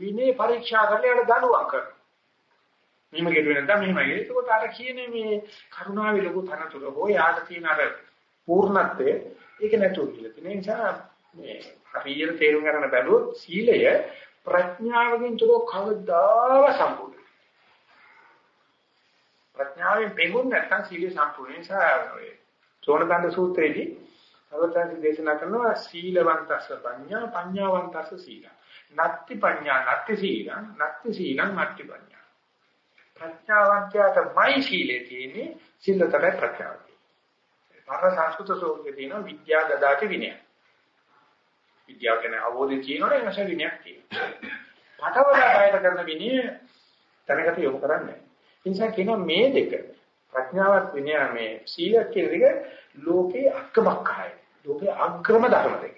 විනය පරීක්ෂා කරලා යාට දනුවක් කරනවා. මෙහෙම ගෙඩුවේ නැත්නම් මෙහෙමයි. ඒකෝට අර කියන්නේ මේ කරුණාවේ ලොකු තනතුර හෝ යාට තියෙන අර පූර්ණත්වය ඒක නැතුව කියලා. ඒ නිසා මේ හරියට තේරුම් ගන්න බැලුවොත් සීලය ප්‍රඥාවකින් තුර කවදාව සම්පූර්ණ. ප්‍රඥාවෙන් පෙඟුන් නැත්නම් සීලය සම්පූර්ණ නිසා ඔය සෝනදණ්ඩ සූත්‍රයේදී අවතාරි දේශනා කරනවා සීලවන්තස්ස පඤ්ඤා පඤ්ඤාවන්තස්ස සීල. නත්ති පඤ්ඤා නත්ති සීලං නත්ති සීලං නත්ති පඤ්ඤා. ප්‍රඥාවන්තයාටමයි සීලේ තියෙන්නේ සීලතරයි ප්‍රඥාව. පර සංස්කෘත සෝත්‍රයේ තියෙන විද්‍යා දදාති විනය. විද්‍යාව කියන අවබෝධය තියෙනවනේ එනස විනයක් තියෙනවා. පටවලා බයර කරන විනය තැනකට යොමු කරන්නේ. ඒ නිසා කියන මේ දෙක ප්‍රඥාවත් විනය මේ සීල කියන දෙක ලෝකේ අක්කමක්කයි. ලෝකේ අග්‍රම ධර්ම දෙක.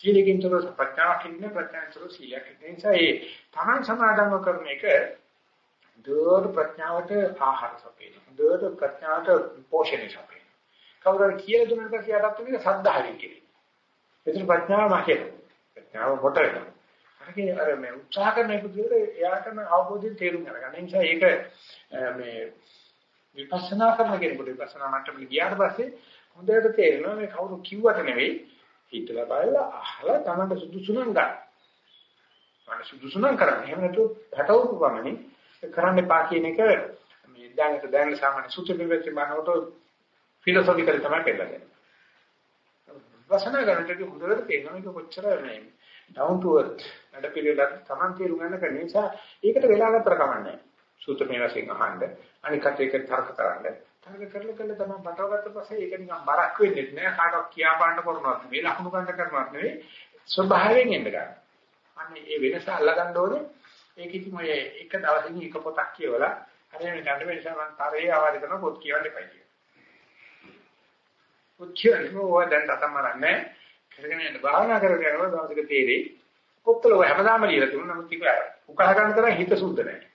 සීලකින් තොර ප්‍රඥාවකින් ප්‍රඥාන්තර සීලයක්. ඒ නිසා ඒ තමන් සමාදන්ව කරන එක දුර ප්‍රඥාවට ආහාර සපේන. දුර ප්‍රඥාවට පෝෂණය සපේන. කවුරුහරි කියලා දුන්නාට පස්සේ යටත් වෙන සද්ධාවෙන් කියන්නේ. ඒතර ප්‍රඥාව මාකේ. ප්‍රඥාව කොට වෙනවා. අරගේ අර මේ උත්සාහ කරන එක දිහට එයා කරන අවබෝධයෙන් තේරුම් ගන්න. ඒ නිසා ඒක මේ විපස්සනා කරන කෙනෙකුට විපස්සනා මට්ටමට ගියාට පස්සේ හොඳට තේරෙනවා මේ කවුරු කිව්වට නෙවෙයි හිතලා බලලා අහලා තමන්ට සුදුසුනම් ගන්න. මම සුදුසුනම් කරන්නේ. එහෙම නැතුව පැටවුපු ගමනේ කරන්න එපා කියන එක මේ දැනට දැනන සාමාන්‍ය සුත්‍ර පිළිවෙත් මනෝට ෆිලොසොෆිකල් තමයි පෙන්නන්නේ. වසනා ගන්නට හොඳට තේරෙනවා මේක කොච්චර මේ down to earth වැඩ පිළිවෙලක් Taman තේරුම් ගන්න කන නිසා ඒකට වෙලා ගන්නතර කමන්නේ. සූත්‍ර මේ වශයෙන් අහන්න අනිකට ඒක තර්ක කරන්න. තර්ක කරලා කළා තමයි පටවගත්ත පස්සේ ඒක නිකන් බරක් වෙන්නේ නැහැ. කාටවත් කියා පාන්න කරනවත් මේ ලකුණු ගන්න කරනවත් නෙවෙයි ස්වභාවයෙන් එන්න ගන්න. අනේ ඒ වෙනස අල්ලගන්න ඕනේ. ඒක ඉතින් ඔය එක දවසකින් එක පොතක් කියවලා හරි මේ ගන්න වෙනස මම තරේ ආවාද කරන පොත් කියවන්න එපා කියලා. පොත් කියවන්නේ ඕවා දැන් තතමරන්නේ කරගෙන යන භාවනා කරගෙන යනවා දවසක තේරෙයි පොත්වල ඔය හැමදාම ලියලා තිබුණා නමුත් ඒක උකහා ගන්න තරම් හිත සුද්ධ නැහැ.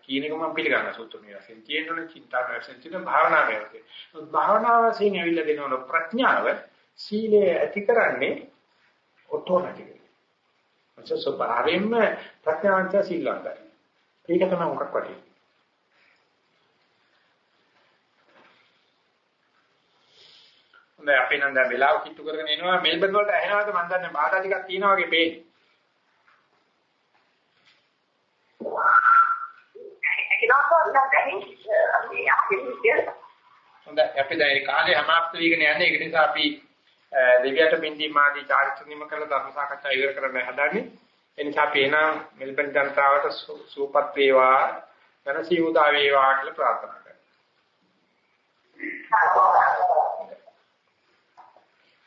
අපිට මම අර කියන එක මම පිළිගන්න සූත්‍ර මේ වශයෙන් තියෙනවනේ චින්තා වශයෙන් තියෙන භාවනා වේවසේ. භාවනා වශයෙන් ඇවිල්ලා දෙනවන ප්‍රඥාව සීලය ඇති කරන්නේ ඔටෝමැටිකලි. අච්චා ස්වභාවයෙන්ම ප්‍රඥාවන්ත සීලවන්තයි. ඒක තමයි මොකක් වටේ. හොඳයි අපි නම් දැන් වෙලාව කිට්ටු කරගෙන එනවා මෙල්බන් වලට ඇහෙනවද මම දන්නේ බාධා ටිකක් තියෙනවා වගේ පේන්නේ. අපි දැන් ඒ කාලේ සමාප්ත වීගෙන යන්නේ ඒක නිසා අපි දෙවියට බින්දීම ආදී චාරිත්‍ර නිම කළ ධර්ම සාකච්ඡා ඉවර කරන්න හදන්නේ. ඒ නිසා අපි එනම් මෙල්බන් ජනතාවට සූපත් වේවා ජනසීමුදා වේවා කියලා ප්‍රාර්ථනා කරනවා.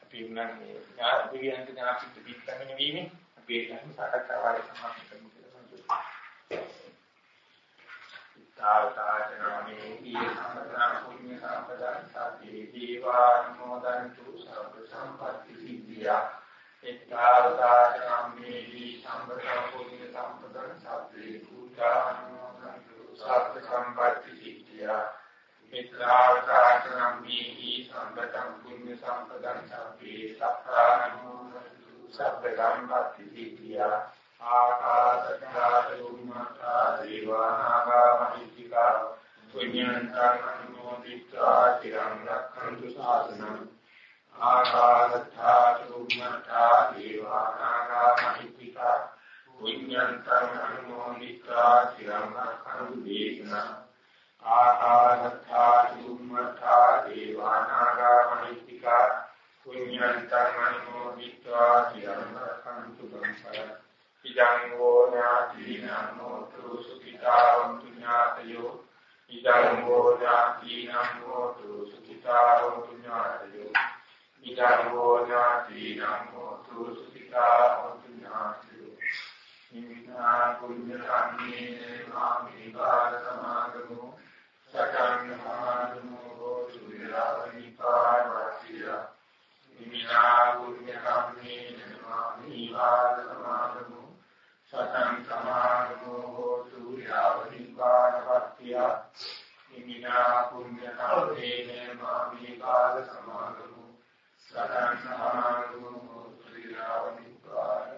අපි උනන් ඥාන දෙවියන්ට ඥානසිට පිටකමින වීමෙන් අපි ඒ ධර්ම සාකච්ඡා වාරේ සමාප්ත කරමු කියලා සංකල්ප. තාවතාචනමේ ඊ සම්පදා පුඤ්ඤ සම්පදා සාති දීවානුමෝදන්තු සබ්බ සම්පත්ති සිද්ධියා එත්තාවතාචනමේ ඊ සම්පදා පුඤ්ඤ සම්පදා සාති භූතානුමෝදන්තු සබ්බ සම්පත්ති සිද්ධියා මිත්‍රාවතාචනම්හි සම්පතං පුඤ්ඤ සම්පදං සබ්බේ සත්තානුමෝදන්තු සබ්බ සම්පත්ති සිද්ධියා ආකාශත්තා දුම්මත්තා දීවානාගා මහිත්‍තිකා පුඤ්ඤන්තං අනුමෝදිත්වා තිරං රක්ඛන්තු සාසනං ආකාශත්තා දුම්මත්තා දීවානාගා මහිත්‍තිකා පුඤ්ඤන්තං අනුමෝදිත්වා තිරං රක්ඛන්තු දේශනා ආකාශත්තා දුම්මත්තා දීවානාගා මහිත්‍තිකා පුඤ්ඤන්තං අනුමෝදිත්වා තිරං රක්ඛන්තු බංසරා ඉදං වූ ඥාතිනං හෝතු සුඛිතාවන්තු ඥාතයෝ ඉදං වූ ඥාතිනං හෝතු සුඛිතාවන්තු ඥාතයෝ ඉදං වූ ඥාතිනං හෝතු සුඛිතාවන්තු ඥාතයෝ නිමිනා කුඤ්ඤ කම්මේ මාමි බාල සමාගමෝ සකං මහානමෝ සුවිරාවිකාය වාසිය නිමිනා කුඤ්ඤ කම්මේ මාමි බාල සමාගමෝ සතං සමාධෝ හෝතු යාවනිකානපත්තිය ඉමිනා පුඤ්ඤ කම්මේන මාමේ කාල සමාධෝ සතං සමාධෝ හෝතු යාවනිකාන